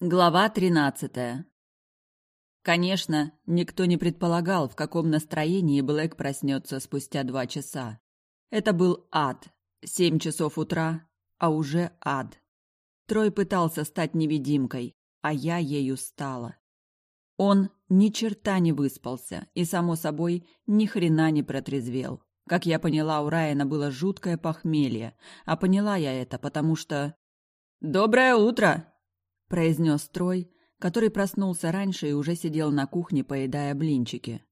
Глава тринадцатая. Конечно, никто не предполагал, в каком настроении Блэк проснется спустя два часа. Это был ад. Семь часов утра, а уже ад. Трой пытался стать невидимкой, а я ею стала. Он ни черта не выспался и, само собой, ни хрена не протрезвел. Как я поняла, у Райана было жуткое похмелье, а поняла я это, потому что... «Доброе утро!» – произнес Трой, который проснулся раньше и уже сидел на кухне, поедая блинчики.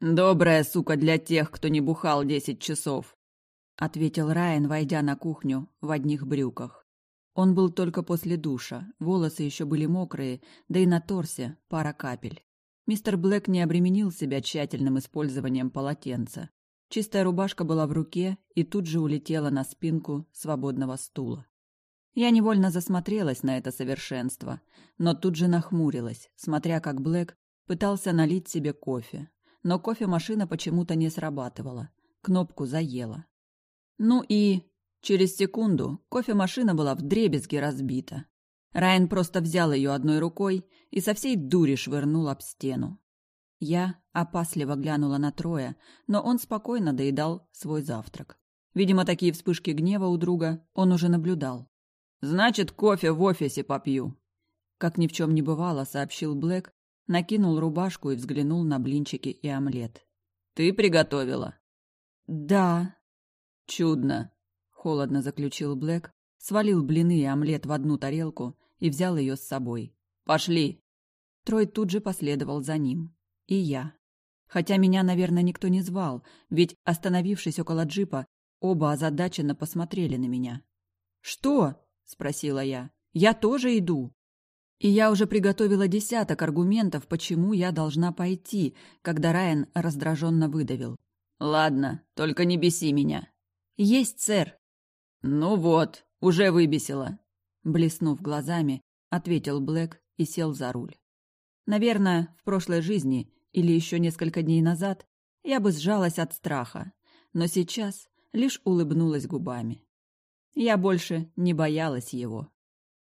«Добрая сука для тех, кто не бухал десять часов», — ответил Райан, войдя на кухню в одних брюках. Он был только после душа, волосы еще были мокрые, да и на торсе пара капель. Мистер Блэк не обременил себя тщательным использованием полотенца. Чистая рубашка была в руке и тут же улетела на спинку свободного стула. Я невольно засмотрелась на это совершенство, но тут же нахмурилась, смотря как Блэк пытался налить себе кофе. Но кофемашина почему-то не срабатывала. Кнопку заела. Ну и... Через секунду кофемашина была вдребезги разбита. Райан просто взял ее одной рукой и со всей дури швырнул об стену. Я опасливо глянула на Троя, но он спокойно доедал свой завтрак. Видимо, такие вспышки гнева у друга он уже наблюдал. Значит, кофе в офисе попью. Как ни в чем не бывало, сообщил Блэк, накинул рубашку и взглянул на блинчики и омлет. Ты приготовила? Да. Чудно, холодно заключил Блэк, свалил блины и омлет в одну тарелку и взял ее с собой. Пошли. Трой тут же последовал за ним. И я. Хотя меня, наверное, никто не звал, ведь, остановившись около джипа, оба озадаченно посмотрели на меня. «Что?» Спросила я. Я тоже иду. И я уже приготовила десяток аргументов, почему я должна пойти, когда Райан раздраженно выдавил. Ладно, только не беси меня. Есть, сэр. Ну вот, уже выбесила. Блеснув глазами, ответил Блэк и сел за руль. Наверное, в прошлой жизни или еще несколько дней назад я бы сжалась от страха, но сейчас лишь улыбнулась губами. Я больше не боялась его.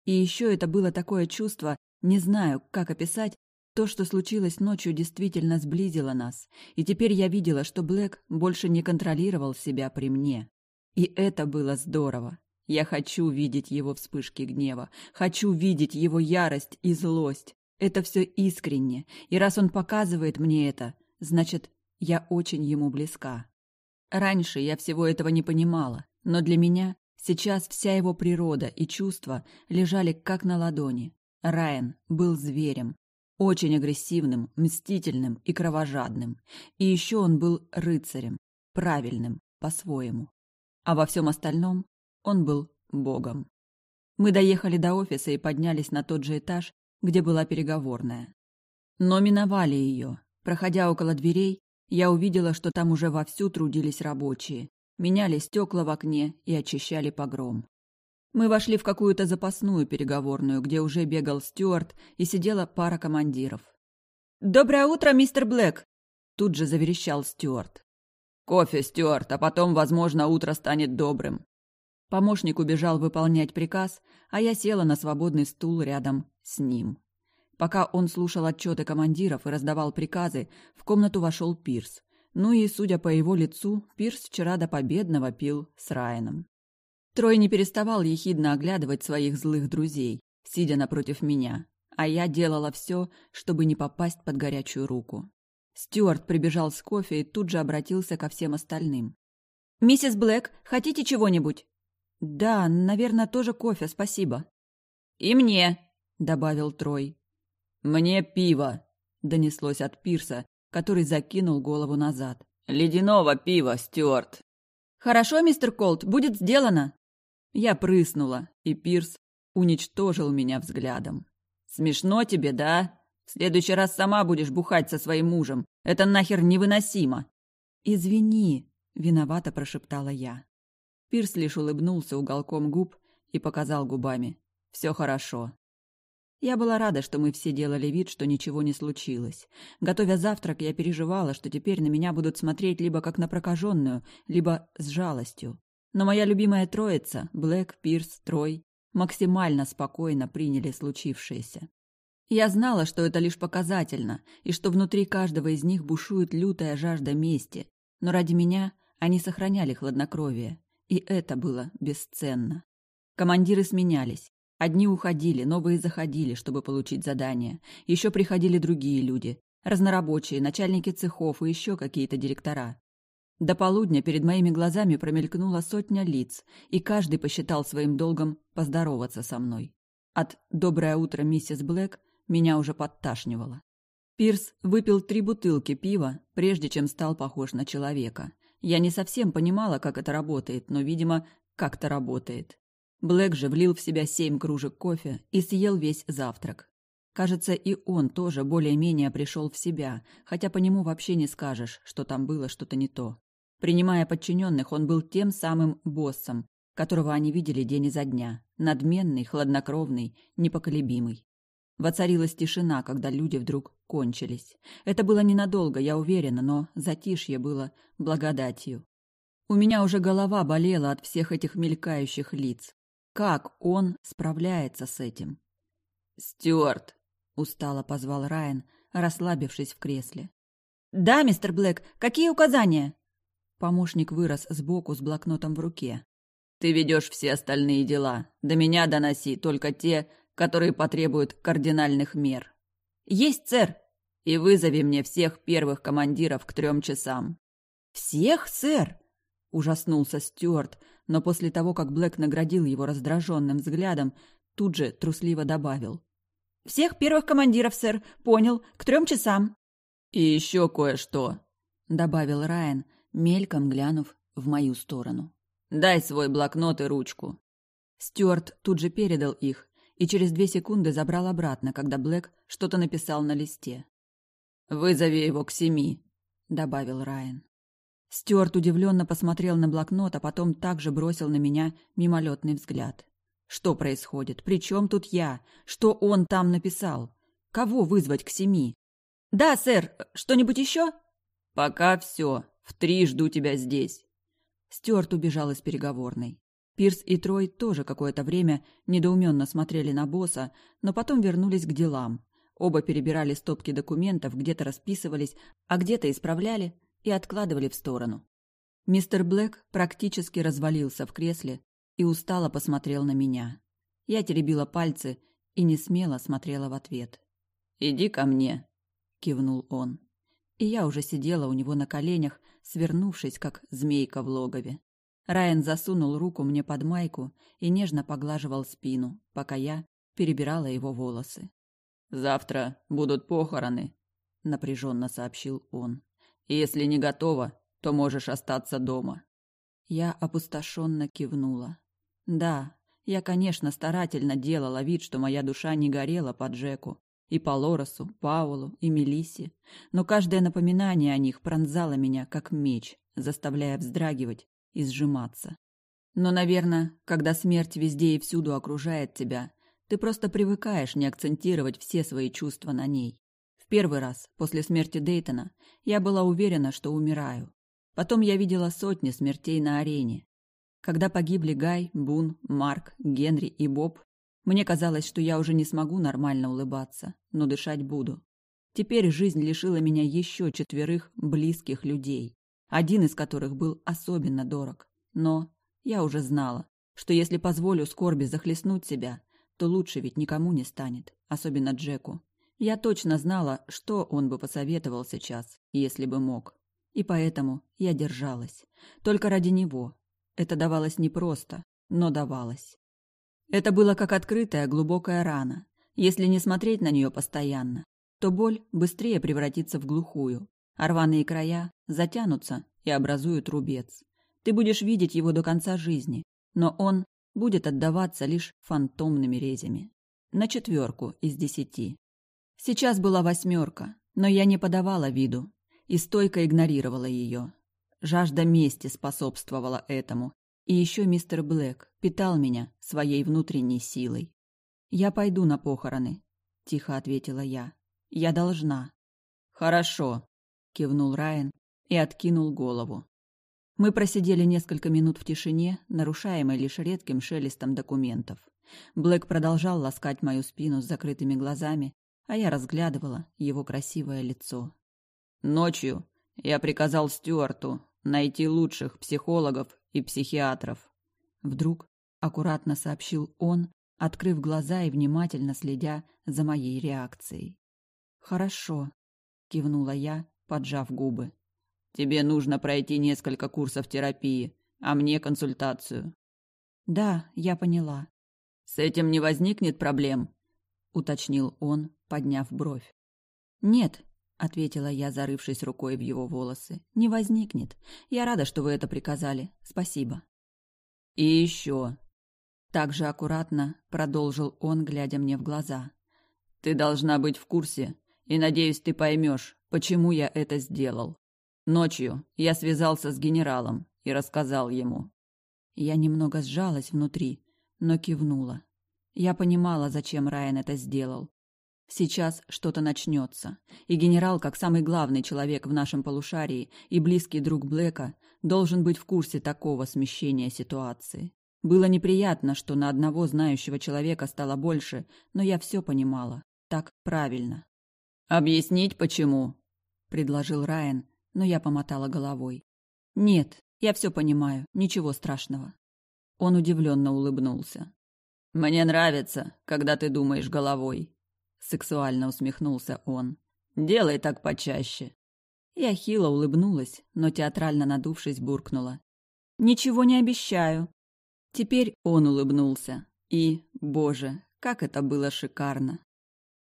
И еще это было такое чувство, не знаю, как описать, то, что случилось ночью, действительно сблизило нас, и теперь я видела, что Блэк больше не контролировал себя при мне. И это было здорово. Я хочу видеть его вспышки гнева, хочу видеть его ярость и злость. Это все искренне, и раз он показывает мне это, значит, я очень ему близка. Раньше я всего этого не понимала, но для меня Сейчас вся его природа и чувства лежали как на ладони. Райан был зверем, очень агрессивным, мстительным и кровожадным. И еще он был рыцарем, правильным, по-своему. А во всем остальном он был богом. Мы доехали до офиса и поднялись на тот же этаж, где была переговорная. Но миновали ее. Проходя около дверей, я увидела, что там уже вовсю трудились рабочие меняли стекла в окне и очищали погром. Мы вошли в какую-то запасную переговорную, где уже бегал Стюарт и сидела пара командиров. «Доброе утро, мистер Блэк!» Тут же заверещал Стюарт. «Кофе, Стюарт, а потом, возможно, утро станет добрым». Помощник убежал выполнять приказ, а я села на свободный стул рядом с ним. Пока он слушал отчеты командиров и раздавал приказы, в комнату вошел Пирс. Ну и, судя по его лицу, Пирс вчера до победного пил с Райаном. Трой не переставал ехидно оглядывать своих злых друзей, сидя напротив меня, а я делала все, чтобы не попасть под горячую руку. Стюарт прибежал с кофе и тут же обратился ко всем остальным. «Миссис Блэк, хотите чего-нибудь?» «Да, наверное, тоже кофе, спасибо». «И мне», — добавил Трой. «Мне пиво», — донеслось от Пирса, который закинул голову назад. «Ледяного пива, Стюарт!» «Хорошо, мистер Колт, будет сделано!» Я прыснула, и Пирс уничтожил меня взглядом. «Смешно тебе, да? В следующий раз сама будешь бухать со своим мужем. Это нахер невыносимо!» «Извини», — виновато прошептала я. Пирс лишь улыбнулся уголком губ и показал губами. «Все хорошо. Я была рада, что мы все делали вид, что ничего не случилось. Готовя завтрак, я переживала, что теперь на меня будут смотреть либо как на прокаженную, либо с жалостью. Но моя любимая троица — Блэк, Пирс, Трой максимально спокойно приняли случившееся. Я знала, что это лишь показательно, и что внутри каждого из них бушует лютая жажда мести, но ради меня они сохраняли хладнокровие, и это было бесценно. Командиры сменялись. Одни уходили, новые заходили, чтобы получить задание. Еще приходили другие люди. Разнорабочие, начальники цехов и еще какие-то директора. До полудня перед моими глазами промелькнула сотня лиц, и каждый посчитал своим долгом поздороваться со мной. От «Доброе утро, миссис Блэк» меня уже подташнивало. Пирс выпил три бутылки пива, прежде чем стал похож на человека. Я не совсем понимала, как это работает, но, видимо, как-то работает. Блэк же влил в себя семь кружек кофе и съел весь завтрак. Кажется, и он тоже более-менее пришел в себя, хотя по нему вообще не скажешь, что там было что-то не то. Принимая подчиненных, он был тем самым боссом, которого они видели день изо дня, надменный, хладнокровный, непоколебимый. Воцарилась тишина, когда люди вдруг кончились. Это было ненадолго, я уверена, но затишье было благодатью. У меня уже голова болела от всех этих мелькающих лиц. Как он справляется с этим? «Стюарт!» — устало позвал Райан, расслабившись в кресле. «Да, мистер Блэк, какие указания?» Помощник вырос сбоку с блокнотом в руке. «Ты ведешь все остальные дела. До меня доноси только те, которые потребуют кардинальных мер». «Есть, сэр!» «И вызови мне всех первых командиров к трем часам». «Всех, сэр?» – ужаснулся Стюарт, но после того, как Блэк наградил его раздраженным взглядом, тут же трусливо добавил. «Всех первых командиров, сэр, понял, к трем часам». «И еще кое-что», — добавил Райан, мельком глянув в мою сторону. «Дай свой блокнот и ручку». Стюарт тут же передал их и через две секунды забрал обратно, когда Блэк что-то написал на листе. «Вызови его к семи», — добавил Райан. Стюарт удивленно посмотрел на блокнот, а потом также бросил на меня мимолетный взгляд. Что происходит? При чем тут я? Что он там написал? Кого вызвать к семи? Да, сэр. Что-нибудь еще? Пока все. В три жду тебя здесь. Стюарт убежал из переговорной. Пирс и Трой тоже какое-то время недоуменно смотрели на босса, но потом вернулись к делам. Оба перебирали стопки документов, где-то расписывались, а где-то исправляли, и откладывали в сторону. Мистер Блэк практически развалился в кресле и устало посмотрел на меня. Я теребила пальцы и не смело смотрела в ответ. «Иди ко мне», — кивнул он. И я уже сидела у него на коленях, свернувшись, как змейка в логове. Райан засунул руку мне под майку и нежно поглаживал спину, пока я перебирала его волосы. «Завтра будут похороны», — напряженно сообщил он. Если не готова, то можешь остаться дома. Я опустошенно кивнула. Да, я, конечно, старательно делала вид, что моя душа не горела по Джеку, и по Лоросу, Паулу и Мелиссе, но каждое напоминание о них пронзало меня, как меч, заставляя вздрагивать и сжиматься. Но, наверное, когда смерть везде и всюду окружает тебя, ты просто привыкаешь не акцентировать все свои чувства на ней. Первый раз, после смерти Дейтона, я была уверена, что умираю. Потом я видела сотни смертей на арене. Когда погибли Гай, Бун, Марк, Генри и Боб, мне казалось, что я уже не смогу нормально улыбаться, но дышать буду. Теперь жизнь лишила меня еще четверых близких людей, один из которых был особенно дорог. Но я уже знала, что если позволю скорби захлестнуть себя, то лучше ведь никому не станет, особенно Джеку. Я точно знала, что он бы посоветовал сейчас, если бы мог. И поэтому я держалась. Только ради него. Это давалось непросто, но давалось. Это было как открытая глубокая рана. Если не смотреть на нее постоянно, то боль быстрее превратится в глухую, а рваные края затянутся и образуют рубец. Ты будешь видеть его до конца жизни, но он будет отдаваться лишь фантомными резями. На четверку из десяти. Сейчас была восьмерка, но я не подавала виду и стойко игнорировала ее. Жажда мести способствовала этому, и еще мистер Блэк питал меня своей внутренней силой. «Я пойду на похороны», — тихо ответила я. «Я должна». «Хорошо», — кивнул Райан и откинул голову. Мы просидели несколько минут в тишине, нарушаемой лишь редким шелестом документов. Блэк продолжал ласкать мою спину с закрытыми глазами, а я разглядывала его красивое лицо. Ночью я приказал Стюарту найти лучших психологов и психиатров. Вдруг аккуратно сообщил он, открыв глаза и внимательно следя за моей реакцией. Хорошо, кивнула я, поджав губы. Тебе нужно пройти несколько курсов терапии, а мне консультацию. Да, я поняла. С этим не возникнет проблем, уточнил он, подняв бровь. Нет, ответила я, зарывшись рукой в его волосы. Не возникнет. Я рада, что вы это приказали. Спасибо. И еще. Так же аккуратно продолжил он, глядя мне в глаза. Ты должна быть в курсе, и надеюсь, ты поймешь, почему я это сделал. Ночью я связался с генералом и рассказал ему. Я немного сжалась внутри, но кивнула. Я понимала, зачем Райан это сделал. Сейчас что-то начнется, и генерал, как самый главный человек в нашем полушарии и близкий друг Блэка, должен быть в курсе такого смещения ситуации. Было неприятно, что на одного знающего человека стало больше, но я все понимала. Так правильно. «Объяснить, почему?» – предложил Райан, но я помотала головой. «Нет, я все понимаю, ничего страшного». Он удивленно улыбнулся. «Мне нравится, когда ты думаешь головой», сексуально усмехнулся он. Делай так почаще. Я хило улыбнулась, но театрально надувшись, буркнула: "Ничего не обещаю". Теперь он улыбнулся, и, боже, как это было шикарно.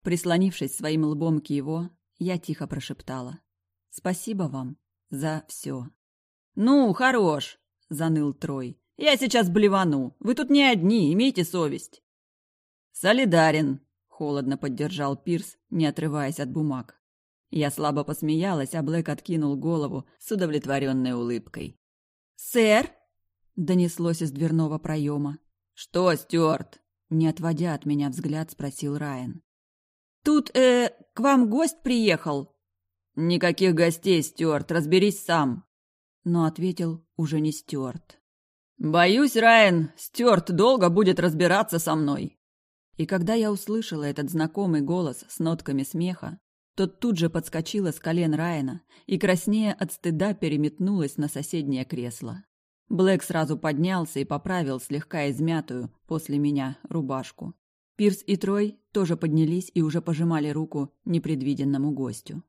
Прислонившись своим лбом к его, я тихо прошептала: "Спасибо вам за все. "Ну, хорош", заныл Трой. "Я сейчас блевану. Вы тут не одни, имейте совесть". "Солидарен", Холодно поддержал Пирс, не отрываясь от бумаг. Я слабо посмеялась, а Блэк откинул голову с удовлетворенной улыбкой. «Сэр!» — донеслось из дверного проема. «Что, Стюарт?» — не отводя от меня взгляд, спросил Райан. «Тут, э, к вам гость приехал». «Никаких гостей, Стюарт, разберись сам». Но ответил уже не Стюарт. «Боюсь, Райан, Стюарт долго будет разбираться со мной». И когда я услышала этот знакомый голос с нотками смеха, то тут же подскочила с колен Райана и краснея от стыда переметнулась на соседнее кресло. Блэк сразу поднялся и поправил слегка измятую после меня рубашку. Пирс и Трой тоже поднялись и уже пожимали руку непредвиденному гостю.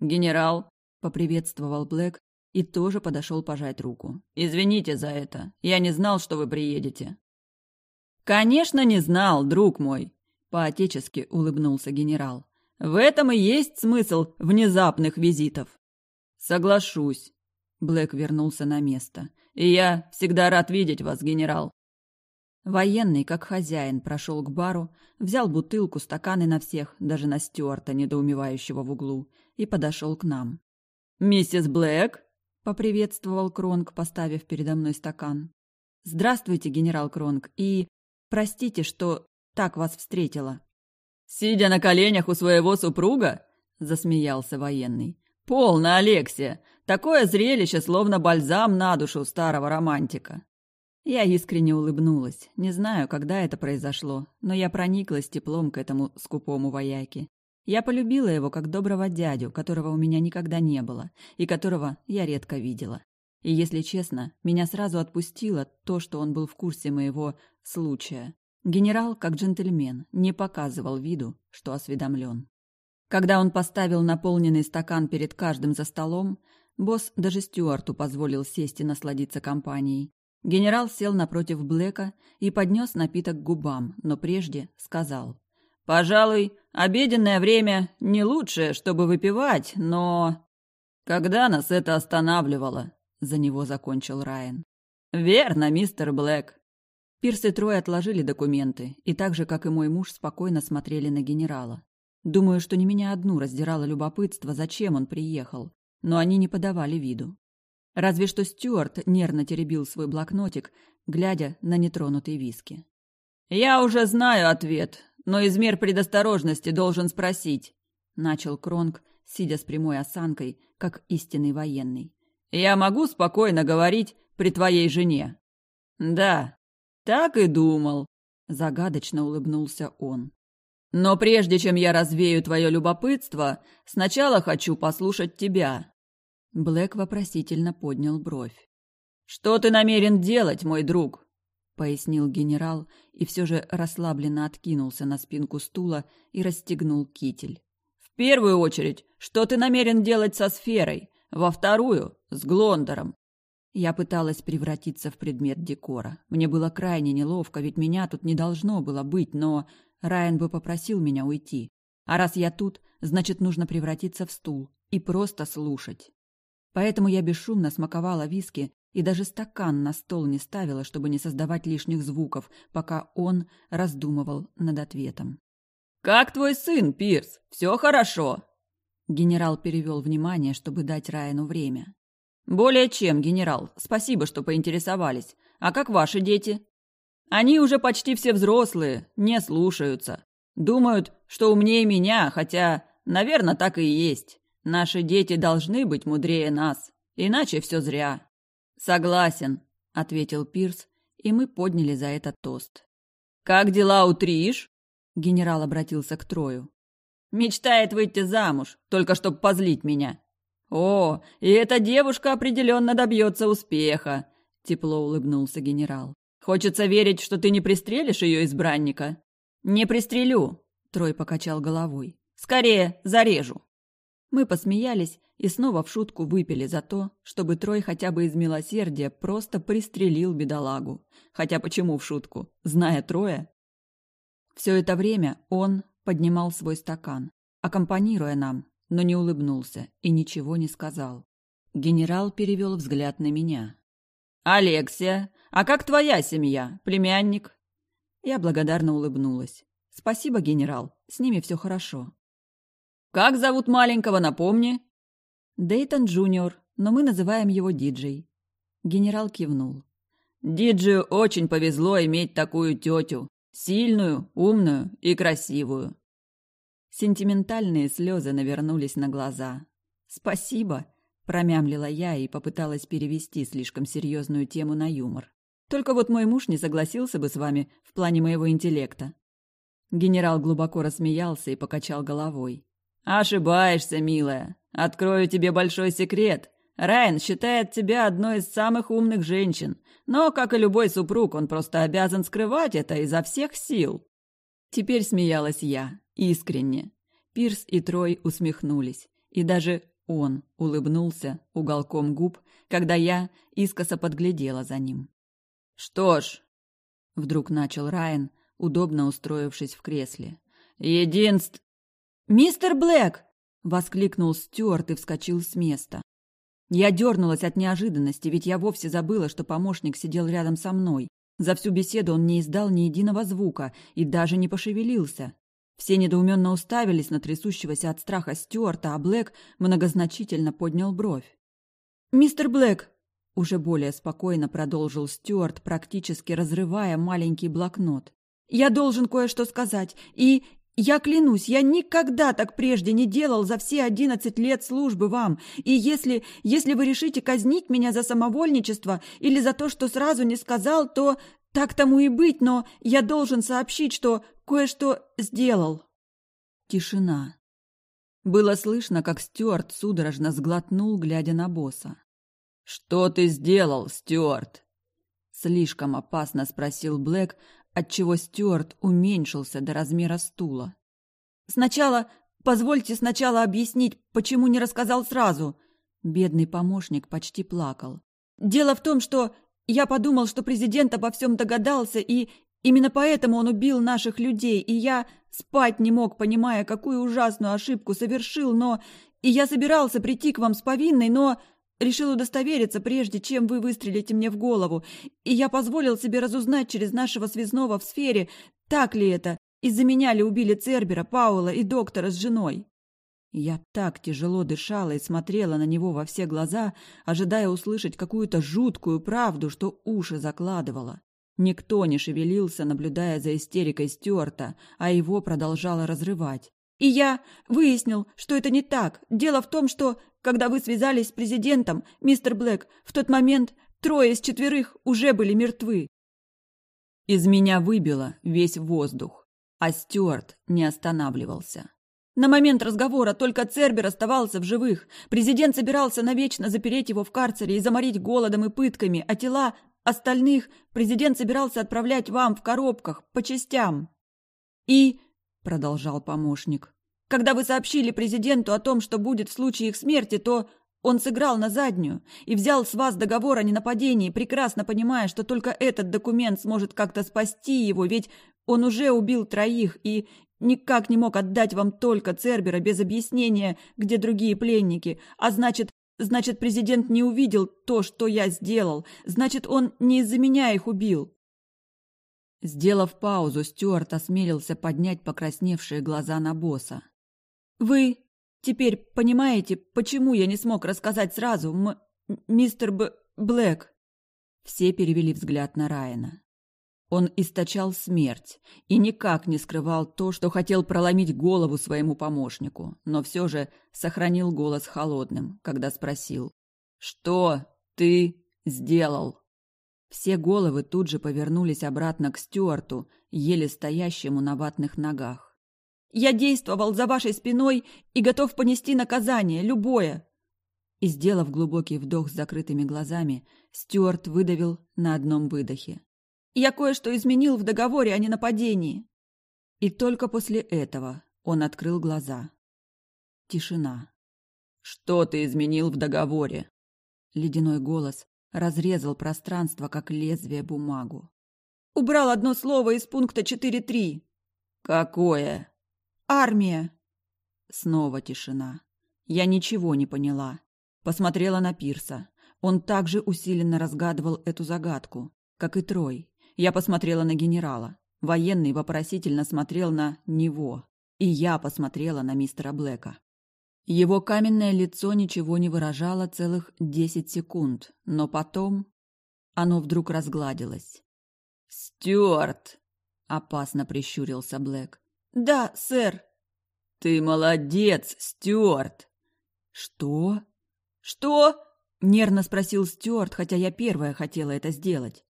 «Генерал!» — поприветствовал Блэк и тоже подошел пожать руку. «Извините за это. Я не знал, что вы приедете». «Конечно, не знал, друг мой», — поотечески улыбнулся генерал. «В этом и есть смысл внезапных визитов». «Соглашусь», — Блэк вернулся на место. «И я всегда рад видеть вас, генерал». Военный, как хозяин, прошел к бару, взял бутылку, стаканы на всех, даже на Стюарта, недоумевающего в углу, и подошел к нам. «Миссис Блэк?» — поприветствовал Кронг, поставив передо мной стакан. «Здравствуйте, генерал Кронг, и Простите, что так вас встретила». «Сидя на коленях у своего супруга?» – засмеялся военный. «Полно, Алексия! Такое зрелище, словно бальзам на душу старого романтика!» Я искренне улыбнулась. Не знаю, когда это произошло, но я прониклась теплом к этому скупому вояке. Я полюбила его как доброго дядю, которого у меня никогда не было, и которого я редко видела. И, если честно, меня сразу отпустило то, что он был в курсе моего случая. Генерал, как джентльмен, не показывал виду, что осведомлен. Когда он поставил наполненный стакан перед каждым за столом, босс даже Стюарту позволил сесть и насладиться компанией. Генерал сел напротив Блэка и поднес напиток к губам, но прежде сказал. «Пожалуй, обеденное время не лучшее, чтобы выпивать, но...» «Когда нас это останавливало?» — за него закончил Райан. «Верно, мистер Блэк. Пирс и Трой отложили документы, и так же, как и мой муж, спокойно смотрели на генерала. Думаю, что не меня одну раздирало любопытство, зачем он приехал, но они не подавали виду. Разве что Стюарт нервно теребил свой блокнотик, глядя на нетронутые виски. «Я уже знаю ответ, но из мер предосторожности должен спросить», — начал Кронг, сидя с прямой осанкой, как истинный военный. «Я могу спокойно говорить при твоей жене?» «Да», «Так и думал», — Загадочно улыбнулся он. «Но прежде чем я развею твое любопытство, сначала хочу послушать тебя». Блэк вопросительно поднял бровь. «Что ты намерен делать, мой друг?» — пояснил генерал и все же расслабленно откинулся на спинку стула и расстегнул китель. «В первую очередь, что ты намерен делать со сферой? Во вторую — с Глондором. Я пыталась превратиться в предмет декора. Мне было крайне неловко, ведь меня тут не должно было быть, но Райан бы попросил меня уйти. А раз я тут, значит, нужно превратиться в стул и просто слушать. Поэтому я бесшумно смаковала виски и даже стакан на стол не ставила, чтобы не создавать лишних звуков, пока он раздумывал над ответом. «Как твой сын, Пирс? Все хорошо?» Генерал перевел внимание, чтобы дать Райану время. «Более чем, генерал. Спасибо, что поинтересовались. А как ваши дети?» «Они уже почти все взрослые, не слушаются. Думают, что умнее меня, хотя, наверное, так и есть. Наши дети должны быть мудрее нас, иначе все зря». «Согласен», — ответил Пирс, и мы подняли за это тост. «Как дела у Триш?» — генерал обратился к Трою. «Мечтает выйти замуж, только чтобы позлить меня. «О, и эта девушка определенно добьется успеха!» – тепло улыбнулся генерал. «Хочется верить, что ты не пристрелишь ее избранника?» «Не пристрелю», – Трой покачал головой. «Скорее, зарежу». Мы посмеялись и снова в шутку выпили за то, чтобы Трой хотя бы из милосердия просто пристрелил бедолагу. Хотя почему в шутку? Зная Троя? Все это время он поднимал свой стакан, аккомпанируя нам, но не улыбнулся и ничего не сказал. Генерал перевел взгляд на меня. «Алексия, а как твоя семья, племянник?» Я благодарно улыбнулась. «Спасибо, генерал, с ними все хорошо». «Как зовут маленького, напомни?» «Дейтон Джуниор, но мы называем его Диджей». Генерал кивнул. «Диджею очень повезло иметь такую тетю. Сильную, умную и красивую. Сентиментальные слезы навернулись на глаза. «Спасибо», – промямлила я и попыталась перевести слишком серьезную тему на юмор. «Только вот мой муж не согласился бы с вами в плане моего интеллекта». Генерал глубоко рассмеялся и покачал головой. «Ошибаешься, милая. Открою тебе большой секрет. Райан считает тебя одной из самых умных женщин, но, как и любой супруг, он просто обязан скрывать это изо всех сил». Теперь смеялась я, Искренне. Пирс и Трой усмехнулись. И даже он улыбнулся уголком губ, когда я искоса подглядела за ним. «Что ж», — вдруг начал Райан, удобно устроившись в кресле. «Единств...» «Мистер Блэк!» — воскликнул Стюарт и вскочил с места. Я дернулась от неожиданности, ведь я вовсе забыла, что помощник сидел рядом со мной. За всю беседу он не издал ни единого звука и даже не пошевелился. Все недоуменно уставились на трясущегося от страха Стюарта, а Блэк многозначительно поднял бровь. «Мистер Блэк!» – уже более спокойно продолжил Стюарт, практически разрывая маленький блокнот. «Я должен кое-что сказать, и я клянусь, я никогда так прежде не делал за все одиннадцать лет службы вам, и если, если вы решите казнить меня за самовольничество или за то, что сразу не сказал, то так тому и быть, но я должен сообщить, что кое-что сделал. Тишина. Было слышно, как Стюарт судорожно сглотнул, глядя на босса. «Что ты сделал, Стюарт?» Слишком опасно спросил Блэк, отчего Стюарт уменьшился до размера стула. «Сначала... Позвольте сначала объяснить, почему не рассказал сразу». Бедный помощник почти плакал. «Дело в том, что я подумал, что президент обо всем догадался, и именно поэтому он убил наших людей, и я спать не мог, понимая, какую ужасную ошибку совершил, но... И я собирался прийти к вам с повинной, но... Решил удостовериться, прежде чем вы выстрелите мне в голову, и я позволил себе разузнать через нашего связного в сфере, так ли это, из-за меня ли убили Цербера, Паула и доктора с женой. Я так тяжело дышала и смотрела на него во все глаза, ожидая услышать какую-то жуткую правду, что уши закладывала. Никто не шевелился, наблюдая за истерикой Стюарта, а его продолжало разрывать. И я выяснил, что это не так. Дело в том, что, когда вы связались с президентом, мистер Блэк, в тот момент трое из четверых уже были мертвы. Из меня выбило весь воздух, а Стюарт не останавливался. На момент разговора только Цербер оставался в живых. Президент собирался навечно запереть его в карцере и заморить голодом и пытками, а тела остальных президент собирался отправлять вам в коробках, по частям. И, — продолжал помощник, — когда вы сообщили президенту о том, что будет в случае их смерти, то он сыграл на заднюю и взял с вас договор о ненападении, прекрасно понимая, что только этот документ сможет как-то спасти его, ведь он уже убил троих и никак не мог отдать вам только Цербера без объяснения, где другие пленники, а значит, значит, президент не увидел то, что я сделал, значит, он не из-за меня их убил. Сделав паузу, Стюарт осмелился поднять покрасневшие глаза на босса. «Вы Теперь понимаете, почему я не смог рассказать сразу, м... мистер Б... Блэк?» Все перевели взгляд на Райана. Он источал смерть и никак не скрывал то, что хотел проломить голову своему помощнику, но все же сохранил голос холодным, когда спросил «Что ты сделал?» Все головы тут же повернулись обратно к Стюарту, еле стоящему на ватных ногах. Я действовал за вашей спиной и готов понести наказание, любое!» И, сделав глубокий вдох с закрытыми глазами, Стюарт выдавил на одном выдохе. «Я кое-что изменил в договоре о ненападении!» И только после этого он открыл глаза. Тишина. «Что ты изменил в договоре?» Ледяной голос разрезал пространство, как лезвие бумагу. «Убрал одно слово из пункта 4.3». «Какое?» Армия!» Снова тишина. Я ничего не поняла. Посмотрела на Пирса. Он также усиленно разгадывал эту загадку, как и Трой. Я посмотрела на генерала. Военный вопросительно смотрел на него. И я посмотрела на мистера Блэка. Его каменное лицо ничего не выражало целых десять секунд, но потом оно вдруг разгладилось. «Стюарт!» — опасно прищурился Блэк. «Да, сэр». «Ты молодец, Стюарт!» «Что?» «Что?» – нервно спросил Стюарт, хотя я первая хотела это сделать.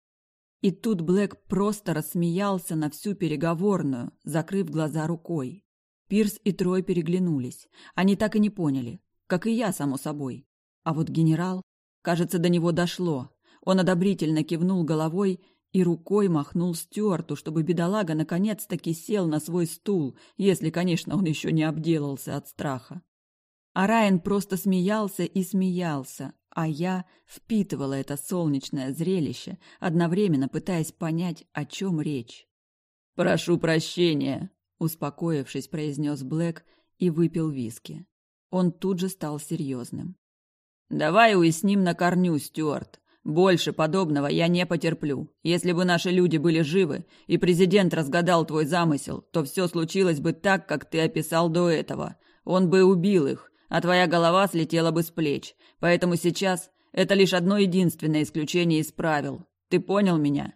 И тут Блэк просто рассмеялся на всю переговорную, закрыв глаза рукой. Пирс и Трой переглянулись. Они так и не поняли, как и я, само собой. А вот генерал, кажется, до него дошло. Он одобрительно кивнул головой и рукой махнул Стюарту, чтобы бедолага наконец-таки сел на свой стул, если, конечно, он еще не обделался от страха. А Райан просто смеялся и смеялся, а я впитывала это солнечное зрелище, одновременно пытаясь понять, о чем речь. «Прошу прощения», — успокоившись, произнес Блэк и выпил виски. Он тут же стал серьезным. «Давай уясним на корню, Стюарт. Больше подобного я не потерплю. Если бы наши люди были живы, и президент разгадал твой замысел, то все случилось бы так, как ты описал до этого. Он бы убил их, а твоя голова слетела бы с плеч. Поэтому сейчас это лишь одно единственное исключение из правил. Ты понял меня?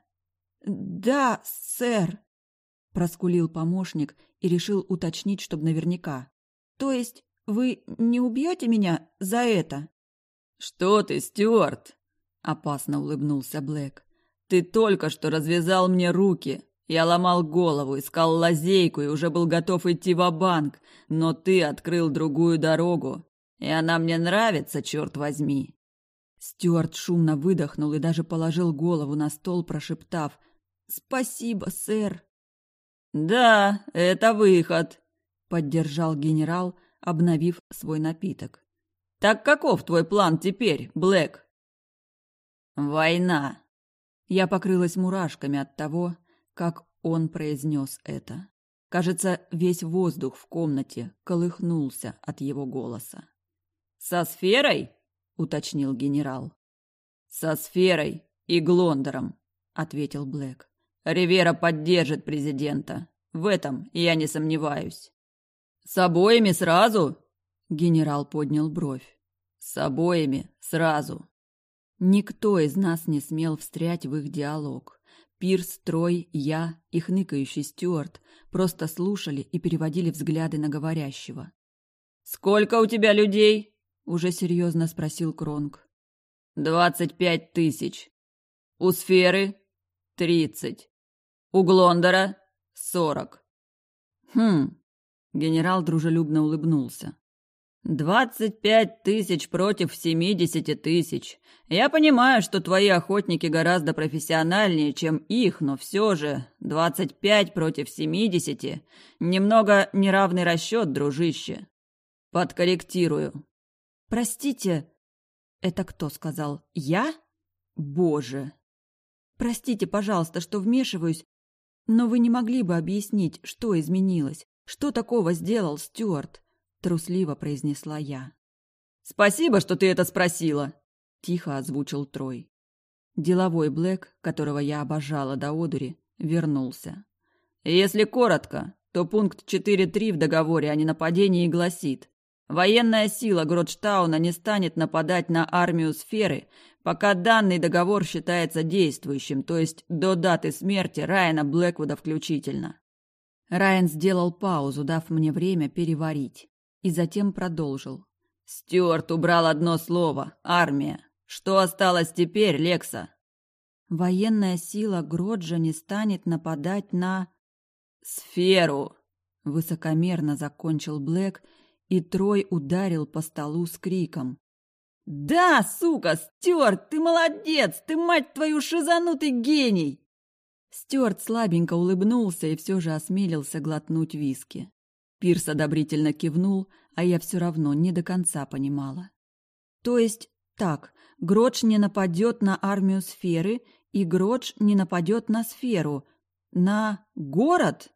Да, сэр, проскулил помощник и решил уточнить, чтобы наверняка. То есть вы не убьете меня за это? Что ты, Стюарт? Опасно улыбнулся Блэк. Ты только что развязал мне руки. Я ломал голову, искал лазейку и уже был готов идти в банк но ты открыл другую дорогу, и она мне нравится, черт возьми. Стюарт шумно выдохнул и даже положил голову на стол, прошептав «Спасибо, сэр». «Да, это выход», — поддержал генерал, обновив свой напиток. «Так каков твой план теперь, Блэк?» «Война!» Я покрылась мурашками от того, как он произнес это. Кажется, весь воздух в комнате колыхнулся от его голоса. «Со сферой?» — уточнил генерал. «Со сферой и Глондером», — ответил Блэк. «Ривера поддержит президента. В этом я не сомневаюсь». «С обоими сразу?» — генерал поднял бровь. «С обоими сразу», Никто из нас не смел встрять в их диалог. Пирс, Трой, я и хныкающий Стюарт просто слушали и переводили взгляды на говорящего. «Сколько у тебя людей?» — уже серьезно спросил Кронг. «Двадцать пять тысяч. У сферы — тридцать. У Глондора сорок. Хм. Генерал дружелюбно улыбнулся. «Двадцать пять тысяч против семидесяти тысяч. Я понимаю, что твои охотники гораздо профессиональнее, чем их, но все же двадцать пять против семидесяти – немного неравный расчет, дружище. Подкорректирую». «Простите, это кто сказал? Я? Боже! Простите, пожалуйста, что вмешиваюсь, но вы не могли бы объяснить, что изменилось? Что такого сделал Стюарт?» трусливо произнесла я. Спасибо, что ты это спросила, тихо озвучил Трой. Деловой Блэк, которого я обожала до одури, вернулся. Если коротко, то пункт 4.3 в договоре о ненападении гласит: Военная сила Гродштауна не станет нападать на армию сферы, пока данный договор считается действующим, то есть до даты смерти Райана Блэквуда включительно. Райан сделал паузу, дав мне время переварить и затем продолжил. «Стюарт убрал одно слово — армия. Что осталось теперь, Лекса?» «Военная сила Гроджа не станет нападать на...» «Сферу!» — высокомерно закончил Блэк, и Трой ударил по столу с криком. «Да, сука, Стюарт, ты молодец! Ты, мать твою, шизанутый гений!» Стюарт слабенько улыбнулся и все же осмелился глотнуть виски. Пирс одобрительно кивнул, а я все равно не до конца понимала. То есть так, Гродж не нападет на армию сферы, и Гродж не нападет на сферу. На город?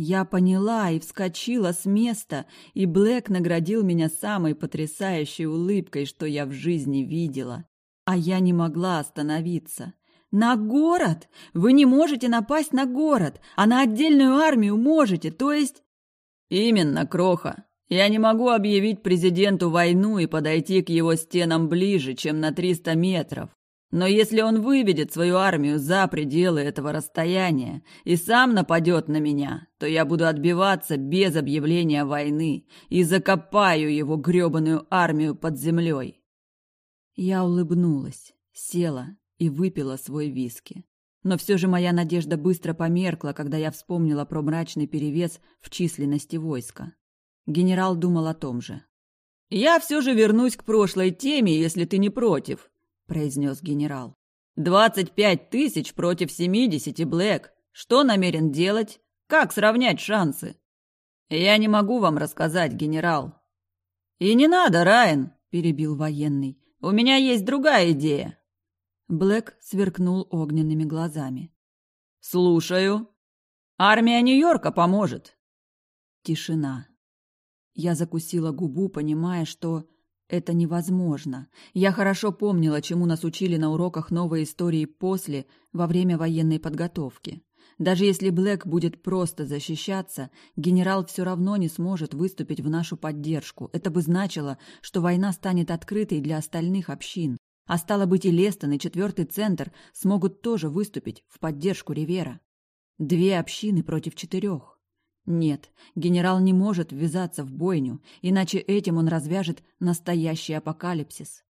Я поняла и вскочила с места, и Блэк наградил меня самой потрясающей улыбкой, что я в жизни видела. А я не могла остановиться. «На город? Вы не можете напасть на город, а на отдельную армию можете, то есть...» «Именно, Кроха. Я не могу объявить президенту войну и подойти к его стенам ближе, чем на триста метров. Но если он выведет свою армию за пределы этого расстояния и сам нападет на меня, то я буду отбиваться без объявления войны и закопаю его грёбаную армию под землей. Я улыбнулась, села и выпила свой виски. Но все же моя надежда быстро померкла, когда я вспомнила про мрачный перевес в численности войска. Генерал думал о том же. «Я все же вернусь к прошлой теме, если ты не против», – произнес генерал. «Двадцать пять тысяч против семидесяти, Блэк. Что намерен делать? Как сравнять шансы?» «Я не могу вам рассказать, генерал». «И не надо, Райан», – перебил военный. «У меня есть другая идея». Блэк сверкнул огненными глазами. «Слушаю. Армия Нью-Йорка поможет». Тишина. Я закусила губу, понимая, что это невозможно. Я хорошо помнила, чему нас учили на уроках новой истории после, во время военной подготовки. Даже если Блэк будет просто защищаться, генерал все равно не сможет выступить в нашу поддержку. Это бы значило, что война станет открытой для остальных общин. А стало быть, и Лестон, и четвертый центр смогут тоже выступить в поддержку Ривера. Две общины против четырех. Нет, генерал не может ввязаться в бойню, иначе этим он развяжет настоящий апокалипсис.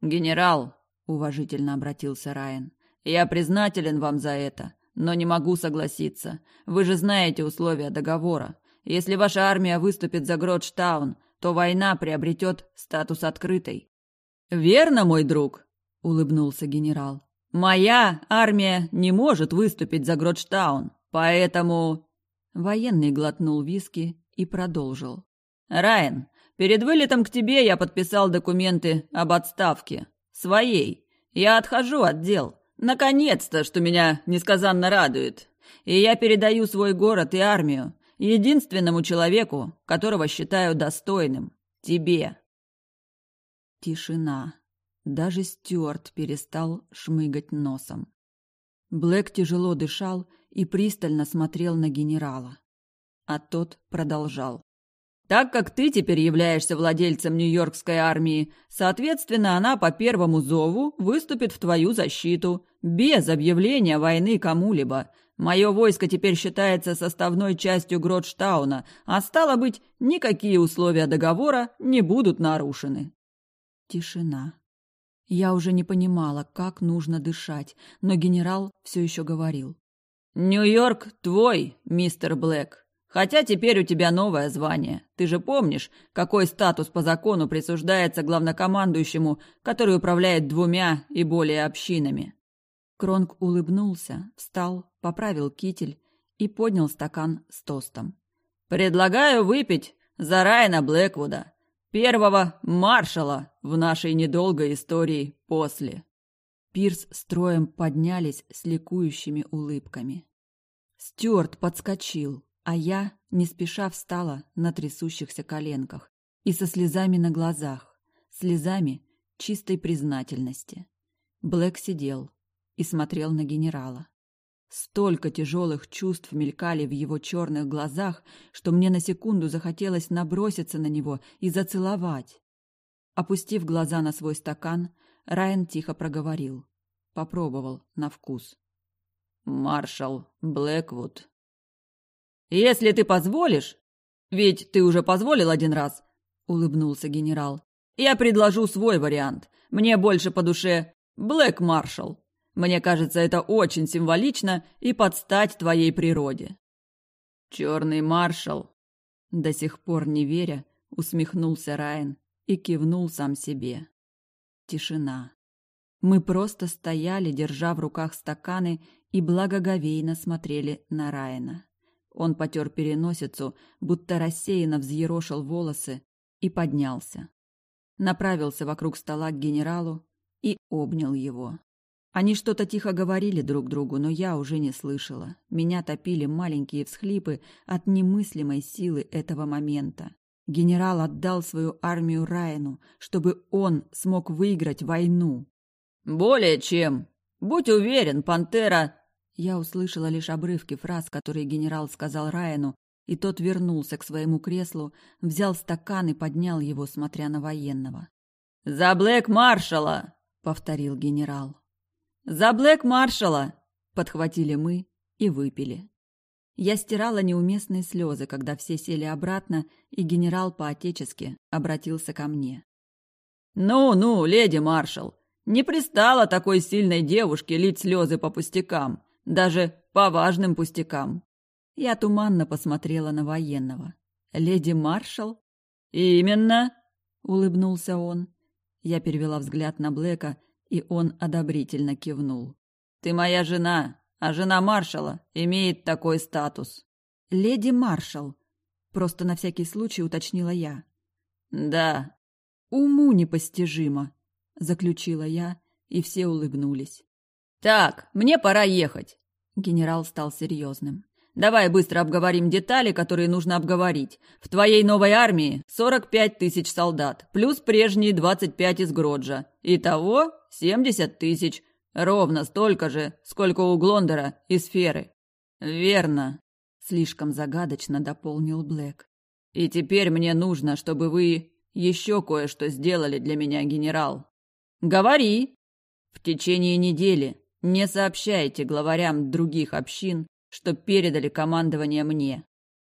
«Генерал», — уважительно обратился Райан, — «я признателен вам за это, но не могу согласиться. Вы же знаете условия договора. Если ваша армия выступит за Гродштаун, то война приобретет статус открытой. «Верно, мой друг», — улыбнулся генерал. «Моя армия не может выступить за Гродштаун, поэтому...» Военный глотнул виски и продолжил. «Райан, перед вылетом к тебе я подписал документы об отставке. Своей. Я отхожу от дел. Наконец-то, что меня несказанно радует. И я передаю свой город и армию единственному человеку, которого считаю достойным. Тебе. Тишина. Даже Стюарт перестал шмыгать носом. Блэк тяжело дышал и пристально смотрел на генерала. А тот продолжал. Так как ты теперь являешься владельцем Нью-Йоркской армии, соответственно, она по первому зову выступит в твою защиту, без объявления войны кому-либо. Мое войско теперь считается составной частью Гродштауна, а стало быть, никакие условия договора не будут нарушены. Тишина. Я уже не понимала, как нужно дышать, но генерал все еще говорил. Нью-Йорк твой, мистер Блэк. Хотя теперь у тебя новое звание. Ты же помнишь, какой статус по закону присуждается главнокомандующему, который управляет двумя и более общинами?» Кронг улыбнулся, встал, поправил китель и поднял стакан с тостом. «Предлагаю выпить за Райана Блэквуда, первого маршала в нашей недолгой истории после». Пирс строем поднялись с ликующими улыбками. Стюарт подскочил, а я не спеша встала на трясущихся коленках и со слезами на глазах, слезами чистой признательности. Блэк сидел и смотрел на генерала. Столько тяжелых чувств мелькали в его черных глазах, что мне на секунду захотелось наброситься на него и зацеловать. Опустив глаза на свой стакан, Райан тихо проговорил. Попробовал на вкус. «Маршал Блэквуд». «Если ты позволишь, ведь ты уже позволил один раз», — улыбнулся генерал, — «я предложу свой вариант. Мне больше по душе Блэк Маршал. Мне кажется, это очень символично и подстать твоей природе». «Черный маршал», — до сих пор не веря, усмехнулся Райан и кивнул сам себе. Тишина. Мы просто стояли, держа в руках стаканы, и благоговейно смотрели на Райана. Он потер переносицу, будто рассеянно взъерошил волосы и поднялся. Направился вокруг стола к генералу и обнял его. Они что-то тихо говорили друг другу, но я уже не слышала. Меня топили маленькие всхлипы от немыслимой силы этого момента. Генерал отдал свою армию Райну, чтобы он смог выиграть войну. «Более чем. Будь уверен, пантера...» Я услышала лишь обрывки фраз, которые генерал сказал Райану, и тот вернулся к своему креслу, взял стакан и поднял его, смотря на военного. «За Блэк-маршала!» — повторил генерал. «За Блэк-маршала!» — подхватили мы и выпили. Я стирала неуместные слезы, когда все сели обратно, и генерал по-отечески обратился ко мне. «Ну-ну, леди маршал, не пристало такой сильной девушке лить слезы по пустякам, даже по важным пустякам. Я туманно посмотрела на военного. «Леди маршал?» «Именно!» — улыбнулся он. Я перевела взгляд на Блэка, и он одобрительно кивнул. «Ты моя жена, а жена маршала имеет такой статус». «Леди маршал», — просто на всякий случай уточнила я. «Да». «Уму непостижимо», заключила я, и все улыбнулись. Так, мне пора ехать. Генерал стал серьезным. Давай быстро обговорим детали, которые нужно обговорить. В твоей новой армии 45 тысяч солдат, плюс прежние 25 из Гроджа. Итого 70 тысяч. Ровно столько же, сколько у Глондера и Сферы. Верно. Слишком загадочно дополнил Блэк. И теперь мне нужно, чтобы вы еще кое-что сделали для меня, генерал. «Говори!» «В течение недели не сообщайте главарям других общин, что передали командование мне».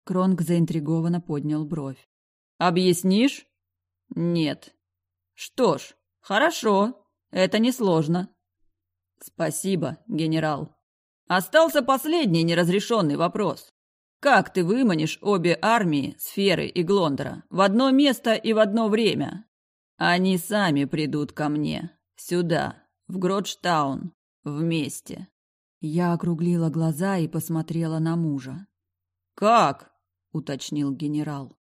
Кронг заинтригованно поднял бровь. «Объяснишь?» «Нет». «Что ж, хорошо. Это несложно». «Спасибо, генерал. Остался последний неразрешенный вопрос. Как ты выманишь обе армии, Сферы и Глондора, в одно место и в одно время?» Они сами придут ко мне. Сюда, в Гродштаун. Вместе. Я округлила глаза и посмотрела на мужа. «Как?» — уточнил генерал.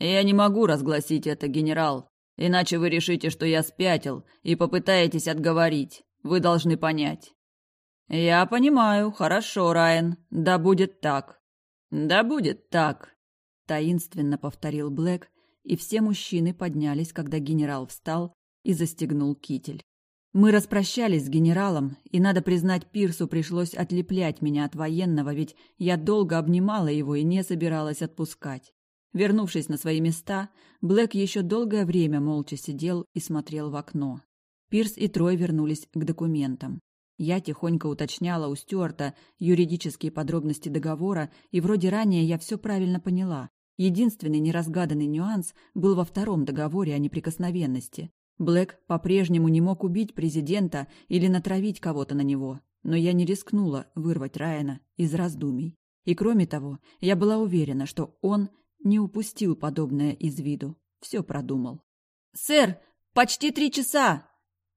«Я не могу разгласить это, генерал, иначе вы решите, что я спятил, и попытаетесь отговорить. Вы должны понять». «Я понимаю, хорошо, Райан, да будет так». «Да будет так», — таинственно повторил Блэк, и все мужчины поднялись, когда генерал встал и застегнул китель. Мы распрощались с генералом, и, надо признать, Пирсу пришлось отлеплять меня от военного, ведь я долго обнимала его и не собиралась отпускать. Вернувшись на свои места, Блэк еще долгое время молча сидел и смотрел в окно. Пирс и Трой вернулись к документам. Я тихонько уточняла у Стюарта юридические подробности договора, и вроде ранее я все правильно поняла. Единственный неразгаданный нюанс был во втором договоре о неприкосновенности. Блэк по-прежнему не мог убить президента или натравить кого-то на него. но я не рискнула вырвать Райана из раздумий. И кроме того, я была уверена, что он не упустил подобное из виду, все продумал. «Сэр, почти три часа!» —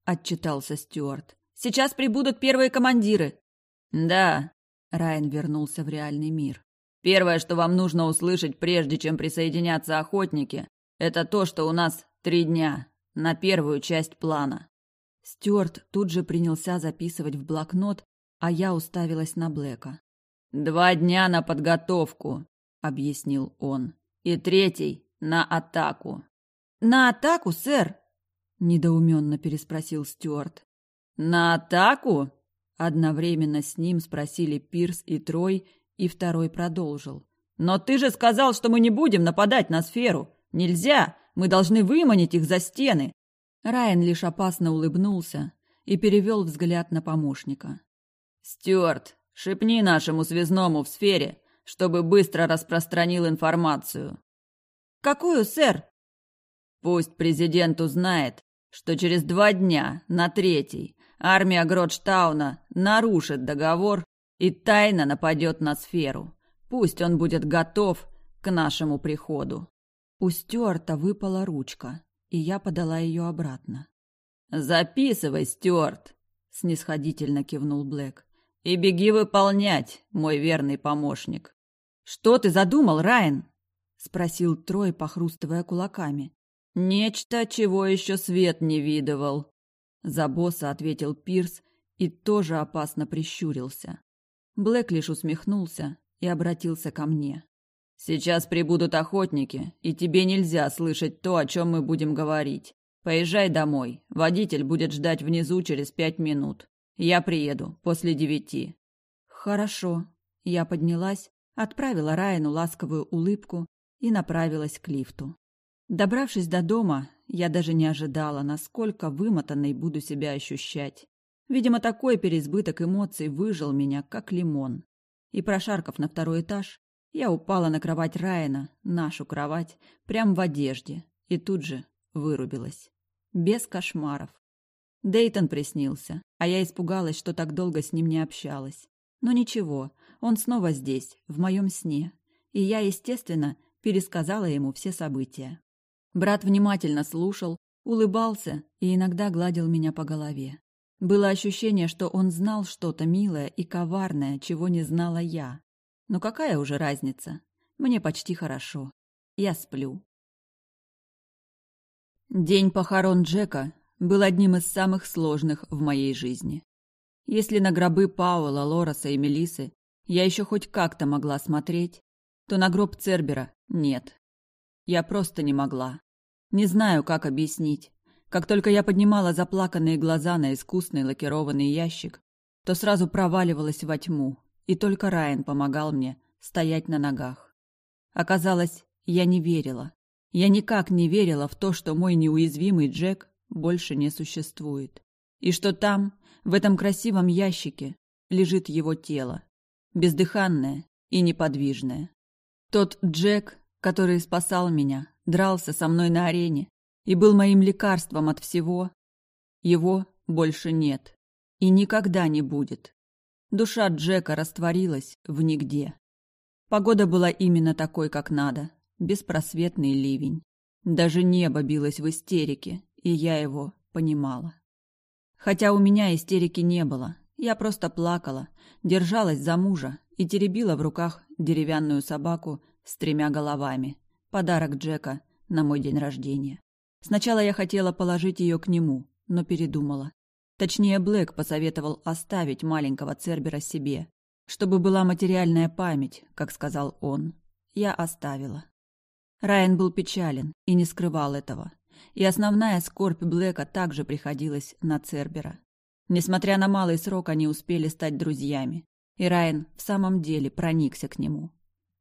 отчитался Стюарт. «Сейчас прибудут первые командиры». «Да», — Райан вернулся в реальный мир. «Первое, что вам нужно услышать, прежде чем присоединятся охотники, это то, что у нас три дня на первую часть плана». Стюарт тут же принялся записывать в блокнот, а я уставилась на Блэка. «Два дня на подготовку», — объяснил он. «И третий — на атаку». «На атаку, сэр?» — недоуменно переспросил Стюарт. «На атаку?» Одновременно с ним спросили Пирс и Трой, и второй продолжил. «Но ты же сказал, что мы не будем нападать на сферу. Нельзя! Мы должны выманить их за стены!» Райан лишь опасно улыбнулся и перевел взгляд на помощника. «Стюарт, шепни нашему связному в сфере, чтобы быстро распространил информацию». «Какую, сэр?» «Пусть президент узнает, что через два дня, на третий, армия Гротштауна нарушит договор и тайно нападет на сферу. Пусть он будет готов к нашему приходу». У Стюарта выпала ручка и я подала ее обратно. «Записывай, Стюарт!» — снисходительно кивнул Блэк. «И беги выполнять, мой верный помощник!» «Что ты задумал, Райан?» — спросил Трой, похрустывая кулаками. «Нечто, чего еще свет не видывал», — за босса ответил Пирс и тоже опасно прищурился. Блэк лишь усмехнулся и обратился ко мне. Сейчас прибудут охотники, и тебе нельзя слышать то, о чем мы будем говорить. Поезжай домой. Водитель будет ждать внизу через пять минут. Я приеду после девяти. Хорошо. Я поднялась, отправила Райану ласковую улыбку и направилась к лифту. Добравшись до дома, я даже не ожидала, насколько вымотанной буду себя ощущать. Видимо, такой переизбыток эмоций выжил меня, как лимон. И прошаркав на второй этаж, я упала на кровать Райана, нашу кровать, прямо в одежде, и тут же вырубилась. Без кошмаров. Дейтон приснился, а я испугалась, что так долго с ним не общалась. Но ничего, он снова здесь, в моем сне, и я, естественно, пересказала ему все события. Брат внимательно слушал, улыбался и иногда гладил меня по голове. Было ощущение, что он знал что-то милое и коварное, чего не знала я. Но какая уже разница? Мне почти хорошо. Я сплю. День похорон Джека был одним из самых сложных в моей жизни. Если на гробы Пауэлла, Лореса и Мелисы я еще хоть как-то могла смотреть, то на гроб Цербера нет. Я просто не могла. Не знаю, как объяснить. Как только я поднимала заплаканные глаза на искусный лакированный ящик, то сразу проваливалась во тьму, и только Райан помогал мне стоять на ногах. Оказалось, я не верила. Я никак не верила в то, что мой неуязвимый Джек больше не существует. И что там, в этом красивом ящике, лежит его тело, бездыханное и неподвижное. Тот Джек, который спасал меня, дрался со мной на арене и был моим лекарством от всего, его больше нет и никогда не будет. Душа Джека растворилась в нигде. Погода была именно такой, как надо. Беспросветный ливень. Даже небо билось в истерике, и я его понимала. Хотя у меня истерики не было. Я просто плакала, держалась за мужа и теребила в руках деревянную собаку с тремя головами. Подарок Джека на мой день рождения. Сначала я хотела положить ее к нему, но передумала. Точнее, Блэк посоветовал оставить маленького Цербера себе, чтобы была материальная память, как сказал он. Я оставила. Райан был печален и не скрывал этого. И основная скорбь Блэка также приходилась на Цербера. Несмотря на малый срок, они успели стать друзьями. И Райан в самом деле проникся к нему.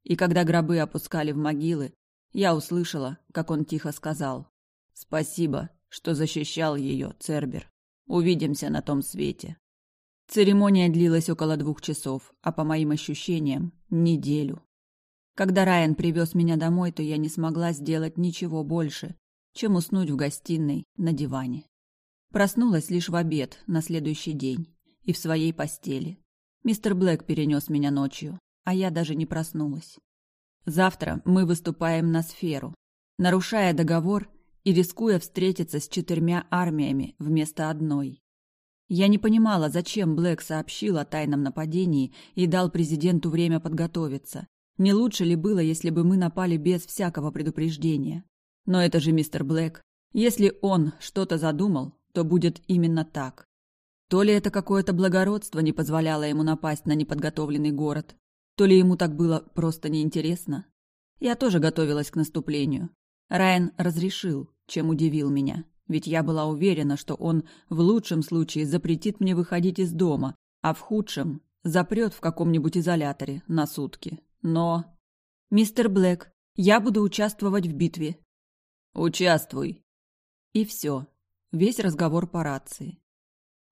И когда гробы опускали в могилы, я услышала, как он тихо сказал «Спасибо, что защищал ее, Цербер». Увидимся на том свете. Церемония длилась около двух часов, а по моим ощущениям – неделю. Когда Райан привез меня домой, то я не смогла сделать ничего больше, чем уснуть в гостиной на диване. Проснулась лишь в обед на следующий день и в своей постели. Мистер Блэк перенес меня ночью, а я даже не проснулась. Завтра мы выступаем на сферу, нарушая договор и рискуя встретиться с четырьмя армиями вместо одной. Я не понимала, зачем Блэк сообщил о тайном нападении и дал президенту время подготовиться. Не лучше ли было, если бы мы напали без всякого предупреждения? Но это же мистер Блэк. Если он что-то задумал, то будет именно так. То ли это какое-то благородство не позволяло ему напасть на неподготовленный город, то ли ему так было просто неинтересно. Я тоже готовилась к наступлению. Райан разрешил, чем удивил меня, ведь я была уверена, что он в лучшем случае запретит мне выходить из дома, а в худшем запрет в каком-нибудь изоляторе на сутки. Но... «Мистер Блэк, я буду участвовать в битве». «Участвуй». И все. Весь разговор по рации.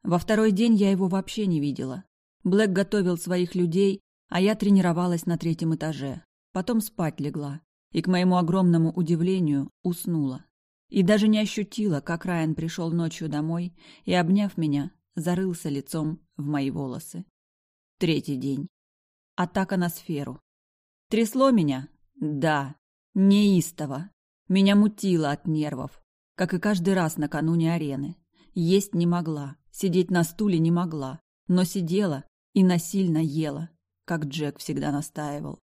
Во второй день я его вообще не видела. Блэк готовил своих людей, а я тренировалась на третьем этаже. Потом спать легла и, к моему огромному удивлению, уснула. И даже не ощутила, как Райан пришел ночью домой и, обняв меня, зарылся лицом в мои волосы. Третий день. Атака на сферу. Трясло меня? Да. Неистово. Меня мутило от нервов, как и каждый раз накануне арены. Есть не могла, сидеть на стуле не могла, но сидела и насильно ела, как Джек всегда настаивал.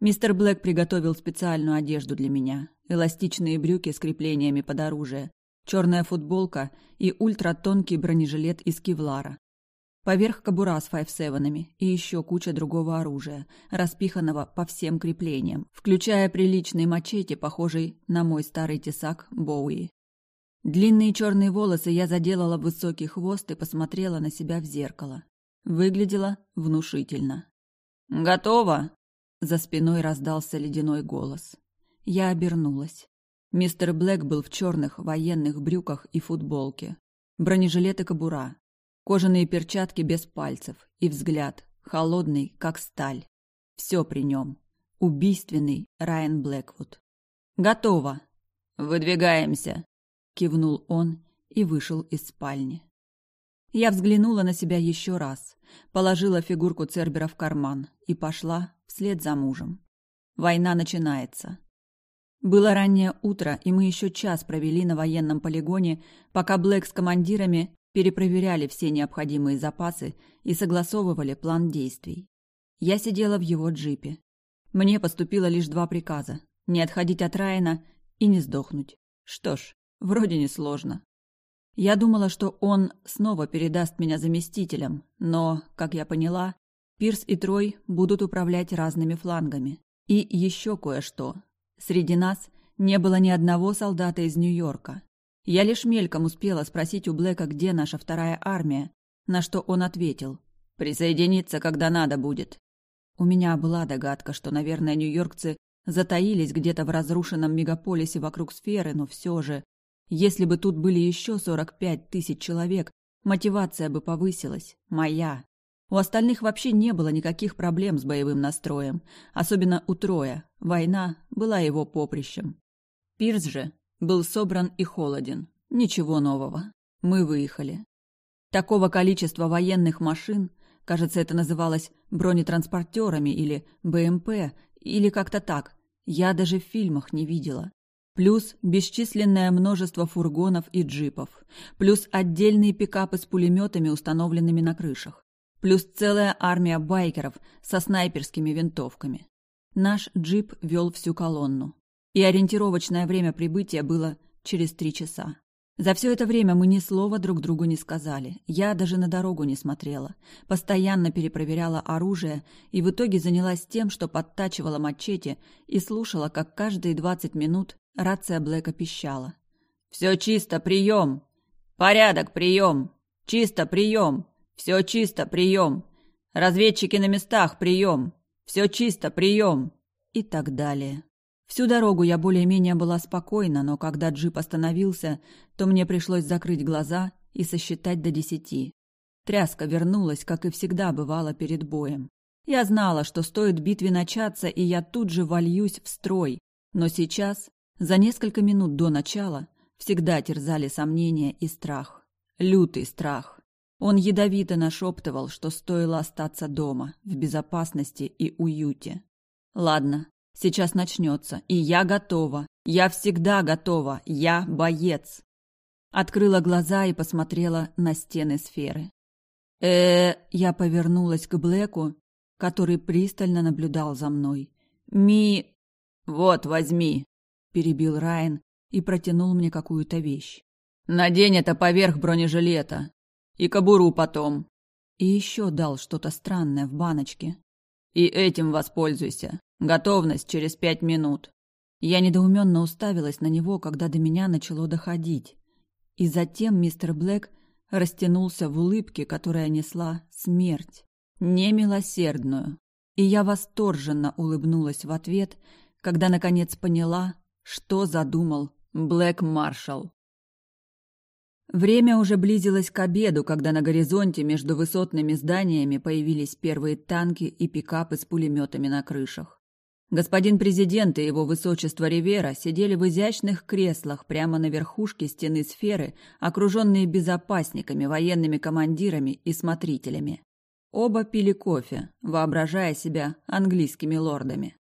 Мистер Блэк приготовил специальную одежду для меня. Эластичные брюки с креплениями под оружие, черная футболка и ультратонкий бронежилет из кевлара. Поверх кобура с файв-севенами и еще куча другого оружия, распиханного по всем креплениям, включая приличный мачете, похожий на мой старый тесак Боуи. Длинные черные волосы я заделала в высокий хвост и посмотрела на себя в зеркало. Выглядела внушительно. «Готово!» За спиной раздался ледяной голос. Я обернулась. Мистер Блэк был в черных военных брюках и футболке. Бронежилет и кобура. Кожаные перчатки без пальцев. И взгляд, холодный, как сталь. Все при нем. Убийственный Райан Блэквуд. «Готово!» «Выдвигаемся!» Кивнул он и вышел из спальни. Я взглянула на себя еще раз, положила фигурку Цербера в карман и пошла вслед за мужем. Война начинается. Было раннее утро, и мы еще час провели на военном полигоне, пока Блэк с командирами перепроверяли все необходимые запасы и согласовывали план действий. Я сидела в его джипе. Мне поступило лишь два приказа – не отходить от Райана и не сдохнуть. Что ж, вроде не сложно. Я думала, что он снова передаст меня заместителям, но, как я поняла, Пирс и Трой будут управлять разными флангами. И еще кое-что. Среди нас не было ни одного солдата из Нью-Йорка. Я лишь мельком успела спросить у Блэка, где наша вторая армия, на что он ответил. «Присоединиться, когда надо будет». У меня была догадка, что, наверное, нью-йоркцы затаились где-то в разрушенном мегаполисе вокруг сферы, но все же если бы тут были еще сорок пять тысяч человек, мотивация бы повысилась. Моя. У остальных вообще не было никаких проблем с боевым настроем. Особенно у Троя. Война была его поприщем. Пирс же был собран и холоден. Ничего нового. Мы выехали. Такого количества военных машин, кажется, это называлось бронетранспортерами или БМП, или как-то так, я даже в фильмах не видела плюс бесчисленное множество фургонов и джипов, плюс отдельные пикапы с пулеметами, установленными на крышах, плюс целая армия байкеров со снайперскими винтовками. Наш джип вел всю колонну, и ориентировочное время прибытия было через три часа. За все это время мы ни слова друг другу не сказали. Я даже на дорогу не смотрела. Постоянно перепроверяла оружие и в итоге занялась тем, что подтачивала мачете и слушала, как каждые двадцать минут Рация Блэка пищала. «Все чисто, прием! Порядок, прием! Чисто, прием! Все чисто, прием! Разведчики на местах, прием! Все чисто, прием!» И так далее. Всю дорогу я более-менее была спокойна, но когда джип остановился, то мне пришлось закрыть глаза и сосчитать до десяти. Тряска вернулась, как и всегда бывало перед боем. Я знала, что стоит битве начаться, и я тут же вольюсь в строй, но сейчас за несколько минут до начала всегда терзали сомнения и страх. Лютый страх. Он ядовито нашептывал, что стоило остаться дома, в безопасности и уюте. Ладно, сейчас начнется, и я готова. Я всегда готова. Я боец. Открыла глаза и посмотрела на стены сферы. э Я повернулась к Блэку, который пристально наблюдал за мной. «Ми...» «Вот, возьми!» – перебил Райан и протянул мне какую-то вещь. «Надень это поверх бронежилета. И кобуру потом». И еще дал что-то странное в баночке. «И этим воспользуйся. Готовность через пять минут». Я недоуменно уставилась на него, когда до меня начало доходить. И затем мистер Блэк растянулся в улыбке, которая несла смерть, немилосердную. И я восторженно улыбнулась в ответ, когда наконец поняла, что задумал Блэк Маршалл. Время уже близилось к обеду, когда на горизонте между высотными зданиями появились первые танки и пикапы с пулеметами на крышах. Господин президент и его высочество Ривера сидели в изящных креслах прямо на верхушке стены сферы, окруженные безопасниками, военными командирами и смотрителями. Оба пили кофе, воображая себя английскими лордами.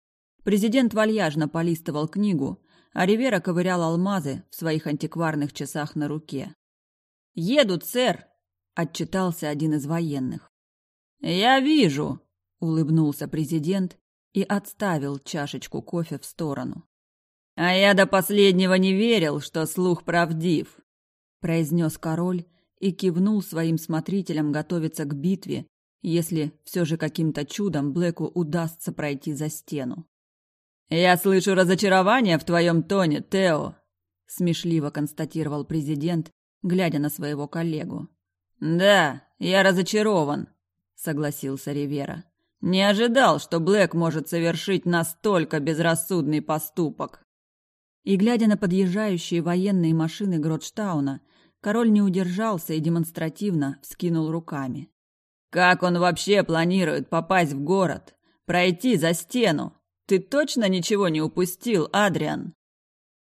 Президент вальяжно полистывал книгу, а Ривера ковырял алмазы в своих антикварных часах на руке. «Едут, сэр!» – отчитался один из военных. «Я вижу!» – улыбнулся президент и отставил чашечку кофе в сторону. «А я до последнего не верил, что слух правдив», – произнес король и кивнул своим смотрителям готовиться к битве, если все же каким-то чудом Блэку удастся пройти за стену. «Я слышу разочарование в твоем тоне, Тео», – смешливо констатировал президент, глядя на своего коллегу. «Да, я разочарован», — согласился Ривера. «Не ожидал, что Блэк может совершить настолько безрассудный поступок». И, глядя на подъезжающие военные машины Гротштауна, король не удержался и демонстративно вскинул руками. «Как он вообще планирует попасть в город? Пройти за стену? Ты точно ничего не упустил, Адриан?»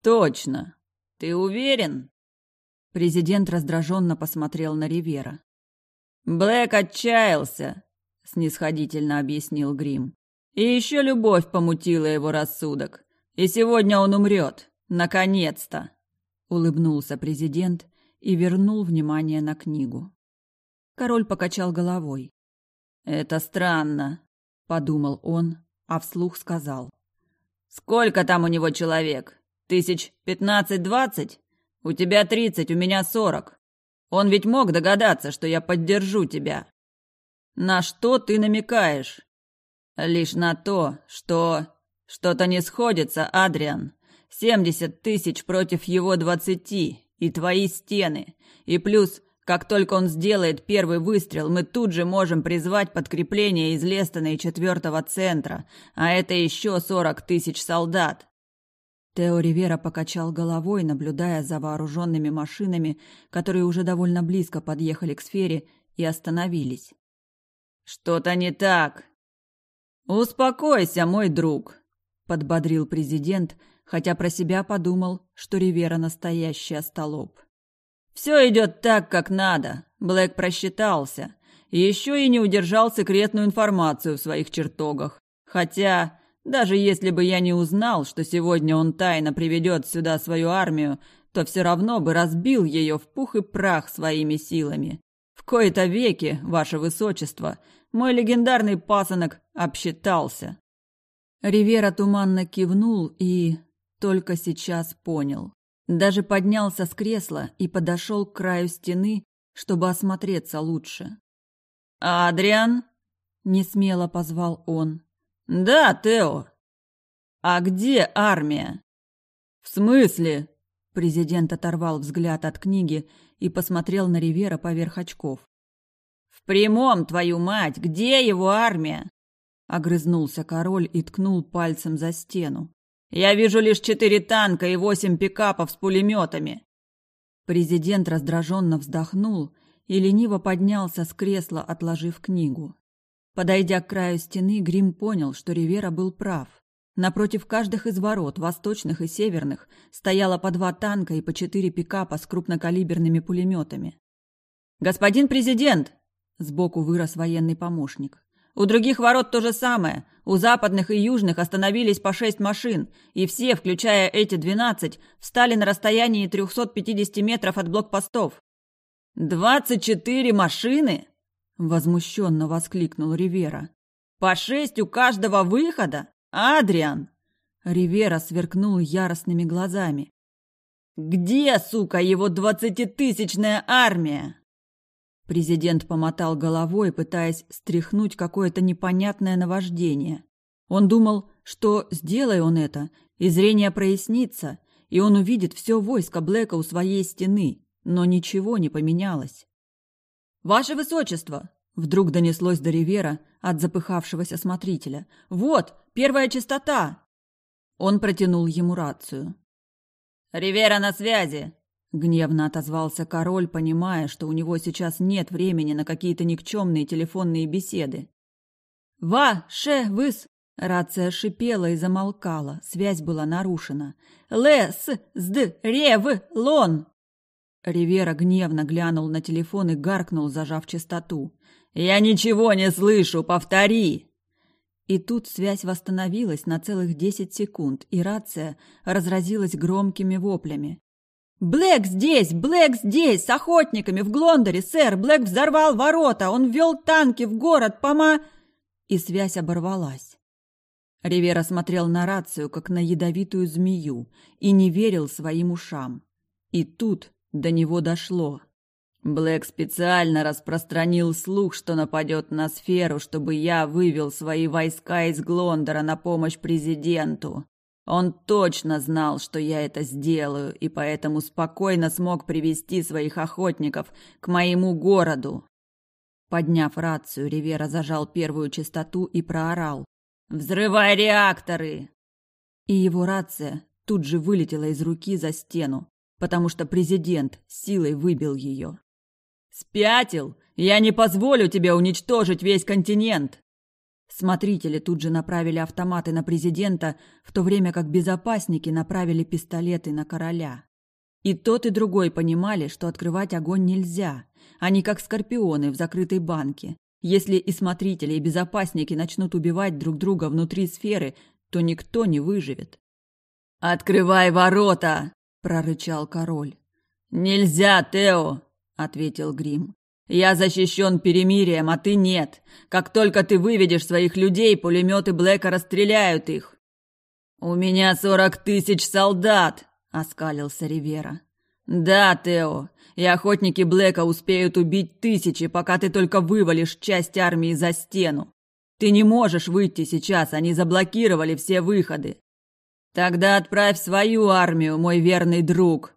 «Точно. Ты уверен?» Президент раздраженно посмотрел на Ривера. «Блэк отчаялся», — снисходительно объяснил Грим. «И еще любовь помутила его рассудок. И сегодня он умрет. Наконец-то!» Улыбнулся президент и вернул внимание на книгу. Король покачал головой. «Это странно», — подумал он, а вслух сказал. «Сколько там у него человек? Тысяч пятнадцать-двадцать? У тебя тридцать, у меня сорок. Он ведь мог догадаться, что я поддержу тебя. На что ты намекаешь? Лишь на то, что... Что-то не сходится, Адриан. Семьдесят тысяч против его двадцати. И твои стены. И плюс, как только он сделает первый выстрел, мы тут же можем призвать подкрепление из Лестона и четвертого центра. А это еще сорок тысяч солдат. Тео Ривера покачал головой, наблюдая за вооруженными машинами, которые уже довольно близко подъехали к сфере и остановились. «Что-то не так!» «Успокойся, мой друг!» – подбодрил президент, хотя про себя подумал, что Ривера настоящий остолоп. «Все идет так, как надо. Блэк просчитался. Еще и не удержал секретную информацию в своих чертогах. Хотя даже если бы я не узнал, что сегодня он тайно приведет сюда свою армию, то все равно бы разбил ее в пух и прах своими силами. В кои-то веки, ваше высочество, мой легендарный пасынок обсчитался. Ривера туманно кивнул и только сейчас понял. Даже поднялся с кресла и подошел к краю стены, чтобы осмотреться лучше. «Адриан?» — несмело позвал он. «Да, Тео». «А где армия?» «В смысле?» Президент оторвал взгляд от книги и посмотрел на Ривера поверх очков. «В прямом, твою мать! Где его армия?» Огрызнулся король и ткнул пальцем за стену. «Я вижу лишь четыре танка и восемь пикапов с пулеметами!» Президент раздраженно вздохнул и лениво поднялся с кресла, отложив книгу. Подойдя к краю стены, Грим понял, что Ривера был прав. Напротив каждых из ворот, восточных и северных, стояло по два танка и по четыре пикапа с крупнокалиберными пулеметами. «Господин президент!» Сбоку вырос военный помощник. «У других ворот то же самое. У западных и южных остановились по шесть машин, и все, включая эти двенадцать, встали на расстоянии 350 метров от блокпостов». «Двадцать четыре машины?» – возмущенно воскликнул Ривера. «По шесть у каждого выхода? Адриан!» Ривера сверкнул яростными глазами. «Где, сука, его двадцатитысячная армия?» Президент помотал головой, пытаясь стряхнуть какое-то непонятное наваждение. Он думал, что, сделай он это, и зрение прояснится, и он увидит все войско Блэка у своей стены, но ничего не поменялось. «Ваше Высочество!» — вдруг донеслось до Ривера от запыхавшегося смотрителя. «Вот, первая частота!» Он протянул ему рацию. «Ривера на связи!» Гневно отозвался король, понимая, что у него сейчас нет времени на какие-то никчемные телефонные беседы. «Ва! Ше! Выс!» Рация шипела и замолкала, связь была нарушена. «Ле! С! Сд! Ре! Лон!» Ривера гневно глянул на телефон и гаркнул, зажав частоту. «Я ничего не слышу! Повтори!» И тут связь восстановилась на целых десять секунд, и рация разразилась громкими воплями. «Блэк здесь! Блэк здесь! С охотниками в Глондоре, сэр! Блэк взорвал ворота! Он вел танки в город, пома...» И связь оборвалась. Ривера смотрел на рацию, как на ядовитую змею, и не верил своим ушам. И тут до него дошло. Блэк специально распространил слух, что нападет на сферу, чтобы я вывел свои войска из Глондора на помощь президенту. Он точно знал, что я это сделаю, и поэтому спокойно смог привести своих охотников к моему городу. Подняв рацию, Ривера зажал первую частоту и проорал: "Взрывай реакторы!" И его рация тут же вылетела из руки за стену, потому что президент силой выбил ее. «Спятил? Я не позволю тебе уничтожить весь континент!» Смотрители тут же направили автоматы на президента, в то время как безопасники направили пистолеты на короля. И тот, и другой понимали, что открывать огонь нельзя. Они как скорпионы в закрытой банке. Если и смотрители, и безопасники начнут убивать друг друга внутри сферы, то никто не выживет. «Открывай ворота!» – прорычал король. «Нельзя, Тео!» – ответил Грим. Я защищен перемирием, а ты нет. Как только ты выведешь своих людей, пулеметы Блэка расстреляют их. У меня сорок тысяч солдат, оскалился Ривера. Да, Тео, и охотники Блэка успеют убить тысячи, пока ты только вывалишь часть армии за стену. Ты не можешь выйти сейчас, они заблокировали все выходы. Тогда отправь свою армию, мой верный друг,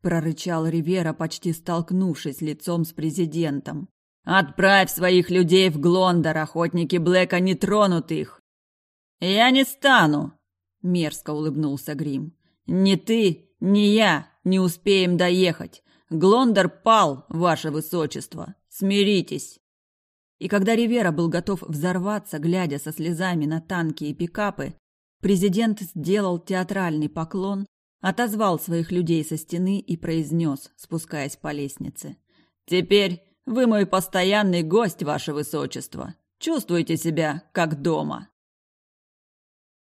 прорычал Ривера, почти столкнувшись лицом с президентом. Отправь своих людей в Глондор, охотники Блэка не тронут их. Я не стану, мерзко улыбнулся Грим. Ни ты, ни я не успеем доехать. Глондор пал, ваше высочество. Смиритесь. И когда Ривера был готов взорваться, глядя со слезами на танки и пикапы, президент сделал театральный поклон отозвал своих людей со стены и произнес, спускаясь по лестнице. «Теперь вы мой постоянный гость, ваше высочество. Чувствуйте себя как дома».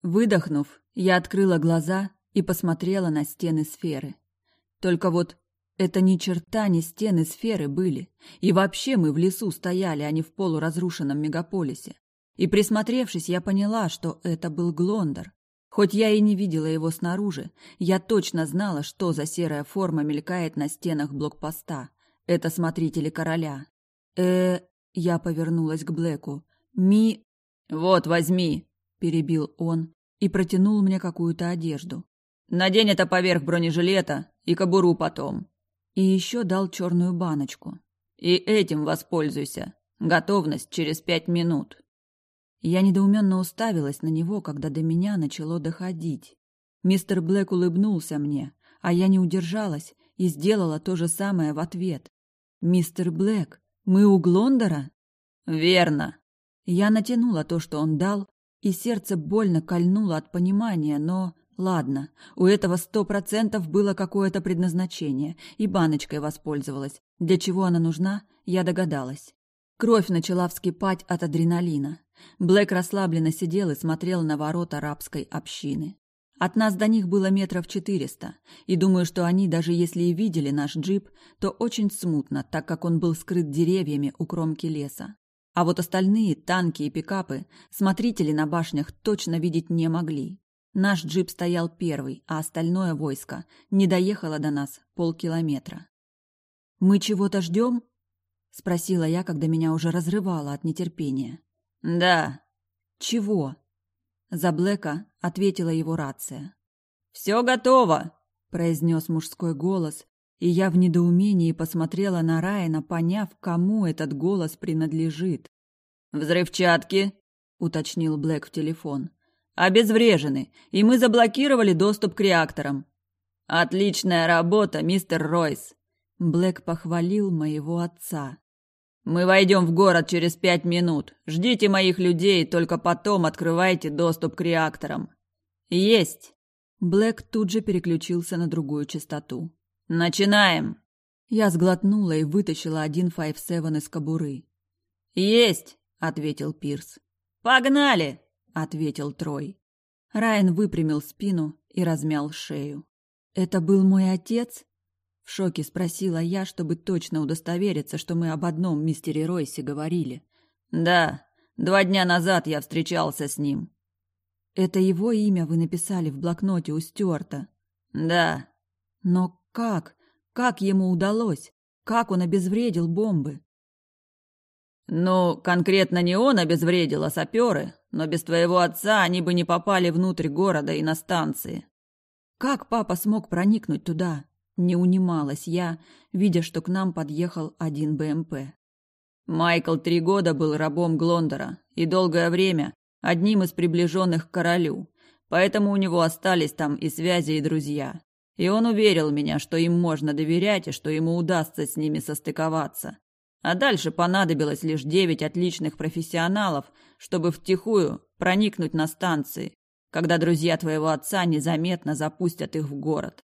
Выдохнув, я открыла глаза и посмотрела на стены сферы. Только вот это ни черта не стены сферы были. И вообще мы в лесу стояли, а не в полуразрушенном мегаполисе. И присмотревшись, я поняла, что это был Глондор. Хоть я и не видела его снаружи, я точно знала, что за серая форма мелькает на стенах блокпоста. Это смотрители короля. э Я повернулась к Блэку. «Ми...» «Вот, возьми!» – перебил он и протянул мне какую-то одежду. «Надень это поверх бронежилета и кобуру потом». И еще дал черную баночку. «И этим воспользуйся. Готовность через пять минут». Я недоуменно уставилась на него, когда до меня начало доходить. Мистер Блэк улыбнулся мне, а я не удержалась и сделала то же самое в ответ. «Мистер Блэк, мы у Глондора?» «Верно». Я натянула то, что он дал, и сердце больно кольнуло от понимания, но Ладно, у этого сто процентов было какое-то предназначение, и баночкой воспользовалась. Для чего она нужна, я догадалась. Кровь начала вскипать от адреналина. Блэк расслабленно сидел и смотрел на ворота рабской общины. От нас до них было метров четыреста, и думаю, что они, даже если и видели наш джип, то очень смутно, так как он был скрыт деревьями у кромки леса. А вот остальные, танки и пикапы, смотрители на башнях точно видеть не могли. Наш джип стоял первый, а остальное войско не доехало до нас полкилометра. «Мы чего-то ждем?» — спросила я, когда меня уже разрывало от нетерпения. «Да». «Чего?» За Блэка ответила его рация. «Все готово!» – произнес мужской голос, и я в недоумении посмотрела на Райана, поняв, кому этот голос принадлежит. «Взрывчатки!» – уточнил Блэк в телефон. «Обезврежены, и мы заблокировали доступ к реакторам». «Отличная работа, мистер Ройс!» Блэк похвалил моего отца. Мы войдем в город через пять минут. Ждите моих людей, только потом открывайте доступ к реакторам. Есть. Блэк тут же переключился на другую частоту. Начинаем. Я сглотнула и вытащила один 5-7 из кобуры. Есть, ответил Пирс. Погнали, ответил Трой. Райан выпрямил спину и размял шею. Это был мой отец? В шоке спросила я, чтобы точно удостовериться, что мы об одном мистере Ройсе говорили. «Да, два дня назад я встречался с ним». «Это его имя вы написали в блокноте у Стюарта?» «Да». «Но как? Как ему удалось? Как он обезвредил бомбы?» «Ну, конкретно не он обезвредил, а саперы, но без твоего отца они бы не попали внутрь города и на станции». «Как папа смог проникнуть туда?» Не унималась я, видя, что к нам подъехал один БМП. Майкл три года был рабом Глондора и долгое время одним из приближенных к королю, поэтому у него остались там и связи, и друзья. И он уверил меня, что им можно доверять и что ему удастся с ними состыковаться. А дальше понадобилось лишь девять отличных профессионалов, чтобы втихую проникнуть на станции, когда друзья твоего отца незаметно запустят их в город.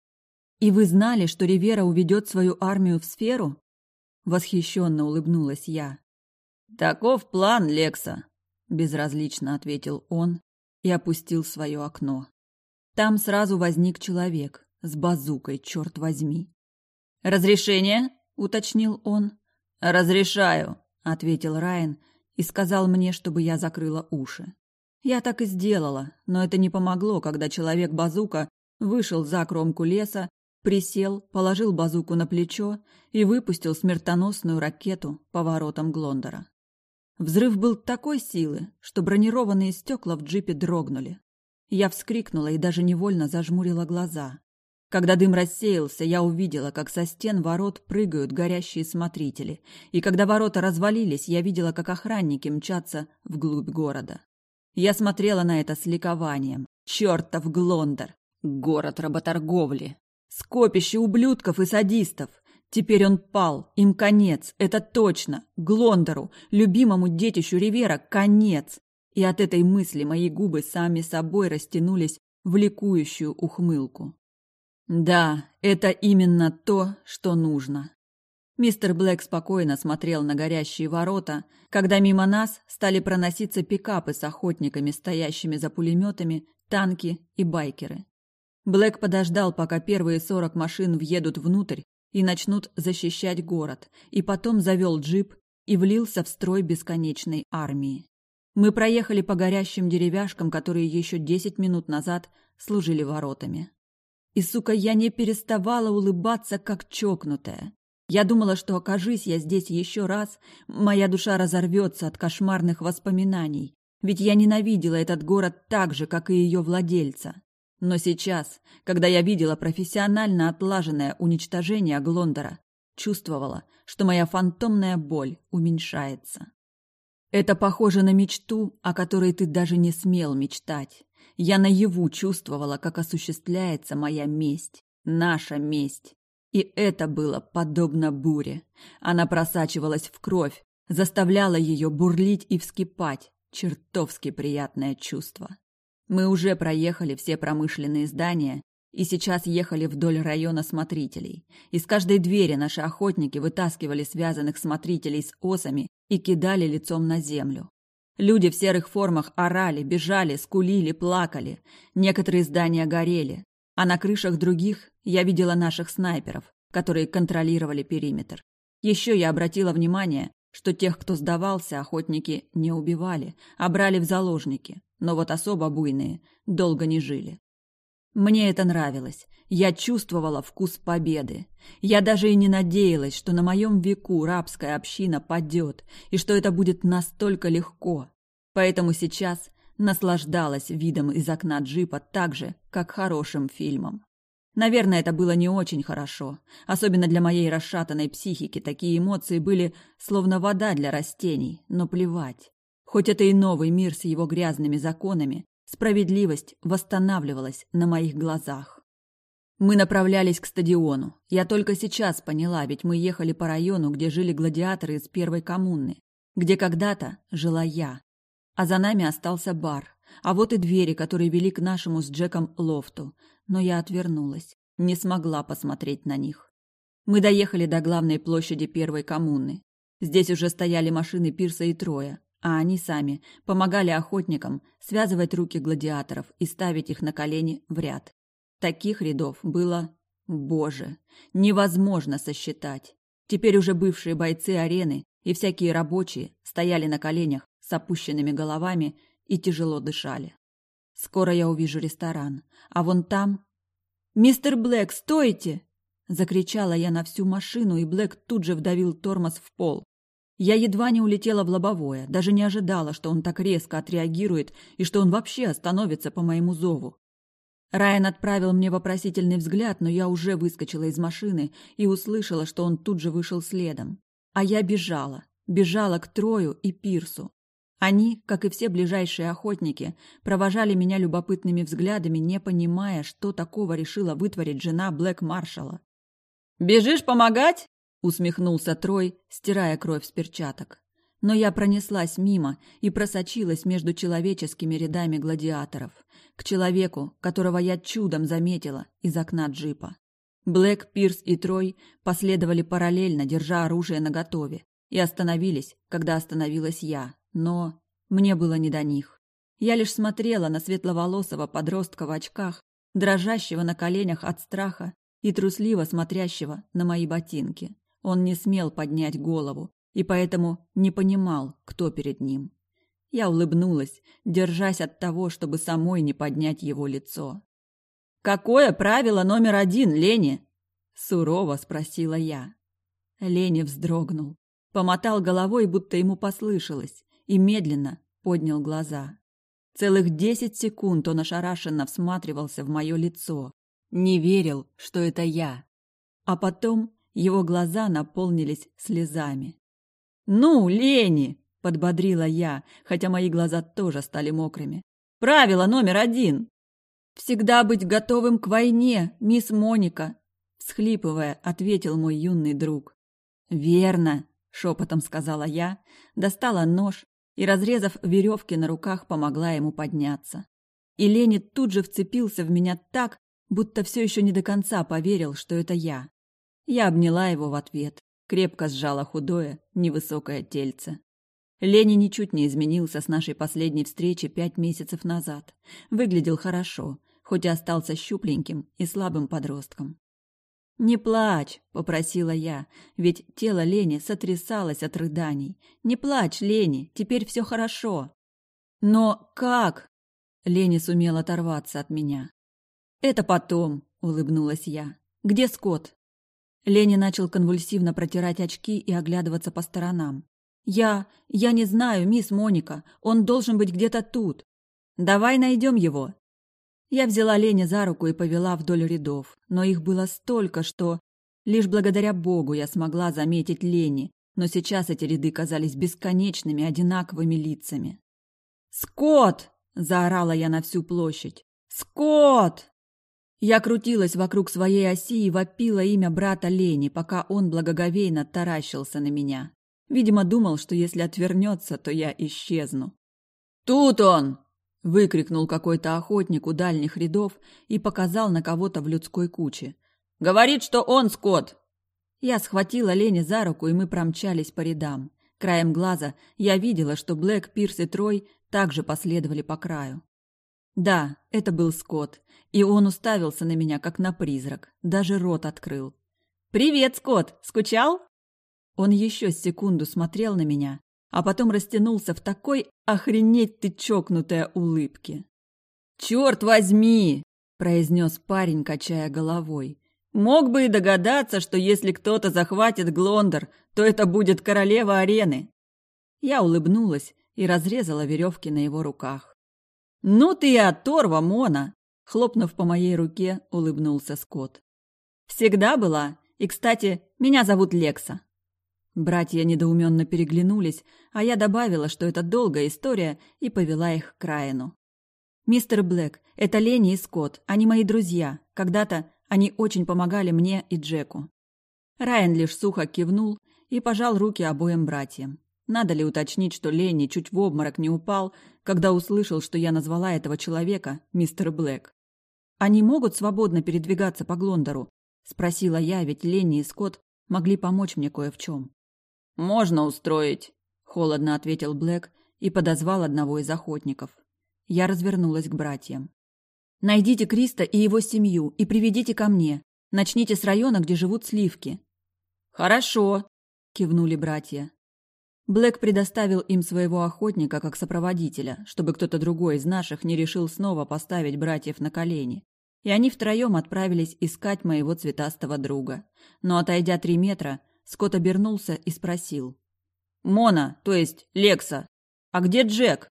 «И вы знали, что Ривера уведет свою армию в сферу?» Восхищенно улыбнулась я. «Таков план, Лекса», — безразлично ответил он и опустил свое окно. Там сразу возник человек с базукой, черт возьми. «Разрешение?» — уточнил он. «Разрешаю», — ответил Райан и сказал мне, чтобы я закрыла уши. Я так и сделала, но это не помогло, когда человек-базука вышел за кромку леса Присел, положил базуку на плечо и выпустил смертоносную ракету по воротам Глондора. Взрыв был такой силы, что бронированные стекла в джипе дрогнули. Я вскрикнула и даже невольно зажмурила глаза. Когда дым рассеялся, я увидела, как со стен ворот прыгают горящие смотрители, и когда ворота развалились, я видела, как охранники мчатся вглубь города. Я смотрела на это с ликованием. Чертов Глондор! Город работорговли! Скопище ублюдков и садистов. Теперь он пал, им конец, это точно. Глондору, любимому детищу Ривера, конец. И от этой мысли мои губы сами собой растянулись в ликующую ухмылку. Да, это именно то, что нужно. Мистер Блэк спокойно смотрел на горящие ворота, когда мимо нас стали проноситься пикапы с охотниками, стоящими за пулеметами, танки и байкеры. Блэк подождал, пока первые сорок машин въедут внутрь и начнут защищать город, и потом завел джип и влился в строй бесконечной армии. Мы проехали по горящим деревяшкам, которые еще десять минут назад служили воротами. И, сука, я не переставала улыбаться, как чокнутая. Я думала, что окажись я здесь еще раз, моя душа разорвется от кошмарных воспоминаний, ведь я ненавидела этот город так же, как и ее владельца. Но сейчас, когда я видела профессионально отлаженное уничтожение Глондора, чувствовала, что моя фантомная боль уменьшается. Это похоже на мечту, о которой ты даже не смел мечтать. Я наяву чувствовала, как осуществляется моя месть, наша месть. И это было подобно буре. Она просачивалась в кровь, заставляла ее бурлить и вскипать. Чертовски приятное чувство. Мы уже проехали все промышленные здания и сейчас ехали вдоль района смотрителей. Из каждой двери наши охотники вытаскивали связанных смотрителей с осами и кидали лицом на землю. Люди в серых формах орали, бежали, скулили, плакали. Некоторые здания горели, а на крышах других я видела наших снайперов, которые контролировали периметр. Еще я обратила внимание, что тех, кто сдавался, охотники не убивали, а брали в заложники, но вот особо буйные долго не жили. Мне это нравилось. Я чувствовала вкус победы. Я даже и не надеялась, что на моем веку рабская община падет, и что это будет настолько легко. Поэтому сейчас наслаждалась видом из окна джипа так же, как хорошим фильмом. Наверное, это было не очень хорошо. Особенно для моей расшатанной психики такие эмоции были словно вода для растений, но плевать. Хоть это и новый мир с его грязными законами, Справедливость восстанавливалась на моих глазах. Мы направлялись к стадиону. Я только сейчас поняла, ведь мы ехали по району, где жили гладиаторы из первой коммуны, где когда-то жила я. А за нами остался бар. А вот и двери, которые вели к нашему с Джеком лофту. Но я отвернулась, не смогла посмотреть на них. Мы доехали до главной площади первой коммуны. Здесь уже стояли машины Пирса и Троя, а они сами помогали охотникам связывать руки гладиаторов и ставить их на колени в ряд. Таких рядов было, боже, невозможно сосчитать. Теперь уже бывшие бойцы арены и всякие рабочие стояли на коленях с опущенными головами и тяжело дышали. Скоро я увижу ресторан, а вон там... «Мистер Блэк, стойте!» Закричала я на всю машину, и Блэк тут же вдавил тормоз в пол. Я едва не улетела в лобовое, даже не ожидала, что он так резко отреагирует и что он вообще остановится по моему зову. Райан отправил мне вопросительный взгляд, но я уже выскочила из машины и услышала, что он тут же вышел следом. А я бежала, бежала к Трою и Пирсу. Они, как и все ближайшие охотники, провожали меня любопытными взглядами, не понимая, что такого решила вытворить жена Блэк Маршала. «Бежишь помогать?» Усмехнулся Трой, стирая кровь с перчаток. Но я пронеслась мимо и просочилась между человеческими рядами гладиаторов, к человеку, которого я чудом заметила из окна джипа. Блэк, Пирс и Трой последовали параллельно, держа оружие наготове, и остановились, когда остановилась я, но мне было не до них. Я лишь смотрела на светловолосого подростка в очках, дрожащего на коленях от страха и трусливо смотрящего на мои ботинки. Он не смел поднять голову и поэтому не понимал, кто перед ним. Я улыбнулась, держась от того, чтобы самой не поднять его лицо. «Какое правило номер один, Лени?» – сурово спросила я. Лени вздрогнул, помотал головой, будто ему послышалось, и медленно поднял глаза. Целых десять секунд он ошарашенно всматривался в мое лицо, не верил, что это я. А потом его глаза наполнились слезами. «Ну, Лени!» – подбодрила я, хотя мои глаза тоже стали мокрыми. «Правило номер один!» «Всегда быть готовым к войне, мисс Моника!» – всхлипывая, ответил мой юный друг. «Верно!» – шепотом сказала я, достала нож и, разрезав веревки на руках, помогла ему подняться. И Лени тут же вцепился в меня так, будто все еще не до конца поверил, что это я. Я обняла его в ответ, крепко сжала худое, невысокое тельце. Лени ничуть не изменился с нашей последней встречи пять месяцев назад. Выглядел хорошо, хоть и остался щупленьким и слабым подростком. «Не плачь», — попросила я, ведь тело Лени сотрясалось от рыданий. «Не плачь, Лени, теперь все хорошо». «Но как?» — Лени сумел оторваться от меня. «Это потом», — улыбнулась я. «Где Скотт?» Лени начал конвульсивно протирать очки и оглядываться по сторонам. «Я... я не знаю, мисс Моника. Он должен быть где-то тут. Давай найдем его». Я взяла Леня за руку и повела вдоль рядов, но их было столько, что... Лишь благодаря Богу я смогла заметить Лени, но сейчас эти ряды казались бесконечными, одинаковыми лицами. «Скот!» – заорала я на всю площадь. «Скот!» Я крутилась вокруг своей оси и вопила имя брата Лени, пока он благоговейно таращился на меня. Видимо, думал, что если отвернется, то я исчезну. «Тут он!» – Выкрикнул какой-то охотник у дальних рядов и показал на кого-то в людской куче. «Говорит, что он Скотт!» Я схватила Лени за руку, и мы промчались по рядам. Краем глаза я видела, что Блэк, Пирс и Трой также последовали по краю. Да, это был Скотт, и он уставился на меня, как на призрак, даже рот открыл. «Привет, Скотт! Скучал?» Он еще секунду смотрел на меня, а потом растянулся в такой охренеть ты чокнутая улыбке. «Черт возьми!» – произнес парень, качая головой. «Мог бы и догадаться, что если кто-то захватит Глондор, то это будет королева арены». Я улыбнулась и разрезала веревки на его руках. «Ну ты и оторва, Мона!» – хлопнув по моей руке, улыбнулся Скотт. «Всегда была. И, кстати, меня зовут Лекса». Братья недоуменно переглянулись, а я добавила, что это долгая история, и повела их к Райану. «Мистер Блэк, это Лени и Скотт, они мои друзья. Когда-то они очень помогали мне и Джеку». Райан лишь сухо кивнул и пожал руки обоим братьям. Надо ли уточнить, что Ленни чуть в обморок не упал, когда услышал, что я назвала этого человека мистер Блэк? «Они могут свободно передвигаться по Глондору?» – спросила я, ведь Ленни и Скотт могли помочь мне кое в чем. «Можно устроить», — холодно ответил Блэк и подозвал одного из охотников. Я развернулась к братьям. «Найдите Криста и его семью и приведите ко мне. Начните с района, где живут сливки». «Хорошо», — кивнули братья. Блэк предоставил им своего охотника как сопроводителя, чтобы кто-то другой из наших не решил снова поставить братьев на колени. И они втроем отправились искать моего цветастого друга. Но, отойдя три метра, Скотт обернулся и спросил. «Мона, то есть Лекса, а где Джек?»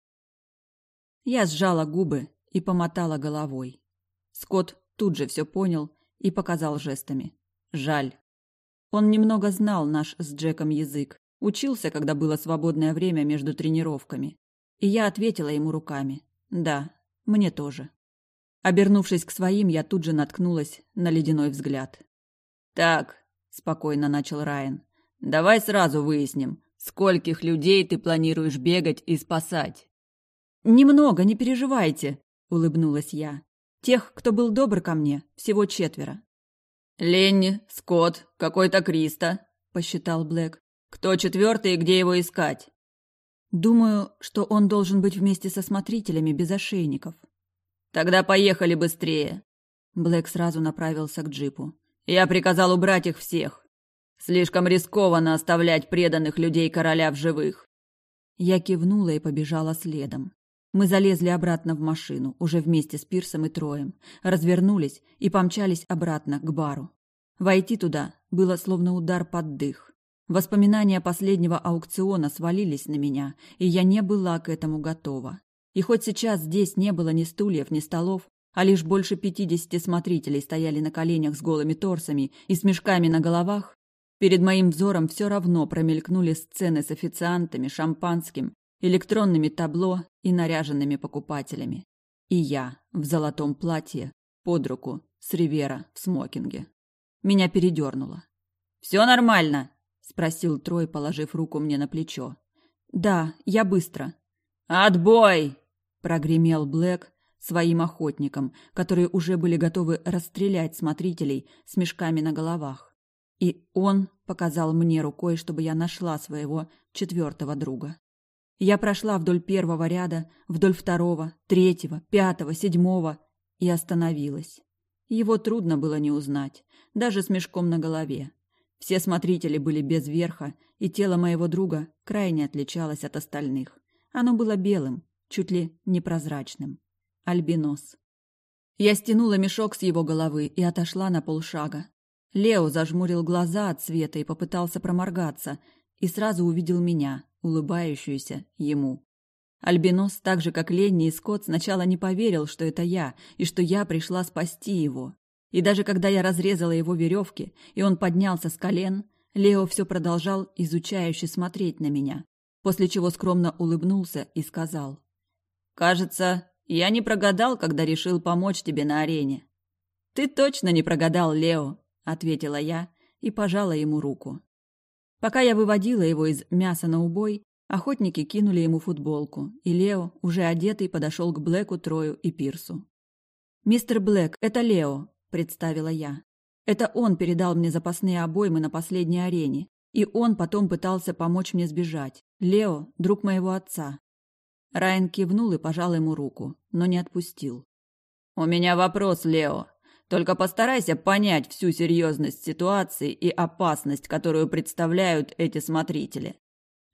Я сжала губы и помотала головой. Скотт тут же все понял и показал жестами. Жаль. Он немного знал наш с Джеком язык, учился, когда было свободное время между тренировками. И я ответила ему руками. Да, мне тоже. Обернувшись к своим, я тут же наткнулась на ледяной взгляд. «Так, спокойно начал Райан. Давай сразу выясним, скольких людей ты планируешь бегать и спасать. Немного, не переживайте, улыбнулась я. Тех, кто был добр ко мне, всего четверо. Ленни, Скотт, какой-то Криста, посчитал Блэк. Кто четвертый и где его искать? Думаю, что он должен быть вместе со смотрителями без ошейников. Тогда поехали быстрее. Блэк сразу направился к джипу. Я приказал убрать их всех. Слишком рискованно оставлять преданных людей короля в живых. Я кивнула и побежала следом. Мы залезли обратно в машину, уже вместе с Пирсом и Троем, развернулись и помчались обратно к бару. Войти туда было словно удар под дых. Воспоминания последнего аукциона свалились на меня, и я не была к этому готова. И хоть сейчас здесь не было ни стульев, ни столов, а лишь больше пятидесяти смотрителей стояли на коленях с голыми торсами и с мешками на головах, перед моим взором все равно промелькнули сцены с официантами, шампанским, электронными табло и наряженными покупателями. И я в золотом платье, под руку, с Ривера в смокинге. Меня передернуло. «Все нормально?» – спросил Трой, положив руку мне на плечо. «Да, я быстро». «Отбой!» – прогремел Блэк, своим охотникам, которые уже были готовы расстрелять смотрителей с мешками на головах. И он показал мне рукой, чтобы я нашла своего четвертого друга. Я прошла вдоль первого ряда, вдоль второго, третьего, пятого, седьмого и остановилась. Его трудно было не узнать, даже с мешком на голове. Все смотрители были без верха, и тело моего друга крайне отличалось от остальных. Оно было белым, чуть ли непрозрачным. Альбинос. Я стянула мешок с его головы и отошла на полшага. Лео зажмурил глаза от света и попытался проморгаться, и сразу увидел меня, улыбающуюся ему. Альбинос, так же как Ленни и Скотт, сначала не поверил, что это я, и что я пришла спасти его. И даже когда я разрезала его веревки, и он поднялся с колен, Лео все продолжал изучающе смотреть на меня, после чего скромно улыбнулся и сказал. «Кажется, я не прогадал, когда решил помочь тебе на арене. Ты точно не прогадал, Лео, ответила я и пожала ему руку. Пока я выводила его из мяса на убой, Охотники кинули ему футболку, и Лео, уже одетый, подошел к Блэку, Трою и Пирсу. «Мистер Блэк, это Лео», — представила я. «Это он передал мне запасные обоймы на последней арене, и он потом пытался помочь мне сбежать. Лео — друг моего отца». Райан кивнул и пожал ему руку, но не отпустил. «У меня вопрос, Лео. Только постарайся понять всю серьезность ситуации и опасность, которую представляют эти смотрители.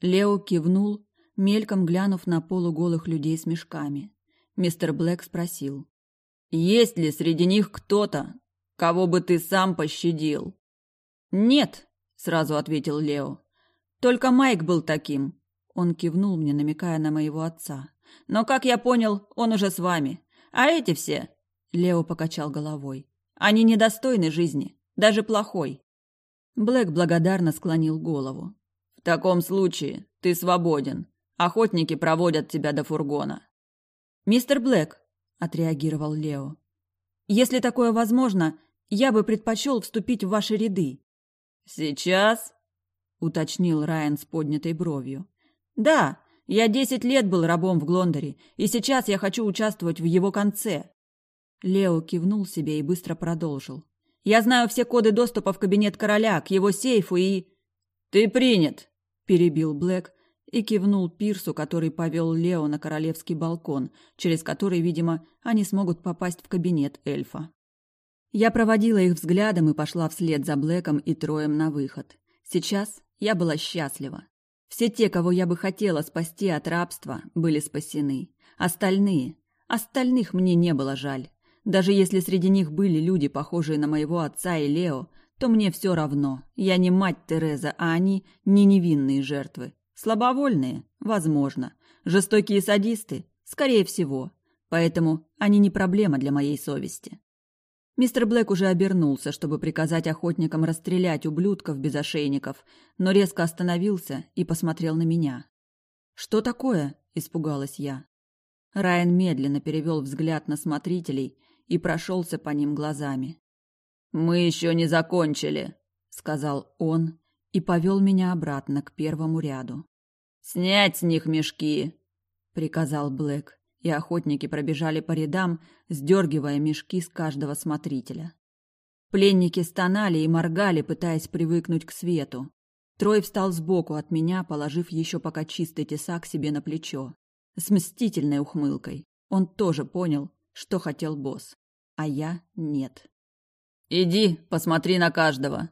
Лео кивнул, мельком глянув на полуголых людей с мешками. Мистер Блэк спросил. «Есть ли среди них кто-то, кого бы ты сам пощадил?» «Нет», — сразу ответил Лео. «Только Майк был таким». Он кивнул мне, намекая на моего отца. «Но, как я понял, он уже с вами. А эти все...» Лео покачал головой. «Они недостойны жизни, даже плохой». Блэк благодарно склонил голову. В таком случае ты свободен. Охотники проводят тебя до фургона. Мистер Блэк, отреагировал Лео. Если такое возможно, я бы предпочел вступить в ваши ряды. Сейчас? уточнил Райан с поднятой бровью. Да, я десять лет был рабом в Глондоре, и сейчас я хочу участвовать в его конце. Лео кивнул себе и быстро продолжил. Я знаю все коды доступа в кабинет короля, к его сейфу и... Ты принят, перебил Блэк и кивнул Пирсу, который повел Лео на королевский балкон, через который, видимо, они смогут попасть в кабинет эльфа. Я проводила их взглядом и пошла вслед за Блэком и Троем на выход. Сейчас я была счастлива. Все те, кого я бы хотела спасти от рабства, были спасены. Остальные, остальных мне не было жаль. Даже если среди них были люди, похожие на моего отца и Лео, то мне все равно. Я не мать Тереза, а они не невинные жертвы. Слабовольные? Возможно. Жестокие садисты? Скорее всего. Поэтому они не проблема для моей совести. Мистер Блэк уже обернулся, чтобы приказать охотникам расстрелять ублюдков без ошейников, но резко остановился и посмотрел на меня. «Что такое?» – испугалась я. Райан медленно перевел взгляд на смотрителей и прошелся по ним глазами. «Мы еще не закончили», — сказал он и повел меня обратно к первому ряду. «Снять с них мешки», — приказал Блэк, и охотники пробежали по рядам, сдергивая мешки с каждого смотрителя. Пленники стонали и моргали, пытаясь привыкнуть к свету. Трой встал сбоку от меня, положив еще пока чистый тесак себе на плечо. С мстительной ухмылкой. Он тоже понял, что хотел босс, а я нет. «Иди, посмотри на каждого!»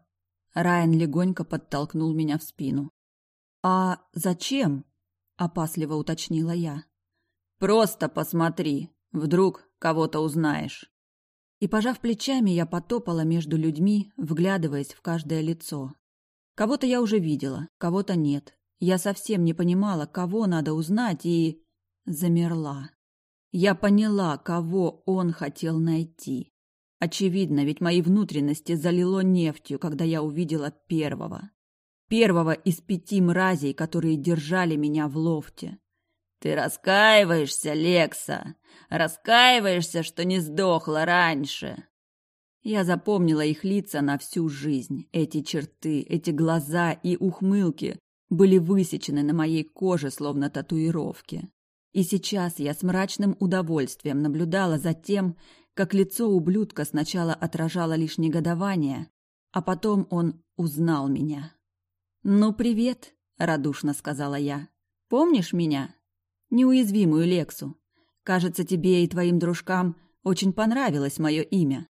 Райан легонько подтолкнул меня в спину. «А зачем?» – опасливо уточнила я. «Просто посмотри, вдруг кого-то узнаешь». И, пожав плечами, я потопала между людьми, вглядываясь в каждое лицо. Кого-то я уже видела, кого-то нет. Я совсем не понимала, кого надо узнать, и... замерла. Я поняла, кого он хотел найти. Очевидно, ведь мои внутренности залило нефтью, когда я увидела первого. Первого из пяти мразей, которые держали меня в лофте. «Ты раскаиваешься, Лекса? Раскаиваешься, что не сдохла раньше?» Я запомнила их лица на всю жизнь. Эти черты, эти глаза и ухмылки были высечены на моей коже, словно татуировки. И сейчас я с мрачным удовольствием наблюдала за тем, как лицо ублюдка сначала отражало лишь негодование, а потом он узнал меня. «Ну, привет», — радушно сказала я. «Помнишь меня? Неуязвимую Лексу. Кажется, тебе и твоим дружкам очень понравилось мое имя».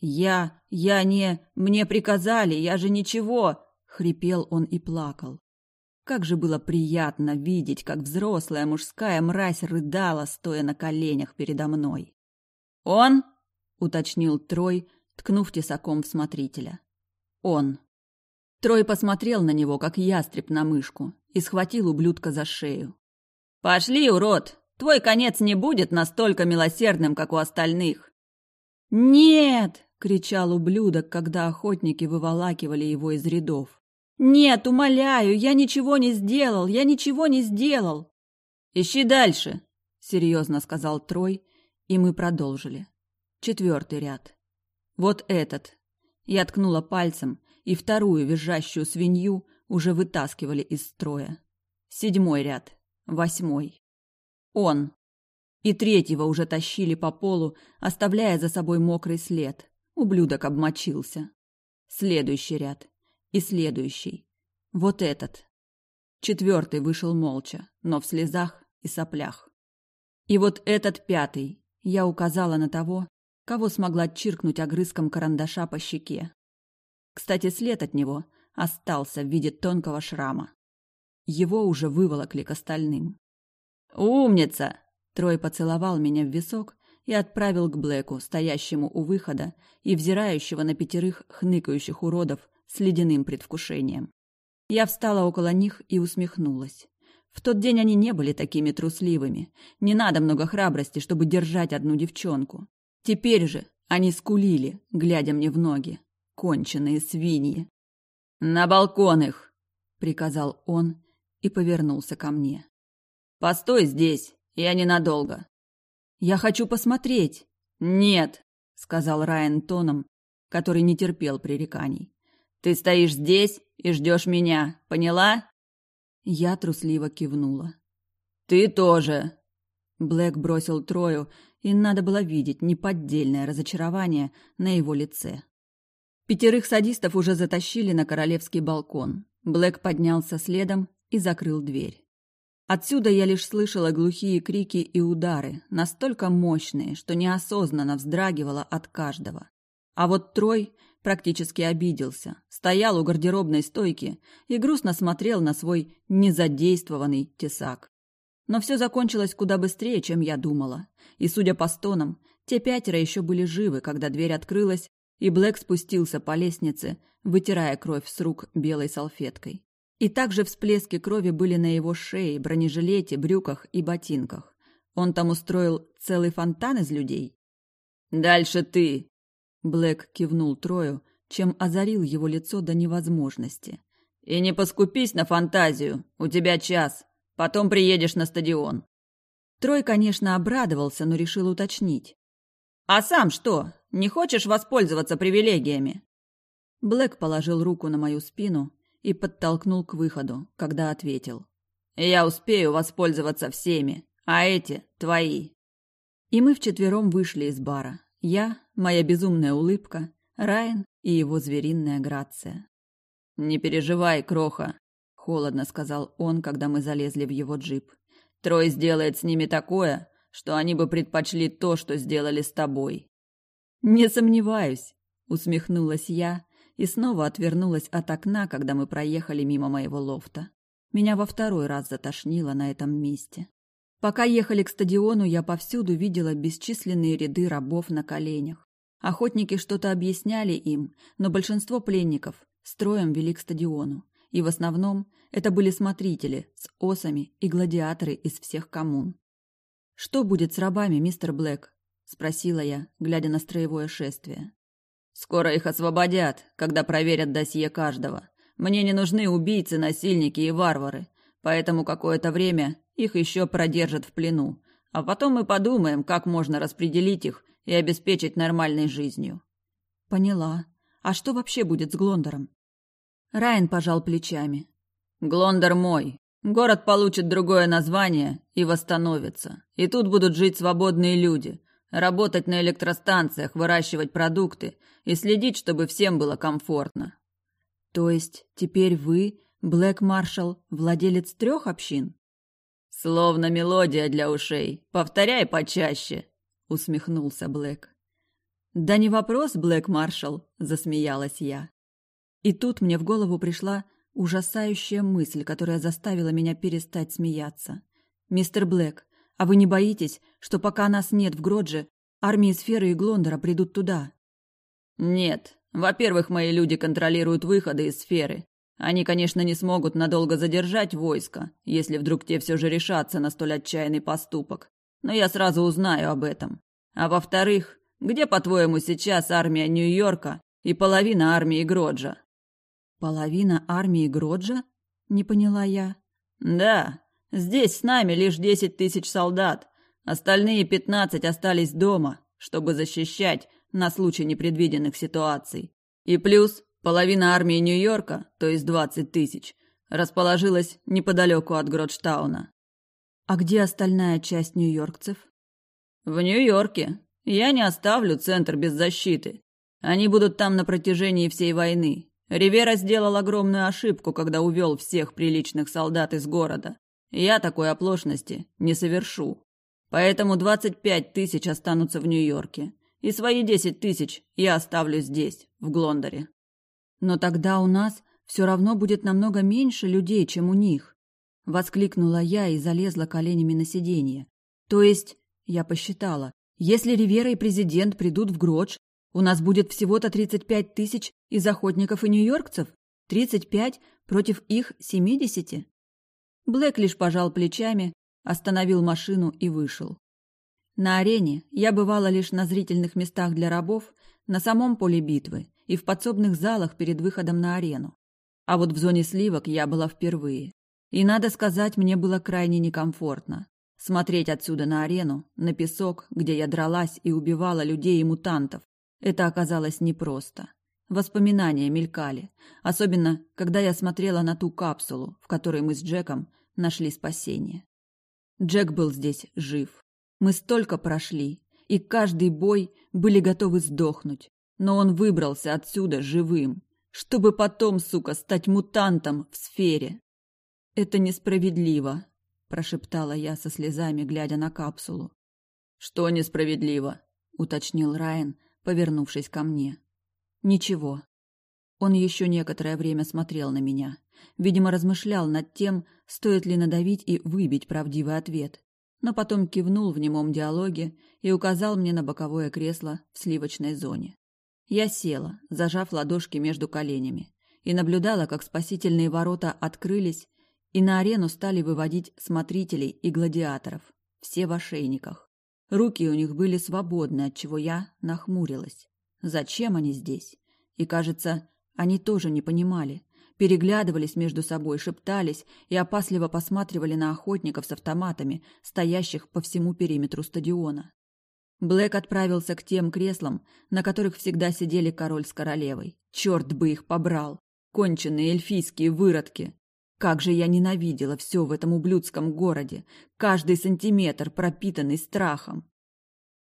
«Я... я не... мне приказали, я же ничего...» — хрипел он и плакал. Как же было приятно видеть, как взрослая мужская мразь рыдала, стоя на коленях передо мной. «Он?» — уточнил Трой, ткнув тесаком в смотрителя. «Он». Трой посмотрел на него, как ястреб на мышку, и схватил ублюдка за шею. «Пошли, урод! Твой конец не будет настолько милосердным, как у остальных!» «Нет!» — кричал ублюдок, когда охотники выволакивали его из рядов. «Нет, умоляю, я ничего не сделал, я ничего не сделал!» «Ищи дальше!» — серьезно сказал Трой и мы продолжили. Четвертый ряд. Вот этот. Я ткнула пальцем, и вторую визжащую свинью уже вытаскивали из строя. седьмой ряд, восьмой. Он. И третьего уже тащили по полу, оставляя за собой мокрый след. Ублюдок обмочился. Следующий ряд. И следующий. Вот этот. Четвертый вышел молча, но в слезах и соплях. И вот этот пятый. Я указала на того, кого смогла чиркнуть огрызком карандаша по щеке. Кстати, след от него остался в виде тонкого шрама. Его уже выволокли к остальным. «Умница!» Трой поцеловал меня в висок и отправил к Блэку, стоящему у выхода и взирающего на пятерых хныкающих уродов с ледяным предвкушением. Я встала около них и усмехнулась. В тот день они не были такими трусливыми. Не надо много храбрости, чтобы держать одну девчонку. Теперь же они скулили, глядя мне в ноги. Конченые свиньи. «На балкон их!» — приказал он и повернулся ко мне. «Постой здесь, я ненадолго». «Я хочу посмотреть». «Нет», — сказал Райан тоном, который не терпел пререканий. «Ты стоишь здесь и ждешь меня, поняла?» Я трусливо кивнула. «Ты тоже!» Блэк бросил Трою, и надо было видеть неподдельное разочарование на его лице. Пятерых садистов уже затащили на королевский балкон. Блэк поднялся следом и закрыл дверь. Отсюда я лишь слышала глухие крики и удары, настолько мощные, что неосознанно вздрагивала от каждого. А вот Трой практически обиделся, стоял у гардеробной стойки и грустно смотрел на свой незадействованный тесак. Но все закончилось куда быстрее, чем я думала. И, судя по стонам, те пятеро еще были живы, когда дверь открылась, и Блэк спустился по лестнице, вытирая кровь с рук белой салфеткой. И также всплески крови были на его шее, бронежилете, брюках и ботинках. Он там устроил целый фонтан из людей. «Дальше ты!» Блэк кивнул Трою, чем озарил его лицо до невозможности. «И не поскупись на фантазию, у тебя час, потом приедешь на стадион». Трой, конечно, обрадовался, но решил уточнить. «А сам что, не хочешь воспользоваться привилегиями?» Блэк положил руку на мою спину и подтолкнул к выходу, когда ответил. «Я успею воспользоваться всеми, а эти твои». И мы вчетвером вышли из бара. Я, моя безумная улыбка, Райан и его звериная грация. «Не переживай, Кроха», — холодно сказал он, когда мы залезли в его джип. «Трой сделает с ними такое, что они бы предпочли то, что сделали с тобой». «Не сомневаюсь», — усмехнулась я и снова отвернулась от окна, когда мы проехали мимо моего лофта. Меня во второй раз затошнило на этом месте. Пока ехали к стадиону, я повсюду видела бесчисленные ряды рабов на коленях. Охотники что-то объясняли им, но большинство пленников строем вели к стадиону. И в основном это были смотрители с осами и гладиаторы из всех коммун. «Что будет с рабами, мистер Блэк?» – спросила я, глядя на строевое шествие. «Скоро их освободят, когда проверят досье каждого. Мне не нужны убийцы, насильники и варвары, поэтому какое-то время их еще продержат в плену, а потом мы подумаем, как можно распределить их и обеспечить нормальной жизнью. Поняла. А что вообще будет с Глондором? Райан пожал плечами. Глондор мой. Город получит другое название и восстановится. И тут будут жить свободные люди, работать на электростанциях, выращивать продукты и следить, чтобы всем было комфортно. То есть теперь вы, Блэк Маршал, владелец трех общин? Словно мелодия для ушей. Повторяй почаще, усмехнулся Блэк. Да не вопрос, Блэк Маршал, засмеялась я. И тут мне в голову пришла ужасающая мысль, которая заставила меня перестать смеяться. Мистер Блэк, а вы не боитесь, что пока нас нет в Гродже, армии Сферы и Глондора придут туда? Нет. Во-первых, мои люди контролируют выходы из Сферы, они, конечно, не смогут надолго задержать войско, если вдруг те все же решатся на столь отчаянный поступок. Но я сразу узнаю об этом. А во-вторых, где, по-твоему, сейчас армия Нью-Йорка и половина армии Гроджа? Половина армии Гроджа? Не поняла я. Да, здесь с нами лишь десять тысяч солдат. Остальные пятнадцать остались дома, чтобы защищать на случай непредвиденных ситуаций. И плюс Половина армии Нью-Йорка, то есть двадцать тысяч, Расположилась неподалеку от Гродштауна. А где остальная часть нью-йоркцев? В Нью-Йорке. Я не оставлю центр без защиты. Они будут там на протяжении всей войны. Ривера сделал огромную ошибку, когда увел всех приличных солдат из города. Я такой оплошности не совершу. Поэтому двадцать пять тысяч останутся в Нью-Йорке. И свои десять тысяч я оставлю здесь, в Глондоре. Но тогда у нас все равно будет намного меньше людей, чем у них. Воскликнула я и залезла коленями на сиденье. То есть, я посчитала, если Ривера и президент придут в Гродж, у нас будет всего-то тридцать пять тысяч из охотников и нью-йоркцев? Тридцать пять против их семидесяти? Блэк лишь пожал плечами, остановил машину и вышел. На арене я бывала лишь на зрительных местах для рабов, на самом поле битвы и в подсобных залах перед выходом на арену. А вот в зоне сливок я была впервые. И, надо сказать, мне было крайне некомфортно. Смотреть отсюда на арену, на песок, где я дралась и убивала людей и мутантов, это оказалось непросто. Воспоминания мелькали, особенно, когда я смотрела на ту капсулу, в которой мы с Джеком нашли спасение. Джек был здесь жив. Мы столько прошли, и каждый бой были готовы сдохнуть, но он выбрался отсюда живым, чтобы потом, сука, стать мутантом в сфере. Это несправедливо, прошептала я со слезами, глядя на капсулу. Что несправедливо? уточнил Райан, повернувшись ко мне. Ничего. Он еще некоторое время смотрел на меня. Видимо, размышлял над тем, стоит ли надавить и выбить правдивый ответ. Но потом кивнул в немом диалоге и указал мне на боковое кресло в сливочной зоне. Я села, зажав ладошки между коленями, и наблюдала, как спасительные ворота открылись, и на арену стали выводить смотрителей и гладиаторов, все в ошейниках. Руки у них были свободны, от чего я нахмурилась. Зачем они здесь? И, кажется, они тоже не понимали. Переглядывались между собой, шептались и опасливо посматривали на охотников с автоматами, стоящих по всему периметру стадиона. Блэк отправился к тем креслам, на которых всегда сидели король с королевой. Черт бы их побрал! Конченые эльфийские выродки! Как же я ненавидела все в этом ублюдском городе, каждый сантиметр пропитанный страхом.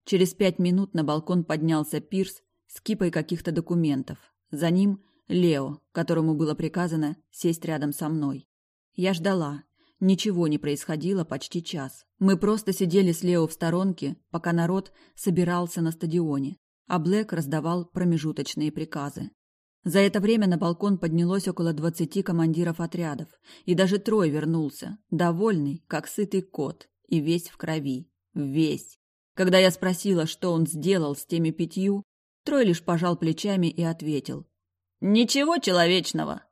Через пять минут на балкон поднялся Пирс с кипой каких-то документов. За ним Лео, которому было приказано сесть рядом со мной. Я ждала, Ничего не происходило почти час. Мы просто сидели с Лео в сторонке, пока народ собирался на стадионе, а Блэк раздавал промежуточные приказы. За это время на балкон поднялось около двадцати командиров отрядов, и даже Трой вернулся, довольный, как сытый кот, и весь в крови. Весь. Когда я спросила, что он сделал с теми пятью, Трой лишь пожал плечами и ответил. «Ничего человечного!»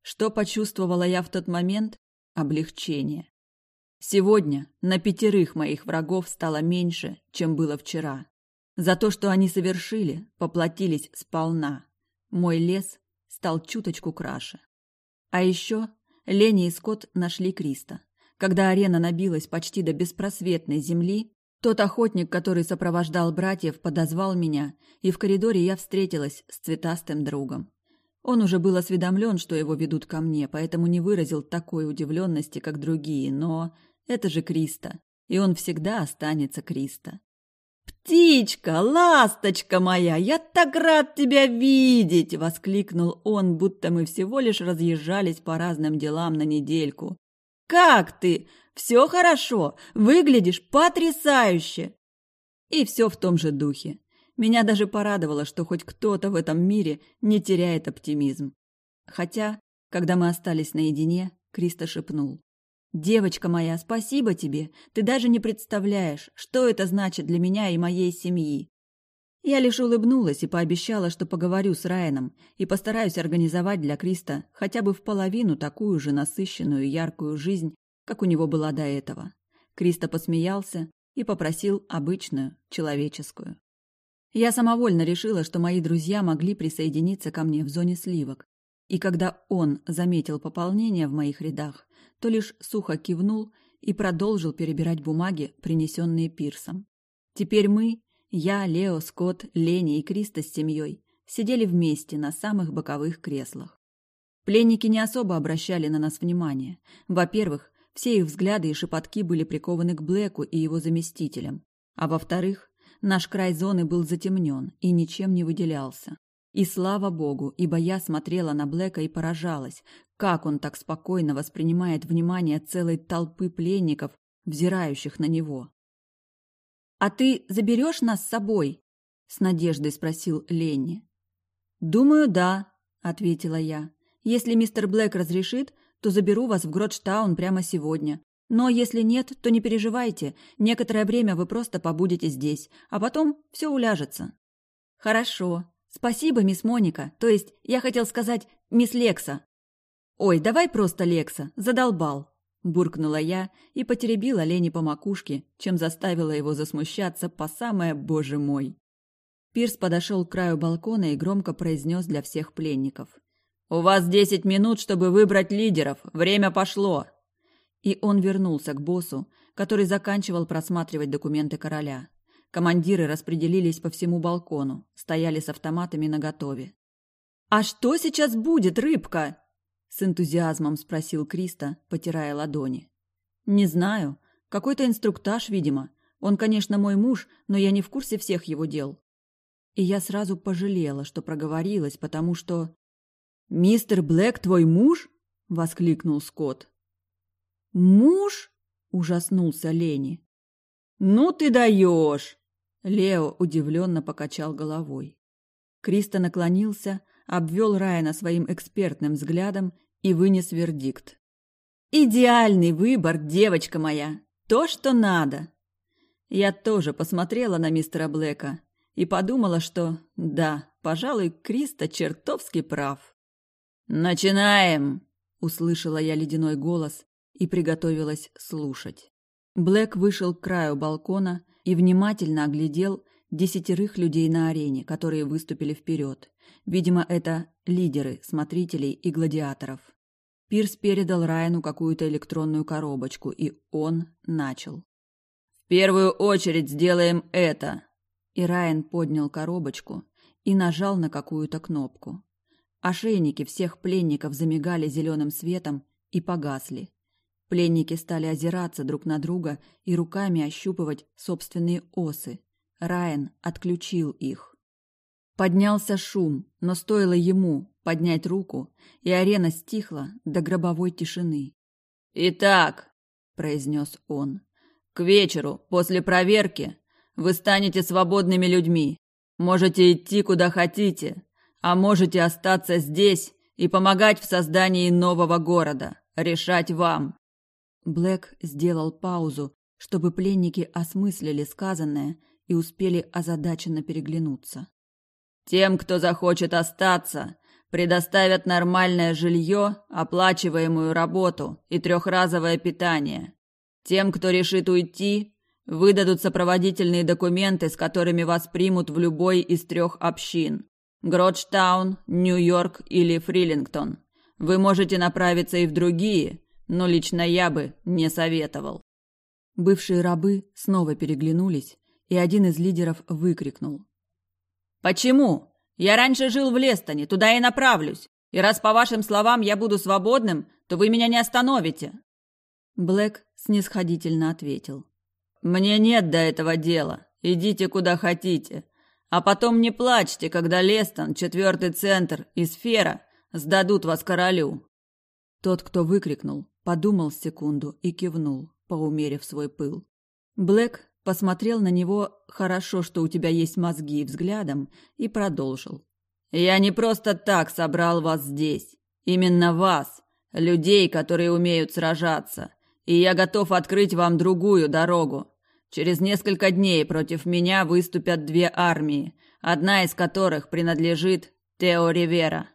Что почувствовала я в тот момент? облегчение. Сегодня на пятерых моих врагов стало меньше, чем было вчера. За то, что они совершили, поплатились сполна. Мой лес стал чуточку краше. А еще Лени и Скотт нашли Криста. Когда арена набилась почти до беспросветной земли, тот охотник, который сопровождал братьев, подозвал меня, и в коридоре я встретилась с цветастым другом. Он уже был осведомлен, что его ведут ко мне, поэтому не выразил такой удивленности, как другие, но это же Криста, и он всегда останется Криста. «Птичка, ласточка моя, я так рад тебя видеть!» — воскликнул он, будто мы всего лишь разъезжались по разным делам на недельку. «Как ты? Все хорошо? Выглядишь потрясающе!» И все в том же духе. Меня даже порадовало, что хоть кто-то в этом мире не теряет оптимизм. Хотя, когда мы остались наедине, Криста шепнул. «Девочка моя, спасибо тебе. Ты даже не представляешь, что это значит для меня и моей семьи». Я лишь улыбнулась и пообещала, что поговорю с Райаном и постараюсь организовать для Криста хотя бы в половину такую же насыщенную и яркую жизнь, как у него была до этого. Криста посмеялся и попросил обычную, человеческую. Я самовольно решила, что мои друзья могли присоединиться ко мне в зоне сливок. И когда он заметил пополнение в моих рядах, то лишь сухо кивнул и продолжил перебирать бумаги, принесенные Пирсом. Теперь мы, я, Лео, Скотт, Лени и Криста с семьей, сидели вместе на самых боковых креслах. Пленники не особо обращали на нас внимание. Во-первых, все их взгляды и шепотки были прикованы к Блэку и его заместителям. А во-вторых, наш край зоны был затемнен и ничем не выделялся. И слава богу, ибо я смотрела на Блэка и поражалась, как он так спокойно воспринимает внимание целой толпы пленников, взирающих на него. «А ты заберешь нас с собой?» — с надеждой спросил Ленни. «Думаю, да», — ответила я. «Если мистер Блэк разрешит, то заберу вас в Гротштаун прямо сегодня. Но если нет, то не переживайте, некоторое время вы просто побудете здесь, а потом все уляжется». «Хорошо», «Спасибо, мисс Моника, то есть я хотел сказать мисс Лекса». «Ой, давай просто Лекса, задолбал», – буркнула я и потеребила Лени по макушке, чем заставила его засмущаться по самое «боже мой». Пирс подошел к краю балкона и громко произнес для всех пленников. «У вас десять минут, чтобы выбрать лидеров. Время пошло!» И он вернулся к боссу, который заканчивал просматривать документы короля. Командиры распределились по всему балкону, стояли с автоматами наготове. «А что сейчас будет, рыбка?» – с энтузиазмом спросил Криста, потирая ладони. «Не знаю. Какой-то инструктаж, видимо. Он, конечно, мой муж, но я не в курсе всех его дел». И я сразу пожалела, что проговорилась, потому что... «Мистер Блэк твой муж?» – воскликнул Скотт. «Муж?» – ужаснулся Лени. «Ну ты даешь!» Лео удивленно покачал головой. Криста наклонился, обвел Райана своим экспертным взглядом и вынес вердикт. «Идеальный выбор, девочка моя! То, что надо!» Я тоже посмотрела на мистера Блэка и подумала, что да, пожалуй, Криста чертовски прав. «Начинаем!» – услышала я ледяной голос и приготовилась слушать. Блэк вышел к краю балкона и внимательно оглядел десятерых людей на арене, которые выступили вперед. Видимо, это лидеры, смотрителей и гладиаторов. Пирс передал Райану какую-то электронную коробочку, и он начал. «В первую очередь сделаем это!» И Райан поднял коробочку и нажал на какую-то кнопку. Ошейники всех пленников замигали зеленым светом и погасли. Пленники стали озираться друг на друга и руками ощупывать собственные осы. Райан отключил их. Поднялся шум, но стоило ему поднять руку, и арена стихла до гробовой тишины. «Итак», — произнес он, — «к вечеру, после проверки, вы станете свободными людьми. Можете идти куда хотите, а можете остаться здесь и помогать в создании нового города. Решать вам. Блэк сделал паузу, чтобы пленники осмыслили сказанное и успели озадаченно переглянуться. «Тем, кто захочет остаться, предоставят нормальное жилье, оплачиваемую работу и трехразовое питание. Тем, кто решит уйти, выдадут сопроводительные документы, с которыми вас примут в любой из трех общин – Гротштаун, Нью-Йорк или Фрилингтон. Вы можете направиться и в другие – но лично я бы не советовал. Бывшие рабы снова переглянулись, и один из лидеров выкрикнул. «Почему? Я раньше жил в Лестоне, туда и направлюсь. И раз по вашим словам я буду свободным, то вы меня не остановите». Блэк снисходительно ответил. «Мне нет до этого дела. Идите куда хотите. А потом не плачьте, когда Лестон, четвертый центр и сфера сдадут вас королю». Тот, кто выкрикнул, Подумал секунду и кивнул, поумерив свой пыл. Блэк посмотрел на него «хорошо, что у тебя есть мозги» взглядом и продолжил. «Я не просто так собрал вас здесь. Именно вас, людей, которые умеют сражаться. И я готов открыть вам другую дорогу. Через несколько дней против меня выступят две армии, одна из которых принадлежит Тео Ривера.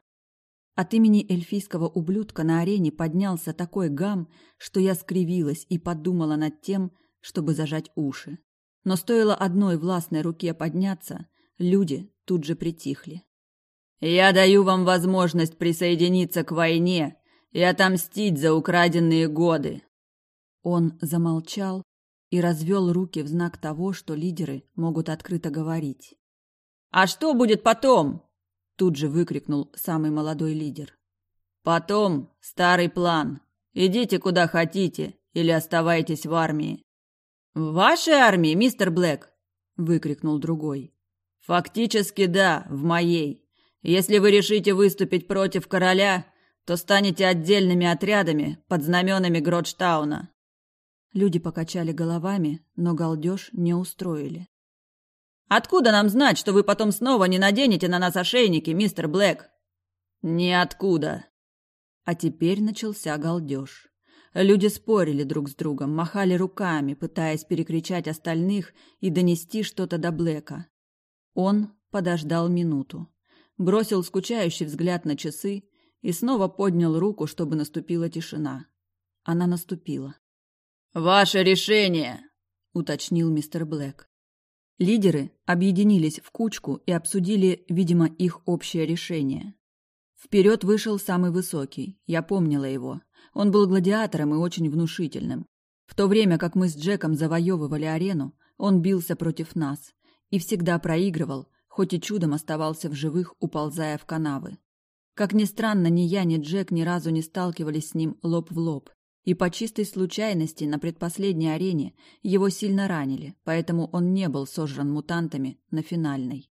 От имени эльфийского ублюдка на арене поднялся такой гам, что я скривилась и подумала над тем, чтобы зажать уши. Но стоило одной властной руке подняться, люди тут же притихли. «Я даю вам возможность присоединиться к войне и отомстить за украденные годы!» Он замолчал и развел руки в знак того, что лидеры могут открыто говорить. «А что будет потом?» Тут же выкрикнул самый молодой лидер. Потом старый план. Идите куда хотите или оставайтесь в армии. В вашей армии, мистер Блэк? выкрикнул другой. Фактически да, в моей. Если вы решите выступить против короля, то станете отдельными отрядами под знаменами Гродштауна. Люди покачали головами, но галдеж не устроили. Откуда нам знать, что вы потом снова не наденете на нас ошейники, мистер Блэк? Ниоткуда. А теперь начался галдеж. Люди спорили друг с другом, махали руками, пытаясь перекричать остальных и донести что-то до Блэка. Он подождал минуту, бросил скучающий взгляд на часы и снова поднял руку, чтобы наступила тишина. Она наступила. «Ваше решение!» — уточнил мистер Блэк. Лидеры объединились в кучку и обсудили, видимо, их общее решение. Вперед вышел самый высокий, я помнила его. Он был гладиатором и очень внушительным. В то время как мы с Джеком завоевывали арену, он бился против нас и всегда проигрывал, хоть и чудом оставался в живых, уползая в канавы. Как ни странно, ни я, ни Джек ни разу не сталкивались с ним лоб в лоб. И по чистой случайности на предпоследней арене его сильно ранили, поэтому он не был сожран мутантами на финальной.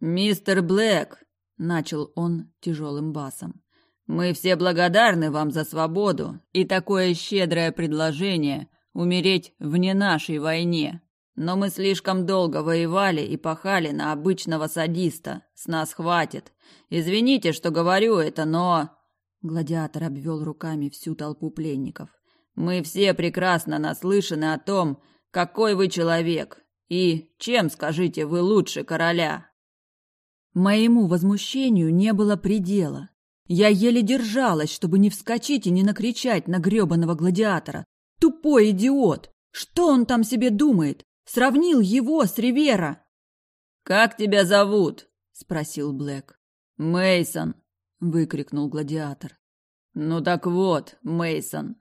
«Мистер Блэк!» – начал он тяжелым басом. «Мы все благодарны вам за свободу и такое щедрое предложение умереть в не нашей войне. Но мы слишком долго воевали и пахали на обычного садиста. С нас хватит. Извините, что говорю это, но...» Гладиатор обвел руками всю толпу пленников. «Мы все прекрасно наслышаны о том, какой вы человек. И чем, скажите, вы лучше короля?» Моему возмущению не было предела. Я еле держалась, чтобы не вскочить и не накричать на грёбаного гладиатора. Тупой идиот! Что он там себе думает? Сравнил его с Ривера. Как тебя зовут? спросил Блэк. Мейсон, выкрикнул гладиатор. Ну так вот, Мейсон,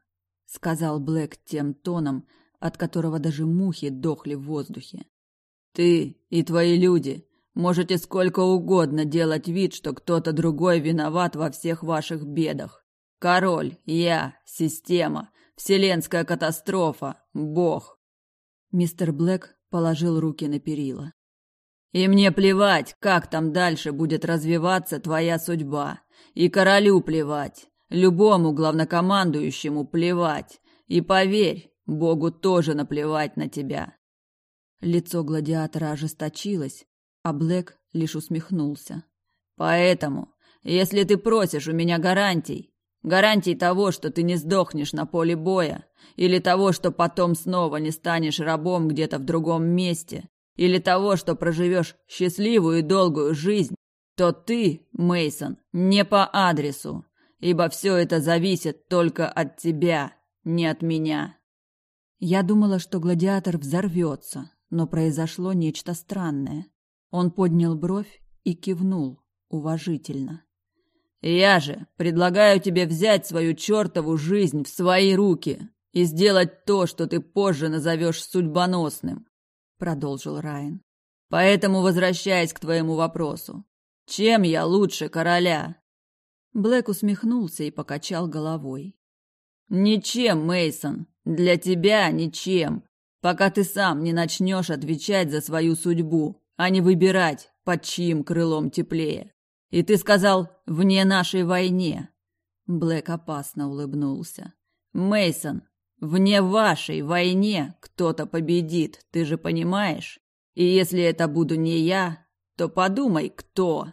сказал Блэк тем тоном, от которого даже мухи дохли в воздухе. Ты и твои люди можете сколько угодно делать вид, что кто-то другой виноват во всех ваших бедах. Король, я, система, вселенская катастрофа, бог. Мистер Блэк положил руки на перила. И мне плевать, как там дальше будет развиваться твоя судьба. И королю плевать, любому главнокомандующему плевать. И поверь, Богу тоже наплевать на тебя. Лицо гладиатора ожесточилось, а Блэк лишь усмехнулся. Поэтому, если ты просишь у меня гарантий, гарантий того, что ты не сдохнешь на поле боя, или того, что потом снова не станешь рабом где-то в другом месте, или того, что проживешь счастливую и долгую жизнь, то ты, Мейсон, не по адресу, ибо все это зависит только от тебя, не от меня. Я думала, что гладиатор взорвется, но произошло нечто странное. Он поднял бровь и кивнул уважительно. Я же предлагаю тебе взять свою чертову жизнь в свои руки и сделать то, что ты позже назовешь судьбоносным, продолжил Райан. Поэтому возвращаясь к твоему вопросу, чем я лучше короля? Блэк усмехнулся и покачал головой. Ничем, Мейсон, для тебя ничем, пока ты сам не начнешь отвечать за свою судьбу, а не выбирать, под чьим крылом теплее. И ты сказал вне нашей войне. Блэк опасно улыбнулся. Мейсон, Вне вашей войне кто-то победит, ты же понимаешь? И если это буду не я, то подумай, кто.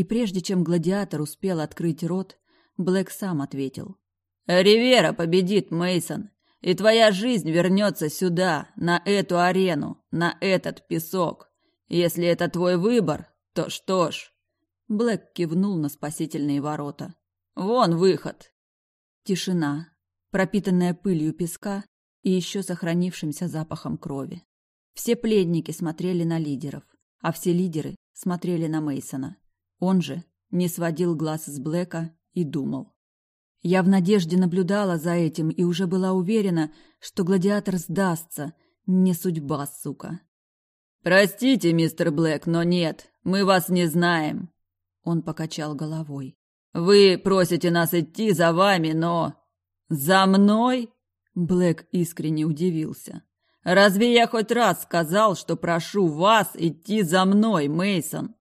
И прежде чем гладиатор успел открыть рот, Блэк сам ответил: Ривера победит, Мейсон, и твоя жизнь вернется сюда, на эту арену, на этот песок. Если это твой выбор, то что ж. Блэк кивнул на спасительные ворота. Вон выход. Тишина, пропитанная пылью песка и еще сохранившимся запахом крови. Все пленники смотрели на лидеров, а все лидеры смотрели на Мейсона. Он же не сводил глаз с Блэка и думал. Я в надежде наблюдала за этим и уже была уверена, что гладиатор сдастся. Не судьба, сука. «Простите, мистер Блэк, но нет, мы вас не знаем». Он покачал головой. Вы просите нас идти за вами, но... За мной? Блэк искренне удивился. Разве я хоть раз сказал, что прошу вас идти за мной, Мейсон?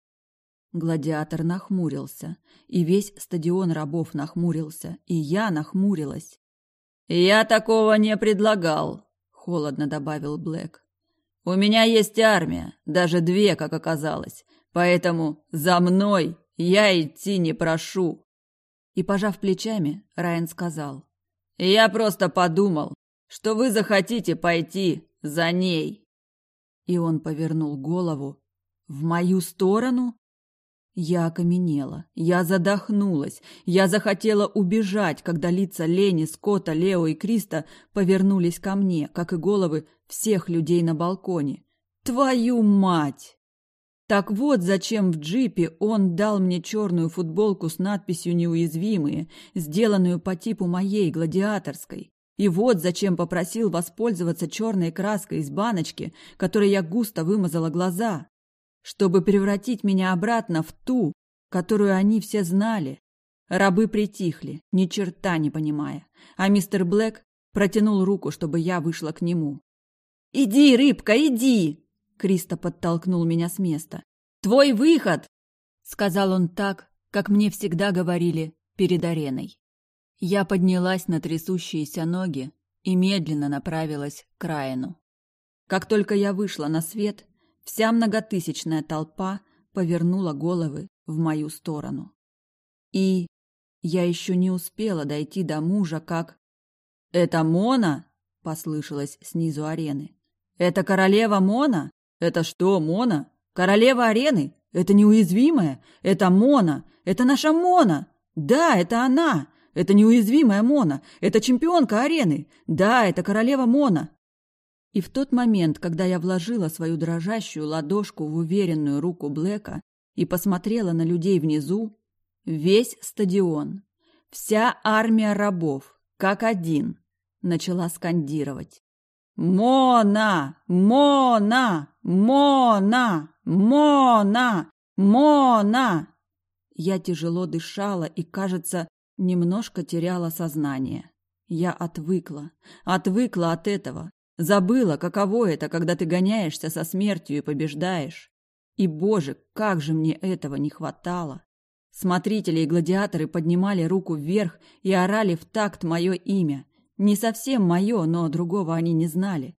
Гладиатор нахмурился, и весь стадион рабов нахмурился, и я нахмурилась. Я такого не предлагал, холодно добавил Блэк. У меня есть армия, даже две, как оказалось, поэтому за мной я идти не прошу. И пожав плечами, Райан сказал: "Я просто подумал, что вы захотите пойти за ней". И он повернул голову в мою сторону. Я окаменела, я задохнулась, я захотела убежать, когда лица Лени, Скотта, Лео и Криста повернулись ко мне, как и головы всех людей на балконе. Твою мать! Так вот, зачем в джипе он дал мне черную футболку с надписью «Неуязвимые», сделанную по типу моей, гладиаторской. И вот зачем попросил воспользоваться черной краской из баночки, которой я густо вымазала глаза чтобы превратить меня обратно в ту, которую они все знали. Рабы притихли, ни черта не понимая, а мистер Блэк протянул руку, чтобы я вышла к нему. «Иди, рыбка, иди!» Криста подтолкнул меня с места. «Твой выход!» Сказал он так, как мне всегда говорили перед ареной. Я поднялась на трясущиеся ноги и медленно направилась к Райану. Как только я вышла на свет, Вся многотысячная толпа повернула головы в мою сторону. И я еще не успела дойти до мужа, как... «Это Мона?» — послышалось снизу арены. «Это королева Мона? Это что, Мона? Королева арены? Это неуязвимая? Это Мона? Это наша Мона? Да, это она! Это неуязвимая Мона! Это чемпионка арены! Да, это королева Мона! И в тот момент, когда я вложила свою дрожащую ладошку в уверенную руку Блэка и посмотрела на людей внизу, весь стадион, вся армия рабов, как один, начала скандировать. «Мона! Мона! Мона! Мона! Мона!» Я тяжело дышала и, кажется, немножко теряла сознание. Я отвыкла, отвыкла от этого, Забыла, каково это, когда ты гоняешься со смертью и побеждаешь. И, боже, как же мне этого не хватало. Смотрители и гладиаторы поднимали руку вверх и орали в такт мое имя. Не совсем мое, но другого они не знали.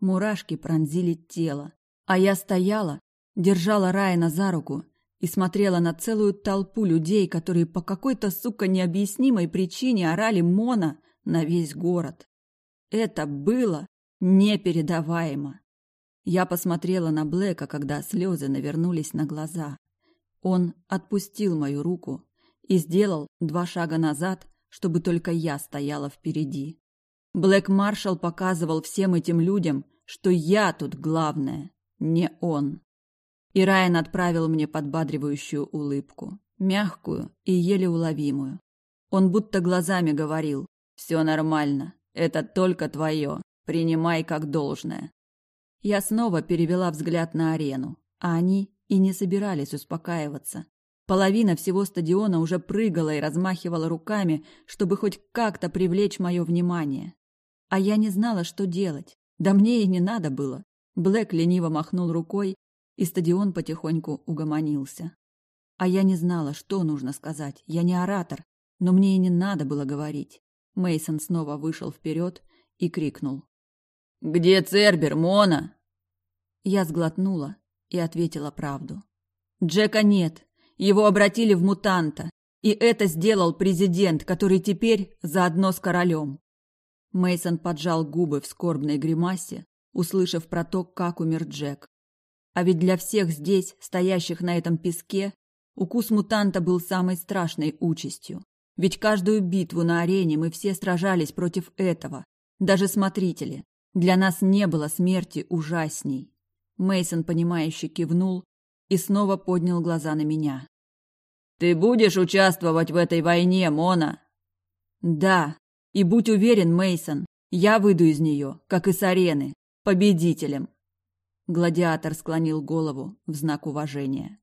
Мурашки пронзили тело. А я стояла, держала Райана за руку и смотрела на целую толпу людей, которые по какой-то, сука, необъяснимой причине орали «Мона» на весь город. Это было Непередаваемо. Я посмотрела на Блэка, когда слезы навернулись на глаза. Он отпустил мою руку и сделал два шага назад, чтобы только я стояла впереди. Блэк Маршал показывал всем этим людям, что я тут главное, не он. И Райан отправил мне подбадривающую улыбку, мягкую и еле уловимую. Он будто глазами говорил «Все нормально, это только твое, Принимай как должное. Я снова перевела взгляд на арену, а они и не собирались успокаиваться. Половина всего стадиона уже прыгала и размахивала руками, чтобы хоть как-то привлечь мое внимание. А я не знала, что делать. Да мне и не надо было. Блэк лениво махнул рукой, и стадион потихоньку угомонился. А я не знала, что нужно сказать. Я не оратор, но мне и не надо было говорить. Мейсон снова вышел вперед и крикнул: «Где Цербер, Мона?» Я сглотнула и ответила правду. Джека нет. Его обратили в мутанта. И это сделал президент, который теперь заодно с королем. Мейсон поджал губы в скорбной гримасе, услышав про то, как умер Джек. А ведь для всех здесь, стоящих на этом песке, укус мутанта был самой страшной участью. Ведь каждую битву на арене мы все сражались против этого, даже смотрители. Для нас не было смерти ужасней. Мейсон понимающе кивнул и снова поднял глаза на меня. Ты будешь участвовать в этой войне, Мона? Да. И будь уверен, Мейсон, я выйду из нее, как и с арены, победителем. Гладиатор склонил голову в знак уважения.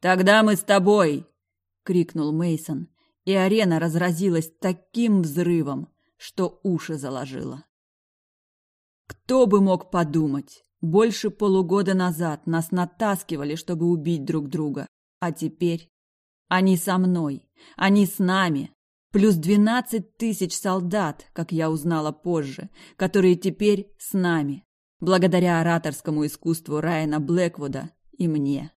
Тогда мы с тобой, крикнул Мейсон, и арена разразилась таким взрывом, что уши заложило. Кто бы мог подумать? Больше полугода назад нас натаскивали, чтобы убить друг друга. А теперь они со мной, они с нами. Плюс двенадцать тысяч солдат, как я узнала позже, которые теперь с нами, благодаря ораторскому искусству Райана Блэквуда и мне.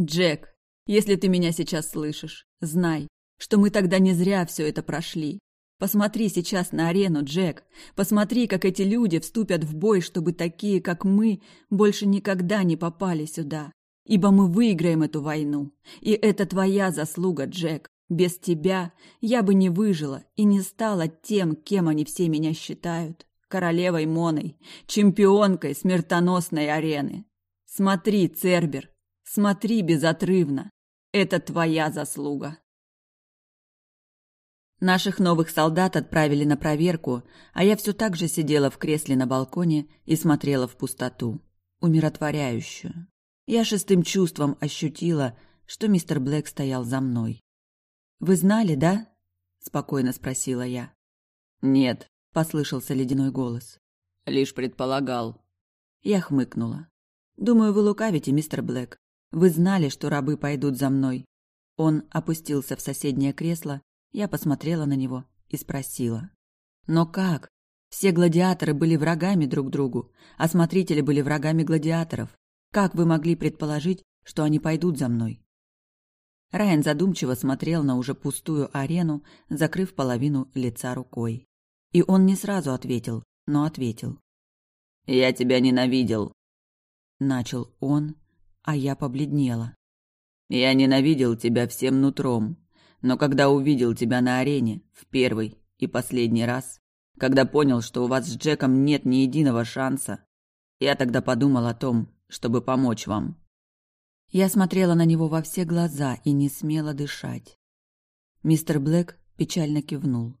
Джек, если ты меня сейчас слышишь, знай, что мы тогда не зря все это прошли. Посмотри сейчас на арену, Джек. Посмотри, как эти люди вступят в бой, чтобы такие, как мы, больше никогда не попали сюда. Ибо мы выиграем эту войну. И это твоя заслуга, Джек. Без тебя я бы не выжила и не стала тем, кем они все меня считают. Королевой Моной, чемпионкой смертоносной арены. Смотри, Цербер, смотри безотрывно. Это твоя заслуга. Наших новых солдат отправили на проверку, а я все так же сидела в кресле на балконе и смотрела в пустоту, умиротворяющую. Я шестым чувством ощутила, что мистер Блэк стоял за мной. «Вы знали, да?» – спокойно спросила я. «Нет», – послышался ледяной голос. «Лишь предполагал». Я хмыкнула. «Думаю, вы лукавите, мистер Блэк. Вы знали, что рабы пойдут за мной». Он опустился в соседнее кресло я посмотрела на него и спросила. «Но как? Все гладиаторы были врагами друг другу, а смотрители были врагами гладиаторов. Как вы могли предположить, что они пойдут за мной?» Райан задумчиво смотрел на уже пустую арену, закрыв половину лица рукой. И он не сразу ответил, но ответил. «Я тебя ненавидел», — начал он, а я побледнела. «Я ненавидел тебя всем нутром, но когда увидел тебя на арене в первый и последний раз, когда понял, что у вас с Джеком нет ни единого шанса, я тогда подумал о том, чтобы помочь вам. Я смотрела на него во все глаза и не смела дышать. Мистер Блэк печально кивнул.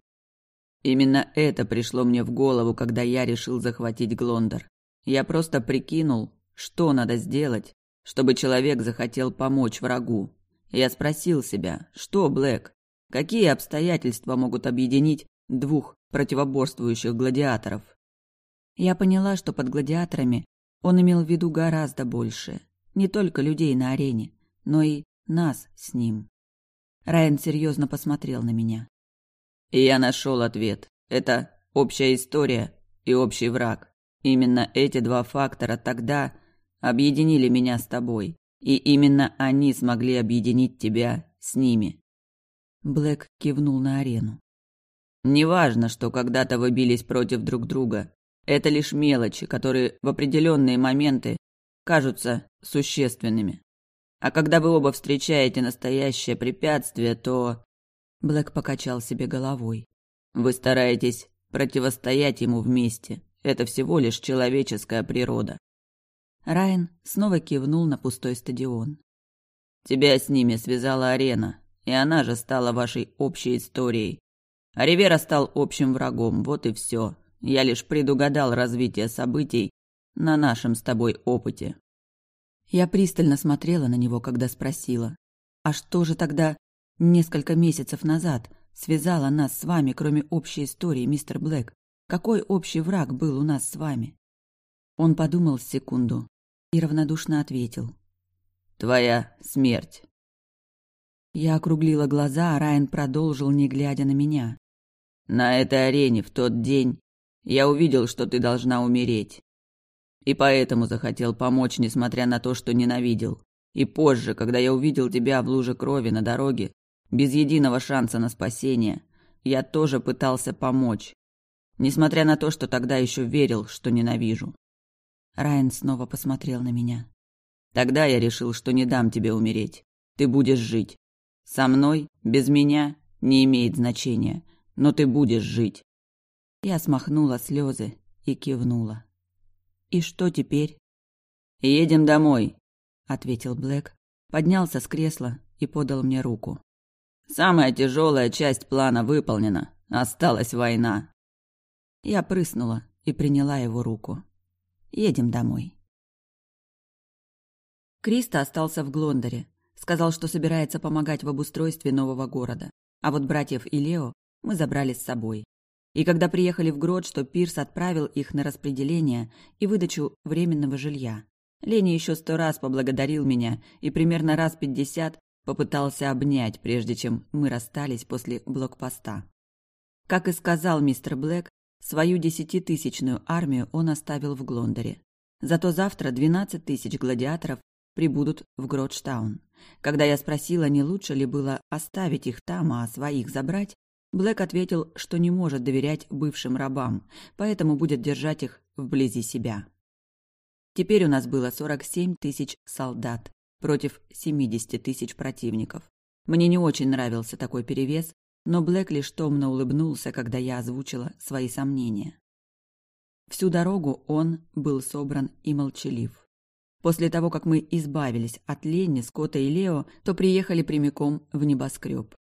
Именно это пришло мне в голову, когда я решил захватить Глондор. Я просто прикинул, что надо сделать, чтобы человек захотел помочь врагу. Я спросил себя, что, Блэк, какие обстоятельства могут объединить двух противоборствующих гладиаторов? Я поняла, что под гладиаторами он имел в виду гораздо больше. Не только людей на арене, но и нас с ним. Райан серьезно посмотрел на меня. И я нашел ответ. Это общая история и общий враг. Именно эти два фактора тогда объединили меня с тобой. И именно они смогли объединить тебя с ними. Блэк кивнул на арену. Неважно, что когда-то вы бились против друг друга. Это лишь мелочи, которые в определенные моменты кажутся существенными. А когда вы оба встречаете настоящее препятствие, то... Блэк покачал себе головой. Вы стараетесь противостоять ему вместе. Это всего лишь человеческая природа. Райан снова кивнул на пустой стадион. Тебя с ними связала арена, и она же стала вашей общей историей. А Ривера стал общим врагом, вот и все. Я лишь предугадал развитие событий на нашем с тобой опыте. Я пристально смотрела на него, когда спросила. А что же тогда несколько месяцев назад связало нас с вами, кроме общей истории, мистер Блэк? Какой общий враг был у нас с вами? Он подумал секунду, и равнодушно ответил. «Твоя смерть». Я округлила глаза, а Райан продолжил, не глядя на меня. «На этой арене в тот день я увидел, что ты должна умереть. И поэтому захотел помочь, несмотря на то, что ненавидел. И позже, когда я увидел тебя в луже крови на дороге, без единого шанса на спасение, я тоже пытался помочь, несмотря на то, что тогда еще верил, что ненавижу. Райан снова посмотрел на меня. Тогда я решил, что не дам тебе умереть. Ты будешь жить. Со мной, без меня, не имеет значения, но ты будешь жить. Я смахнула слезы и кивнула. И что теперь? Едем домой, ответил Блэк, поднялся с кресла и подал мне руку. Самая тяжелая часть плана выполнена. Осталась война. Я прыснула и приняла его руку. Едем домой. Криста остался в Глондоре. Сказал, что собирается помогать в обустройстве нового города. А вот братьев и Лео мы забрали с собой. И когда приехали в Грод, что Пирс отправил их на распределение и выдачу временного жилья. Леня еще сто раз поблагодарил меня и примерно раз пятьдесят попытался обнять, прежде чем мы расстались после блокпоста. Как и сказал мистер Блэк, свою десятитысячную армию он оставил в Глондоре. Зато завтра двенадцать тысяч гладиаторов прибудут в Гродштаун. Когда я спросила, не лучше ли было оставить их там, а своих забрать, Блэк ответил, что не может доверять бывшим рабам, поэтому будет держать их вблизи себя. Теперь у нас было 47 тысяч солдат против 70 тысяч противников. Мне не очень нравился такой перевес, но Блэк лишь томно улыбнулся, когда я озвучила свои сомнения. Всю дорогу он был собран и молчалив. После того, как мы избавились от Ленни, Скотта и Лео, то приехали прямиком в небоскреб.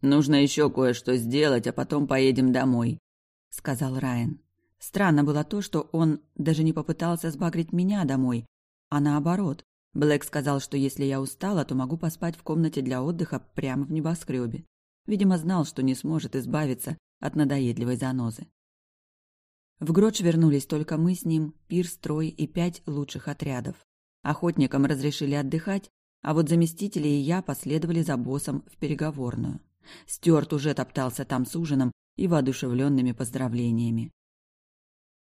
«Нужно еще кое-что сделать, а потом поедем домой», — сказал Райан. Странно было то, что он даже не попытался сбагрить меня домой, а наоборот. Блэк сказал, что если я устала, то могу поспать в комнате для отдыха прямо в небоскребе. Видимо, знал, что не сможет избавиться от надоедливой занозы. В Гродж вернулись только мы с ним, Пирс, Трой и пять лучших отрядов. Охотникам разрешили отдыхать, а вот заместители и я последовали за боссом в переговорную. Стюарт уже топтался там с ужином и воодушевленными поздравлениями.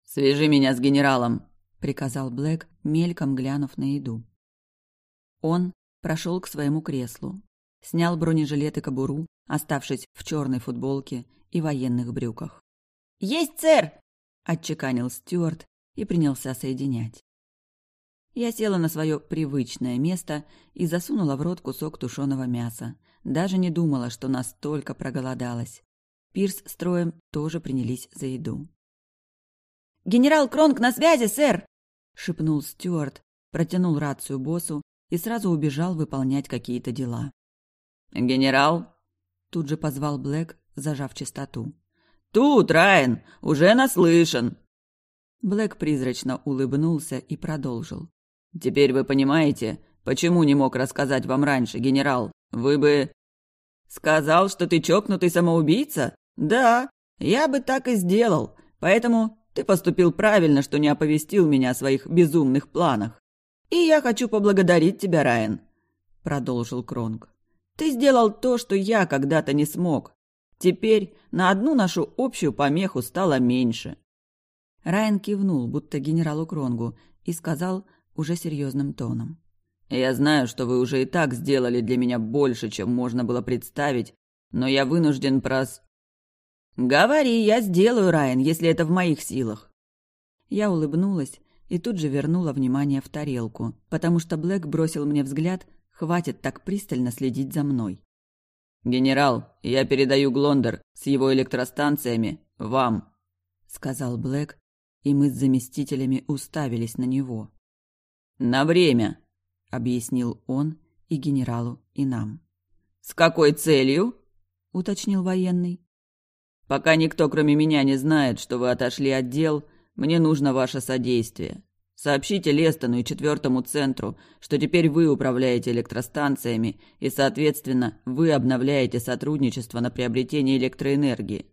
«Свяжи меня с генералом», — приказал Блэк, мельком глянув на еду. Он прошел к своему креслу, снял бронежилет и кобуру, оставшись в черной футболке и военных брюках. «Есть, сэр!» — отчеканил Стюарт и принялся соединять. Я села на свое привычное место и засунула в рот кусок тушеного мяса. Даже не думала, что настолько проголодалась. Пирс с Троем тоже принялись за еду. «Генерал Кронг на связи, сэр!» — шепнул Стюарт, протянул рацию боссу и сразу убежал выполнять какие-то дела. «Генерал?» — тут же позвал Блэк, зажав чистоту. «Тут, Райан, уже наслышан!» Блэк призрачно улыбнулся и продолжил. Теперь вы понимаете, почему не мог рассказать вам раньше, генерал? Вы бы... Сказал, что ты чокнутый самоубийца? Да, я бы так и сделал. Поэтому ты поступил правильно, что не оповестил меня о своих безумных планах. И я хочу поблагодарить тебя, Райан, продолжил Кронг. Ты сделал то, что я когда-то не смог. Теперь на одну нашу общую помеху стало меньше. Райан кивнул, будто генералу Кронгу, и сказал, уже серьезным тоном. «Я знаю, что вы уже и так сделали для меня больше, чем можно было представить, но я вынужден прос...» «Говори, я сделаю, Райан, если это в моих силах». Я улыбнулась и тут же вернула внимание в тарелку, потому что Блэк бросил мне взгляд, хватит так пристально следить за мной. «Генерал, я передаю Глондер с его электростанциями вам», — сказал Блэк, и мы с заместителями уставились на него. «На время», — объяснил он и генералу, и нам. «С какой целью?» — уточнил военный. «Пока никто, кроме меня, не знает, что вы отошли от дел, мне нужно ваше содействие. Сообщите Лестону и четвертому центру, что теперь вы управляете электростанциями, и, соответственно, вы обновляете сотрудничество на приобретение электроэнергии».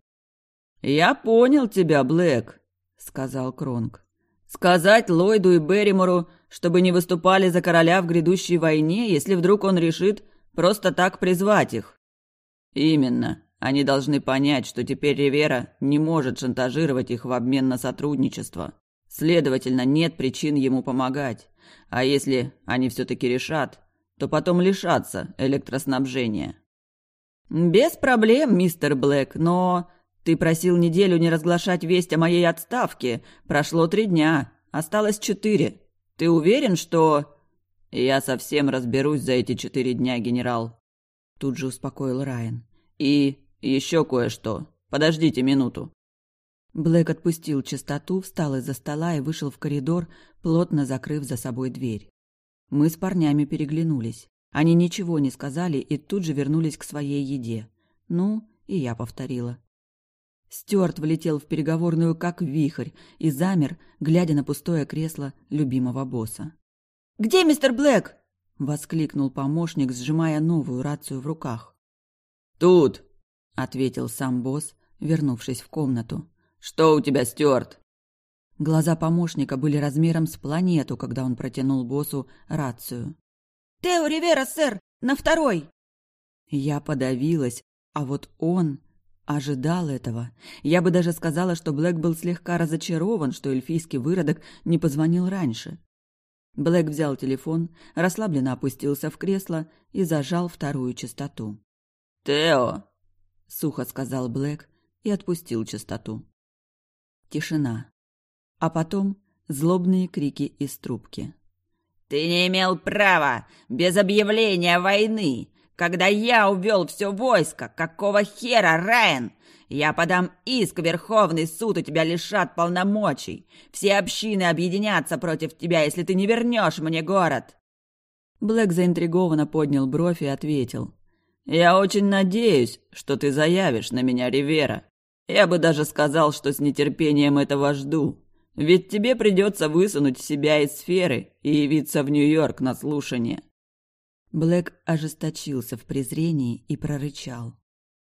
«Я понял тебя, Блэк», — сказал Кронг. «Сказать Ллойду и Берримору, чтобы не выступали за короля в грядущей войне, если вдруг он решит просто так призвать их. Именно. Они должны понять, что теперь Ривера не может шантажировать их в обмен на сотрудничество. Следовательно, нет причин ему помогать. А если они все-таки решат, то потом лишатся электроснабжения. «Без проблем, мистер Блэк, но ты просил неделю не разглашать весть о моей отставке. Прошло три дня, осталось четыре. Ты уверен, что...» «Я совсем разберусь за эти четыре дня, генерал», — тут же успокоил Райан. «И еще кое-что. Подождите минуту». Блэк отпустил чистоту, встал из-за стола и вышел в коридор, плотно закрыв за собой дверь. Мы с парнями переглянулись. Они ничего не сказали и тут же вернулись к своей еде. Ну, и я повторила. Стюарт влетел в переговорную как вихрь и замер, глядя на пустое кресло любимого босса. «Где мистер Блэк?» –— воскликнул помощник, сжимая новую рацию в руках. «Тут!» — ответил сам босс, вернувшись в комнату. «Что у тебя, Стюарт?» Глаза помощника были размером с планету, когда он протянул боссу рацию. «Тео Ривера, сэр! На второй!» Я подавилась, а вот он ожидал этого. Я бы даже сказала, что Блэк был слегка разочарован, что эльфийский выродок не позвонил раньше. Блэк взял телефон, расслабленно опустился в кресло и зажал вторую частоту. «Тео!» — сухо сказал Блэк и отпустил частоту. Тишина. А потом злобные крики из трубки. «Ты не имел права! Без объявления войны! Когда я увел все войско! Какого хера, Райан? Я подам иск в Верховный суд, и тебя лишат полномочий! Все общины объединятся против тебя, если ты не вернешь мне город!» Блэк заинтригованно поднял бровь и ответил. «Я очень надеюсь, что ты заявишь на меня, Ривера. Я бы даже сказал, что с нетерпением этого жду. Ведь тебе придется высунуть себя из сферы и явиться в Нью-Йорк на слушание. Блэк ожесточился в презрении и прорычал.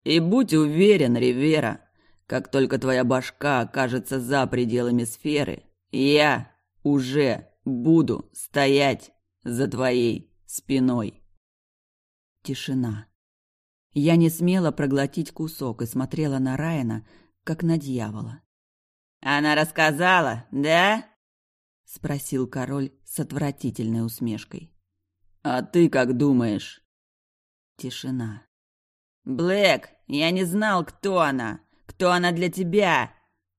И будь уверен, Ривера, как только твоя башка окажется за пределами сферы, я уже буду стоять за твоей спиной. Тишина. Я не смела проглотить кусок и смотрела на Райана, как на дьявола. «Она рассказала, да?» — спросил король с отвратительной усмешкой. «А ты как думаешь?» Тишина. «Блэк, я не знал, кто она! Кто она для тебя!»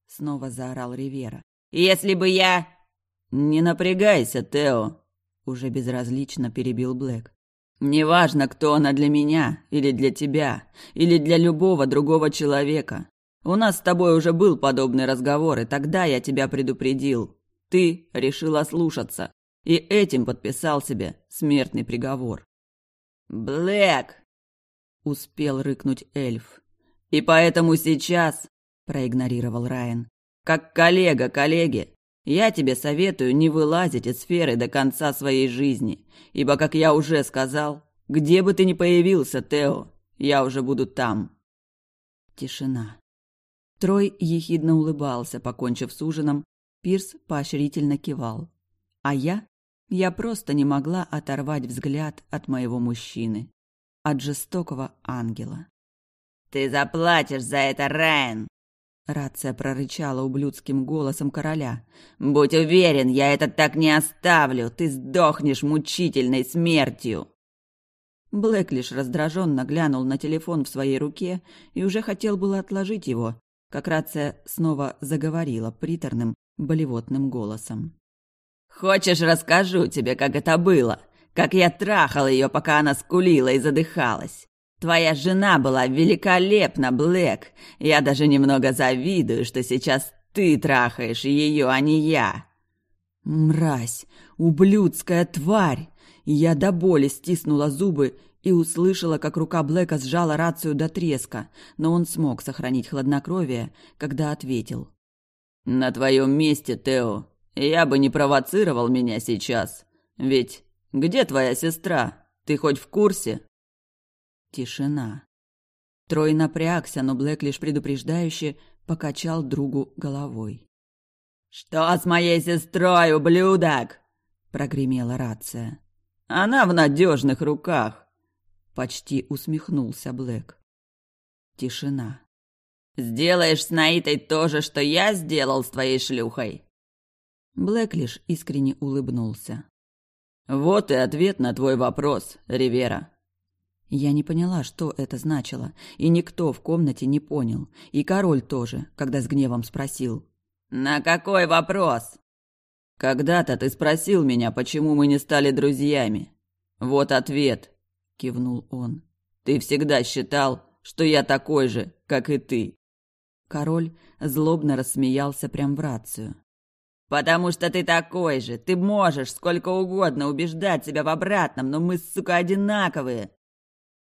Снова заорал Ривера. «Если бы я...» «Не напрягайся, Тео!» Уже безразлично перебил Блэк. «Неважно, кто она для меня, или для тебя, или для любого другого человека. У нас с тобой уже был подобный разговор, и тогда я тебя предупредил. Ты решил ослушаться, и этим подписал себе смертный приговор. Блэк! Успел рыкнуть эльф. И поэтому сейчас, проигнорировал Райан, как коллега коллеге, я тебе советую не вылазить из сферы до конца своей жизни, ибо, как я уже сказал, где бы ты ни появился, Тео, я уже буду там. Тишина. Трой ехидно улыбался, покончив с ужином, Пирс поощрительно кивал. А я? Я просто не могла оторвать взгляд от моего мужчины, от жестокого ангела. «Ты заплатишь за это, Райан!» Рация прорычала ублюдским голосом короля. «Будь уверен, я это так не оставлю! Ты сдохнешь мучительной смертью!» Блэк лишь раздраженно глянул на телефон в своей руке и уже хотел было отложить его, как рация снова заговорила приторным, болевотным голосом. «Хочешь, расскажу тебе, как это было? Как я трахал ее, пока она скулила и задыхалась? Твоя жена была великолепна, Блэк. Я даже немного завидую, что сейчас ты трахаешь ее, а не я». «Мразь! Ублюдская тварь!» Я до боли стиснула зубы и услышала, как рука Блэка сжала рацию до треска, но он смог сохранить хладнокровие, когда ответил. «На твоем месте, Тео, я бы не провоцировал меня сейчас. Ведь где твоя сестра? Ты хоть в курсе?» Тишина. Трой напрягся, но Блэк лишь предупреждающе покачал другу головой. «Что с моей сестрой, ублюдок?» — прогремела рация. «Она в надежных руках. Почти усмехнулся Блэк. Тишина. «Сделаешь с Наитой то же, что я сделал с твоей шлюхой?» Блэк лишь искренне улыбнулся. «Вот и ответ на твой вопрос, Ривера». Я не поняла, что это значило, и никто в комнате не понял, и король тоже, когда с гневом спросил. «На какой вопрос?» «Когда-то ты спросил меня, почему мы не стали друзьями. Вот ответ кивнул он. Ты всегда считал, что я такой же, как и ты. Король злобно рассмеялся прям в рацию. Потому что ты такой же. Ты можешь сколько угодно убеждать себя в обратном, но мы, сука, одинаковые.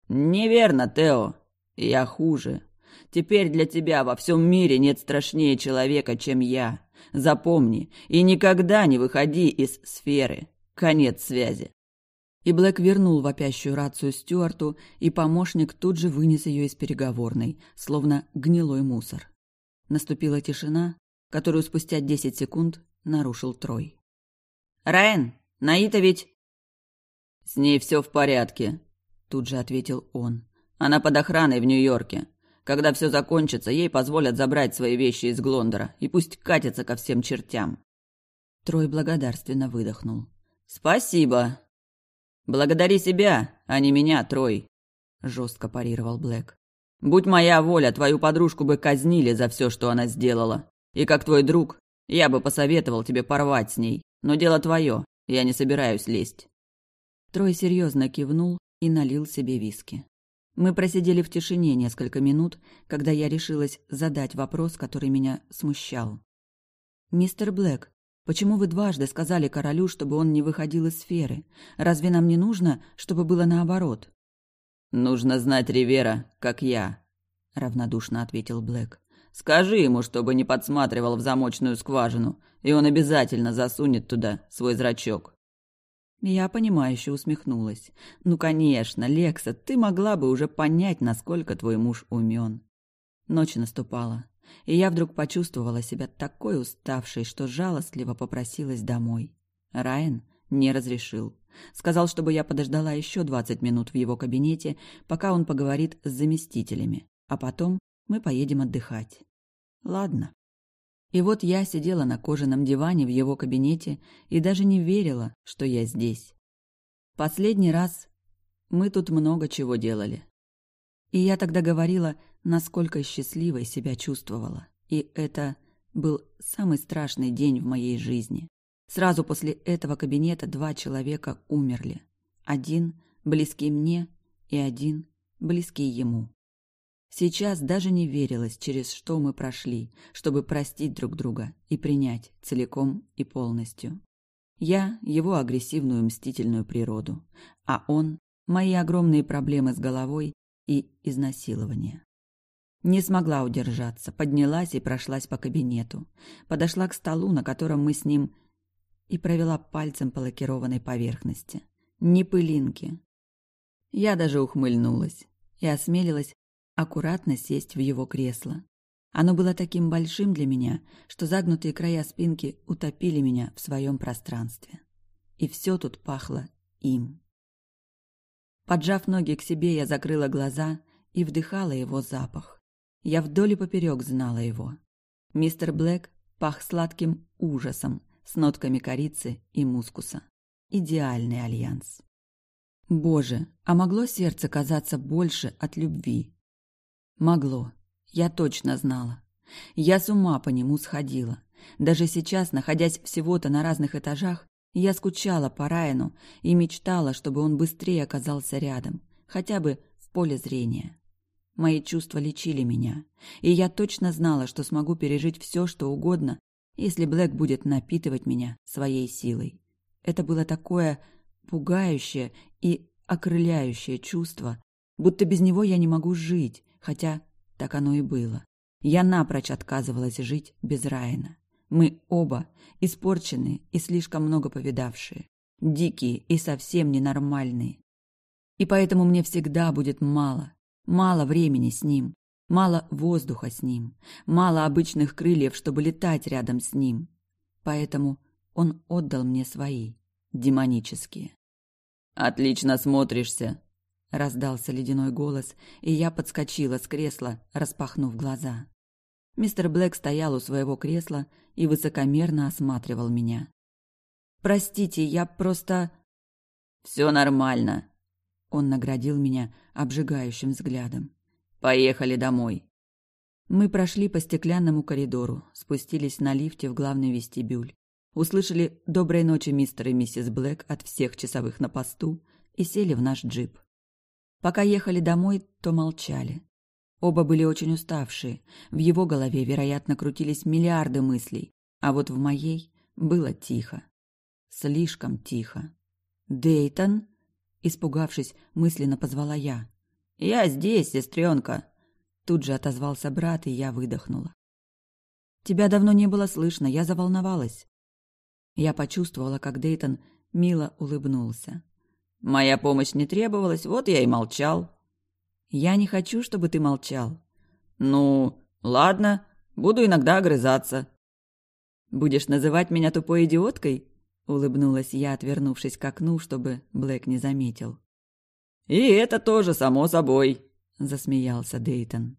Неверно, Тео. Я хуже. Теперь для тебя во всем мире нет страшнее человека, чем я. Запомни и никогда не выходи из сферы. Конец связи. И Блэк вернул вопящую рацию Стюарту, и помощник тут же вынес ее из переговорной, словно гнилой мусор. Наступила тишина, которую спустя десять секунд нарушил Трой. «Райан, Наита ведь...» «С ней все в порядке», — тут же ответил он. «Она под охраной в Нью-Йорке. Когда все закончится, ей позволят забрать свои вещи из Глондора, и пусть катится ко всем чертям». Трой благодарственно выдохнул. «Спасибо!» «Благодари себя, а не меня, Трой!» — жестко парировал Блэк. «Будь моя воля, твою подружку бы казнили за все, что она сделала. И как твой друг, я бы посоветовал тебе порвать с ней. Но дело твое, я не собираюсь лезть». Трой серьезно кивнул и налил себе виски. Мы просидели в тишине несколько минут, когда я решилась задать вопрос, который меня смущал. «Мистер Блэк, почему вы дважды сказали королю, чтобы он не выходил из сферы? Разве нам не нужно, чтобы было наоборот?» «Нужно знать Ривера, как я», — равнодушно ответил Блэк. «Скажи ему, чтобы не подсматривал в замочную скважину, и он обязательно засунет туда свой зрачок». Я понимающе усмехнулась. «Ну, конечно, Лекса, ты могла бы уже понять, насколько твой муж умен». Ночь наступала, и я вдруг почувствовала себя такой уставшей, что жалостливо попросилась домой. Райан не разрешил. Сказал, чтобы я подождала еще двадцать минут в его кабинете, пока он поговорит с заместителями, а потом мы поедем отдыхать. Ладно. И вот я сидела на кожаном диване в его кабинете и даже не верила, что я здесь. Последний раз мы тут много чего делали. И я тогда говорила, насколько счастливой себя чувствовала. И это был самый страшный день в моей жизни. Сразу после этого кабинета два человека умерли. Один близкий мне и один близкий ему. Сейчас даже не верилось, через что мы прошли, чтобы простить друг друга и принять целиком и полностью. Я – его агрессивную мстительную природу, а он – мои огромные проблемы с головой и изнасилование. Не смогла удержаться, поднялась и прошлась по кабинету. Подошла к столу, на котором мы с ним и провела пальцем по лакированной поверхности. Ни пылинки. Я даже ухмыльнулась и осмелилась аккуратно сесть в его кресло. Оно было таким большим для меня, что загнутые края спинки утопили меня в своем пространстве. И все тут пахло им. Поджав ноги к себе, я закрыла глаза и вдыхала его запах. Я вдоль и поперек знала его. Мистер Блэк пах сладким ужасом, с нотками корицы и мускуса. Идеальный альянс. Боже, а могло сердце казаться больше от любви? Могло. Я точно знала. Я с ума по нему сходила. Даже сейчас, находясь всего-то на разных этажах, я скучала по Райану и мечтала, чтобы он быстрее оказался рядом, хотя бы в поле зрения. Мои чувства лечили меня, и я точно знала, что смогу пережить все, что угодно, если Блэк будет напитывать меня своей силой. Это было такое пугающее и окрыляющее чувство, будто без него я не могу жить, хотя так оно и было. Я напрочь отказывалась жить без Райана. Мы оба испорченные и слишком много повидавшие, дикие и совсем ненормальные. И поэтому мне всегда будет мало, мало времени с ним, Мало воздуха с ним, мало обычных крыльев, чтобы летать рядом с ним. Поэтому он отдал мне свои, демонические. «Отлично смотришься», — раздался ледяной голос, и я подскочила с кресла, распахнув глаза. Мистер Блэк стоял у своего кресла и высокомерно осматривал меня. «Простите, я просто...» «Все нормально», — он наградил меня обжигающим взглядом. Поехали домой. Мы прошли по стеклянному коридору, спустились на лифте в главный вестибюль. Услышали «Доброй ночи, мистер и миссис Блэк» от всех часовых на посту и сели в наш джип. Пока ехали домой, то молчали. Оба были очень уставшие. В его голове, вероятно, крутились миллиарды мыслей, а вот в моей было тихо. Слишком тихо. «Дейтон?» Испугавшись, мысленно позвала я. «Я здесь, сестренка!» Тут же отозвался брат, и я выдохнула. «Тебя давно не было слышно, я заволновалась». Я почувствовала, как Дейтон мило улыбнулся. Моя помощь не требовалась, вот я и молчал. Я не хочу, чтобы ты молчал. Ну, ладно, буду иногда огрызаться. Будешь называть меня тупой идиоткой? Улыбнулась я, отвернувшись к окну, чтобы Блэк не заметил. И это тоже само собой, засмеялся Дейтон.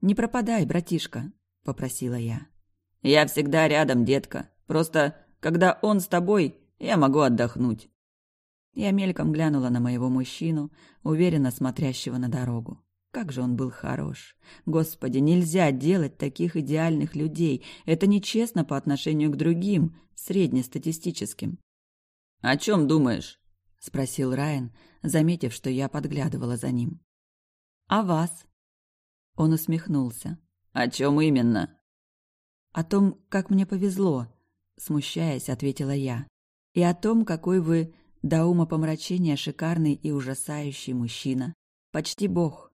Не пропадай, братишка, попросила я. Я всегда рядом, детка. Просто когда он с тобой, я могу отдохнуть. Я мельком глянула на моего мужчину, уверенно смотрящего на дорогу. Как же он был хорош. Господи, нельзя делать таких идеальных людей. Это нечестно по отношению к другим, среднестатистическим. «О чем думаешь?» — спросил Райан, заметив, что я подглядывала за ним. «О вас». Он усмехнулся. «О чем именно?» «О том, как мне повезло», — смущаясь, ответила я. «И о том, какой вы до ума помрачения шикарный и ужасающий мужчина. Почти бог.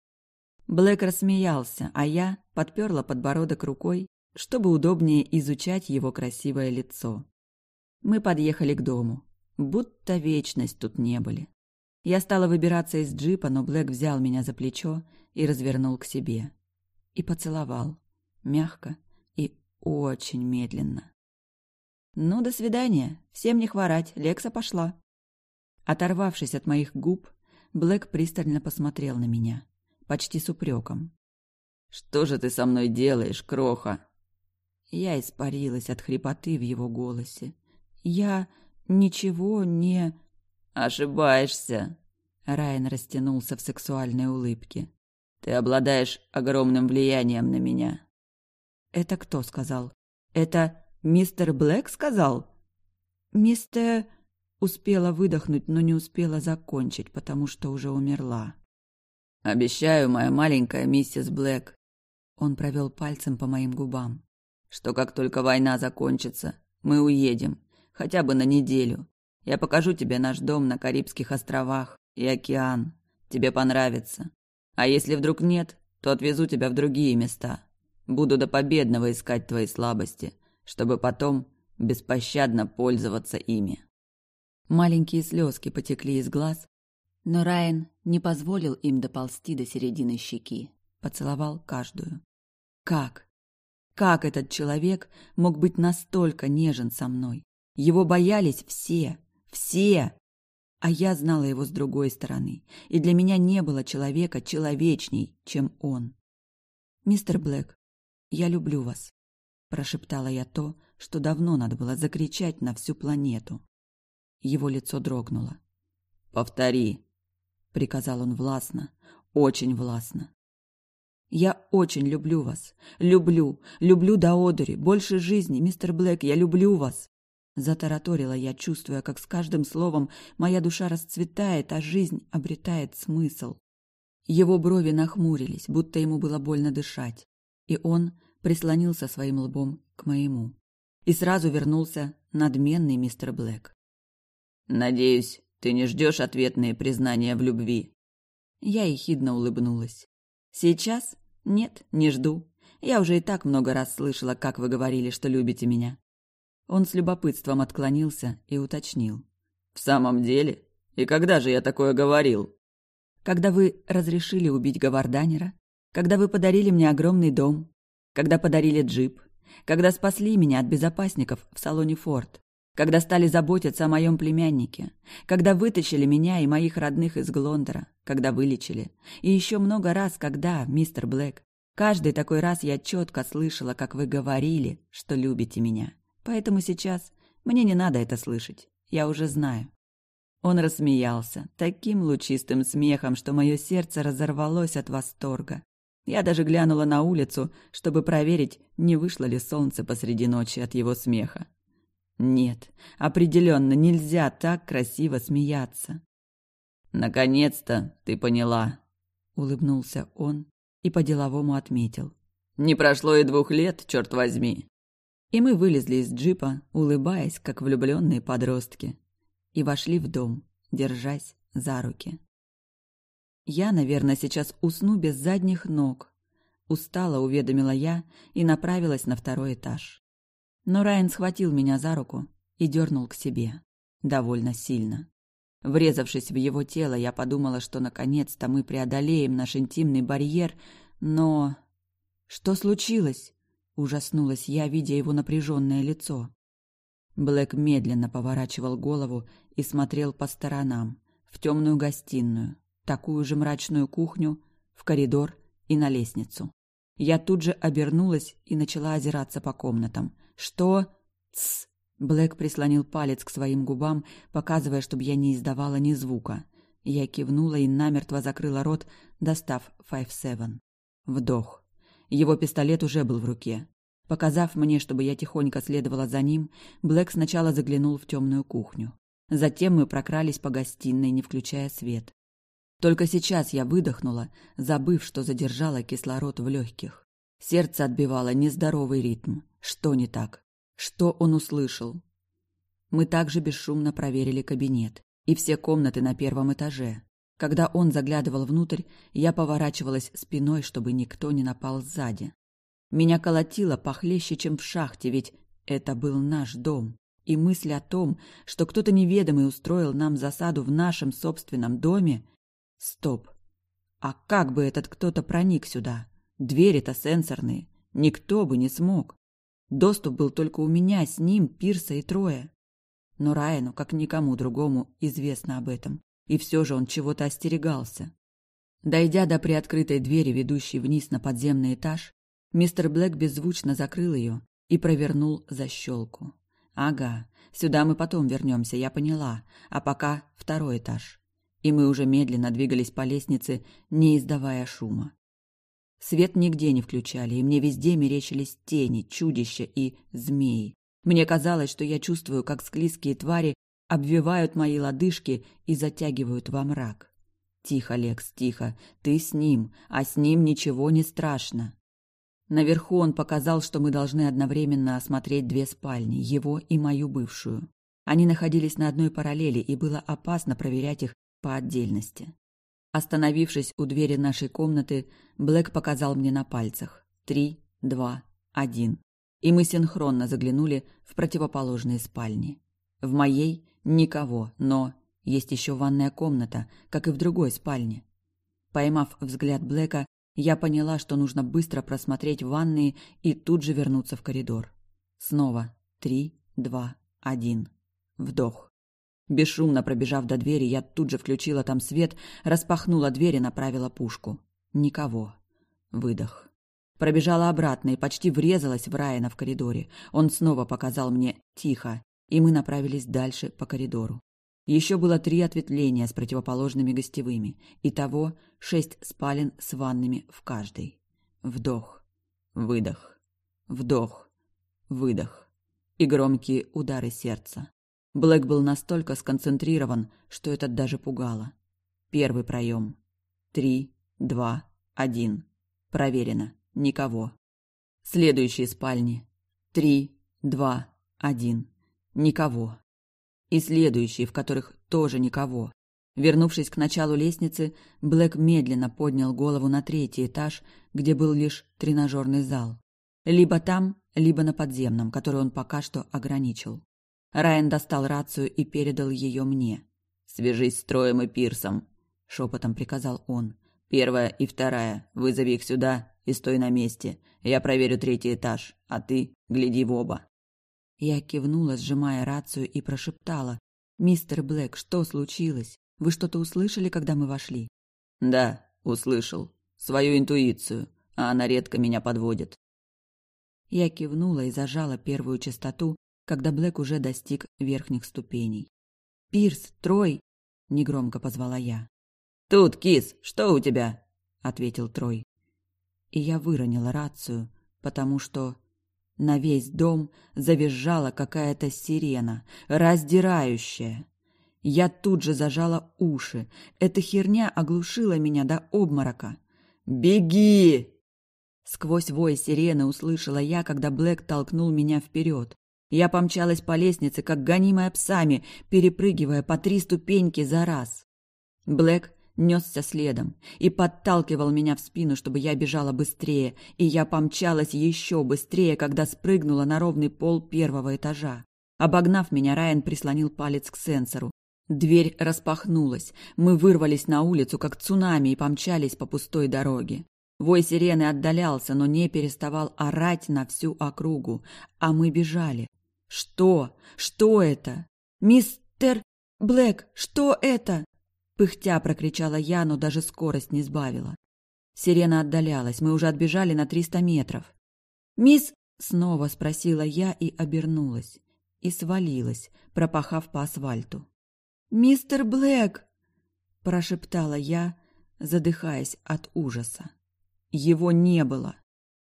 Блэк рассмеялся, а я подперла подбородок рукой, чтобы удобнее изучать его красивое лицо. Мы подъехали к дому. Будто вечность тут не были. Я стала выбираться из джипа, но Блэк взял меня за плечо и развернул к себе. И поцеловал. Мягко и очень медленно. «Ну, до свидания. Всем не хворать. Лекса пошла». Оторвавшись от моих губ, Блэк пристально посмотрел на меня, почти с упреком. «Что же ты со мной делаешь, кроха?» Я испарилась от хрипоты в его голосе. «Я ничего не...» «Ошибаешься!» Райан растянулся в сексуальной улыбке. «Ты обладаешь огромным влиянием на меня». «Это кто сказал? Это мистер Блэк сказал?» «Мистер...» Успела выдохнуть, но не успела закончить, потому что уже умерла. «Обещаю, моя маленькая миссис Блэк». Он провел пальцем по моим губам. «Что как только война закончится, мы уедем, хотя бы на неделю. Я покажу тебе наш дом на Карибских островах и океан. Тебе понравится. А если вдруг нет, то отвезу тебя в другие места. Буду до победного искать твои слабости, чтобы потом беспощадно пользоваться ими». Маленькие слезки потекли из глаз, но Райан не позволил им доползти до середины щеки, поцеловал каждую. Как? Как этот человек мог быть настолько нежен со мной? Его боялись все, все. А я знала его с другой стороны, и для меня не было человека человечней, чем он. «Мистер Блэк, я люблю вас», – прошептала я то, что давно надо было закричать на всю планету. Его лицо дрогнуло. «Повтори», — приказал он властно, очень властно. «Я очень люблю вас. Люблю. Люблю до одури. Больше жизни, мистер Блэк, я люблю вас!» Затараторила я, чувствуя, как с каждым словом моя душа расцветает, а жизнь обретает смысл. Его брови нахмурились, будто ему было больно дышать, и он прислонился своим лбом к моему. И сразу вернулся надменный мистер Блэк. Надеюсь, ты не ждешь ответные признания в любви. Я ехидно улыбнулась. Сейчас? Нет, не жду. Я уже и так много раз слышала, как вы говорили, что любите меня. Он с любопытством отклонился и уточнил. В самом деле? И когда же я такое говорил? Когда вы разрешили убить Гаварданера, когда вы подарили мне огромный дом, когда подарили джип, когда спасли меня от безопасников в салоне Форд, когда стали заботиться о моем племяннике, когда вытащили меня и моих родных из Глондора, когда вылечили. И еще много раз, когда, мистер Блэк, каждый такой раз я четко слышала, как вы говорили, что любите меня. Поэтому сейчас мне не надо это слышать. Я уже знаю. Он рассмеялся, таким лучистым смехом, что мое сердце разорвалось от восторга. Я даже глянула на улицу, чтобы проверить, не вышло ли солнце посреди ночи от его смеха. Нет, определенно нельзя так красиво смеяться. Наконец-то ты поняла, улыбнулся он и по-деловому отметил. Не прошло и двух лет, черт возьми. И мы вылезли из джипа, улыбаясь, как влюбленные подростки, и вошли в дом, держась за руки. Я, наверное, сейчас усну без задних ног. Устала, уведомила я и направилась на второй этаж. Но Райан схватил меня за руку и дернул к себе. Довольно сильно. Врезавшись в его тело, я подумала, что наконец-то мы преодолеем наш интимный барьер, но... Что случилось? Ужаснулась я, видя его напряженное лицо. Блэк медленно поворачивал голову и смотрел по сторонам, в темную гостиную, такую же мрачную кухню, в коридор и на лестницу. Я тут же обернулась и начала озираться по комнатам. «Что?» «Тсс!» Блэк прислонил палец к своим губам, показывая, чтобы я не издавала ни звука. Я кивнула и намертво закрыла рот, достав Five Seven. Вдох. Его пистолет уже был в руке. Показав мне, чтобы я тихонько следовала за ним, Блэк сначала заглянул в темную кухню. Затем мы прокрались по гостиной, не включая свет. Только сейчас я выдохнула, забыв, что задержала кислород в легких. Сердце отбивало нездоровый ритм. Что не так? Что он услышал? Мы также бесшумно проверили кабинет и все комнаты на первом этаже. Когда он заглядывал внутрь, я поворачивалась спиной, чтобы никто не напал сзади. Меня колотило похлеще, чем в шахте, ведь это был наш дом. И мысль о том, что кто-то неведомый устроил нам засаду в нашем собственном доме... Стоп. А как бы этот кто-то проник сюда? Двери-то сенсорные. Никто бы не смог. Доступ был только у меня, с ним, Пирса и Троя. Но Райану, как никому другому, известно об этом и все же он чего-то остерегался. Дойдя до приоткрытой двери, ведущей вниз на подземный этаж, мистер Блэк беззвучно закрыл ее и провернул защелку. Ага, сюда мы потом вернемся, я поняла, а пока второй этаж. И мы уже медленно двигались по лестнице, не издавая шума. Свет нигде не включали, и мне везде мерещились тени, чудища и змеи. Мне казалось, что я чувствую, как склизкие твари обвивают мои лодыжки и затягивают во мрак. Тихо, Лекс, тихо, ты с ним, а с ним ничего не страшно. Наверху он показал, что мы должны одновременно осмотреть две спальни, его и мою бывшую. Они находились на одной параллели, и было опасно проверять их по отдельности. Остановившись у двери нашей комнаты, Блэк показал мне на пальцах. Три, два, один. И мы синхронно заглянули в противоположные спальни. В моей Никого, но есть еще ванная комната, как и в другой спальне. Поймав взгляд Блэка, я поняла, что нужно быстро просмотреть ванные и тут же вернуться в коридор. Снова три, два, один. Вдох. Бесшумно пробежав до двери, я тут же включила там свет, распахнула дверь и направила пушку. Никого. Выдох. Пробежала обратно и почти врезалась в Райана в коридоре. Он снова показал мне «тихо», и мы направились дальше по коридору. Еще было три ответвления с противоположными гостевыми, итого шесть спален с ваннами в каждой. Вдох, выдох, вдох, выдох и громкие удары сердца. Блэк был настолько сконцентрирован, что это даже пугало. Первый проем. Три, два, один. Проверено. Никого. Следующие спальни. Три, два, один. Никого. И следующие, в которых тоже никого. Вернувшись к началу лестницы, Блэк медленно поднял голову на третий этаж, где был лишь тренажерный зал. Либо там, либо на подземном, который он пока что ограничил. Райан достал рацию и передал ее мне. «Свяжись с Троем и Пирсом», — шепотом приказал он. «Первая и вторая. Вызови их сюда и стой на месте. Я проверю третий этаж, а ты гляди в оба». Я кивнула, сжимая рацию, и прошептала. «Мистер Блэк, что случилось? Вы что-то услышали, когда мы вошли?» «Да, услышал. Свою интуицию, а она редко меня подводит». Я кивнула и зажала первую частоту, когда Блэк уже достиг верхних ступеней. «Пирс, Трой!» — негромко позвала я. «Тут, кис, что у тебя?» — ответил Трой. И я выронила рацию, потому что на весь дом завизжала какая-то сирена, раздирающая. Я тут же зажала уши. Эта херня оглушила меня до обморока. «Беги!» Сквозь вой сирены услышала я, когда Блэк толкнул меня вперед. Я помчалась по лестнице, как гонимая псами, перепрыгивая по три ступеньки за раз. Блэк несся следом и подталкивал меня в спину, чтобы я бежала быстрее, и я помчалась еще быстрее, когда спрыгнула на ровный пол первого этажа. Обогнав меня, Райан прислонил палец к сенсору. Дверь распахнулась. Мы вырвались на улицу, как цунами, и помчались по пустой дороге. Вой сирены отдалялся, но не переставал орать на всю округу. А мы бежали. Что? Что это? Мистер Блэк, что это? Пыхтя прокричала я, но даже скорость не сбавила. Сирена отдалялась, мы уже отбежали на триста метров. «Мисс...» — снова спросила я и обернулась. И свалилась, пропахав по асфальту. «Мистер Блэк!» – прошептала я, задыхаясь от ужаса. Его не было.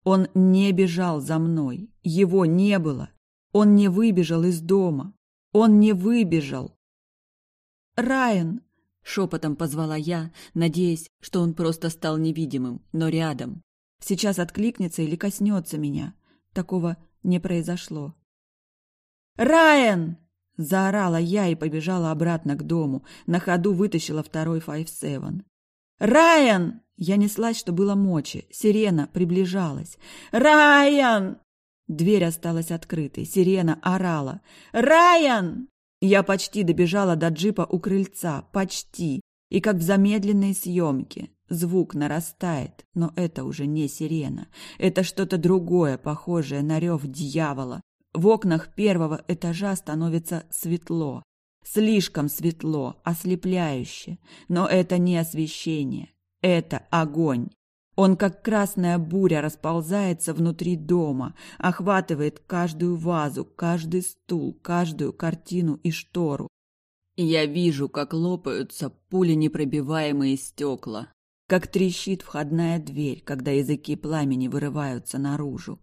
Он не бежал за мной. Его не было. Он не выбежал из дома. Он не выбежал. «Райан!» – шепотом позвала я, надеясь, что он просто стал невидимым, но рядом. Сейчас откликнется или коснется меня. Такого не произошло. «Райан!» Заорала я и побежала обратно к дому. На ходу вытащила второй Seven. «Райан!» Я неслась, что было мочи. Сирена приближалась. «Райан!» Дверь осталась открытой. Сирена орала. «Райан!» Я почти добежала до джипа у крыльца. Почти. И как в замедленной съемке. Звук нарастает, но это уже не сирена. Это что-то другое, похожее на рев дьявола, в окнах первого этажа становится светло. Слишком светло, ослепляюще. Но это не освещение. Это огонь. Он, как красная буря, расползается внутри дома, охватывает каждую вазу, каждый стул, каждую картину и штору. Я вижу, как лопаются пули непробиваемые стекла, как трещит входная дверь, когда языки пламени вырываются наружу.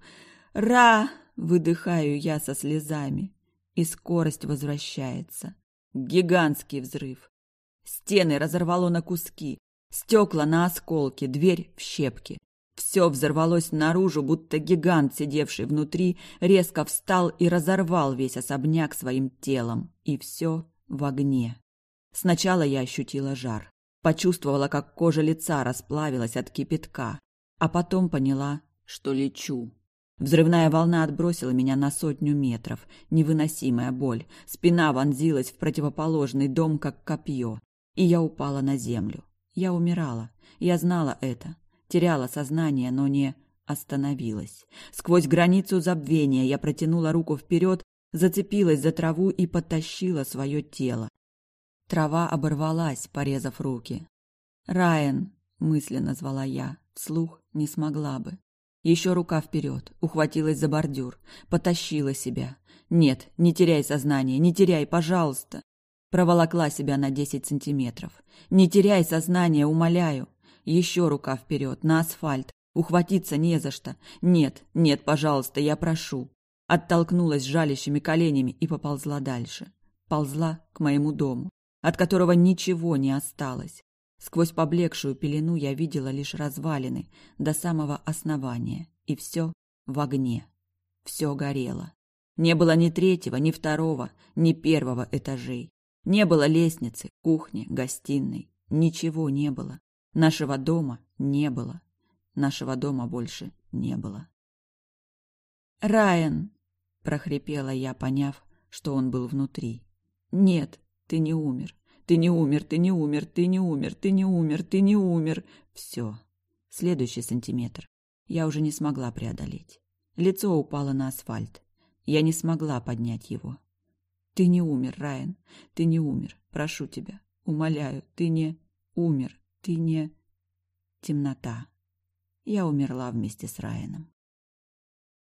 Ра! Выдыхаю я со слезами, и скорость возвращается. Гигантский взрыв. Стены разорвало на куски, стекла на осколки, дверь в щепки. Все взорвалось наружу, будто гигант, сидевший внутри, резко встал и разорвал весь особняк своим телом. И все в огне. Сначала я ощутила жар. Почувствовала, как кожа лица расплавилась от кипятка. А потом поняла, что лечу. Взрывная волна отбросила меня на сотню метров. Невыносимая боль. Спина вонзилась в противоположный дом, как копье. И я упала на землю. Я умирала. Я знала это. Теряла сознание, но не остановилась. Сквозь границу забвения я протянула руку вперед, зацепилась за траву и потащила свое тело. Трава оборвалась, порезав руки. «Райан!» — мысленно звала я. Вслух не смогла бы. Еще рука вперед, ухватилась за бордюр, потащила себя. Нет, не теряй сознание, не теряй, пожалуйста. Проволокла себя на десять сантиметров. Не теряй сознание, умоляю. Еще рука вперед, на асфальт. Ухватиться не за что. Нет, нет, пожалуйста, я прошу. Оттолкнулась жалящими коленями и поползла дальше. Ползла к моему дому, от которого ничего не осталось. Сквозь поблекшую пелену я видела лишь развалины до самого основания, и все в огне. Все горело. Не было ни третьего, ни второго, ни первого этажей. Не было лестницы, кухни, гостиной. Ничего не было. Нашего дома не было. Нашего дома больше не было. «Райан!» – прохрипела я, поняв, что он был внутри. «Нет, ты не умер. Ты не умер, ты не умер, ты не умер, ты не умер, ты не умер. Все. Следующий сантиметр. Я уже не смогла преодолеть. Лицо упало на асфальт. Я не смогла поднять его. Ты не умер, Райан. Ты не умер. Прошу тебя. Умоляю. Ты не умер. Ты не... Темнота. Я умерла вместе с Райаном.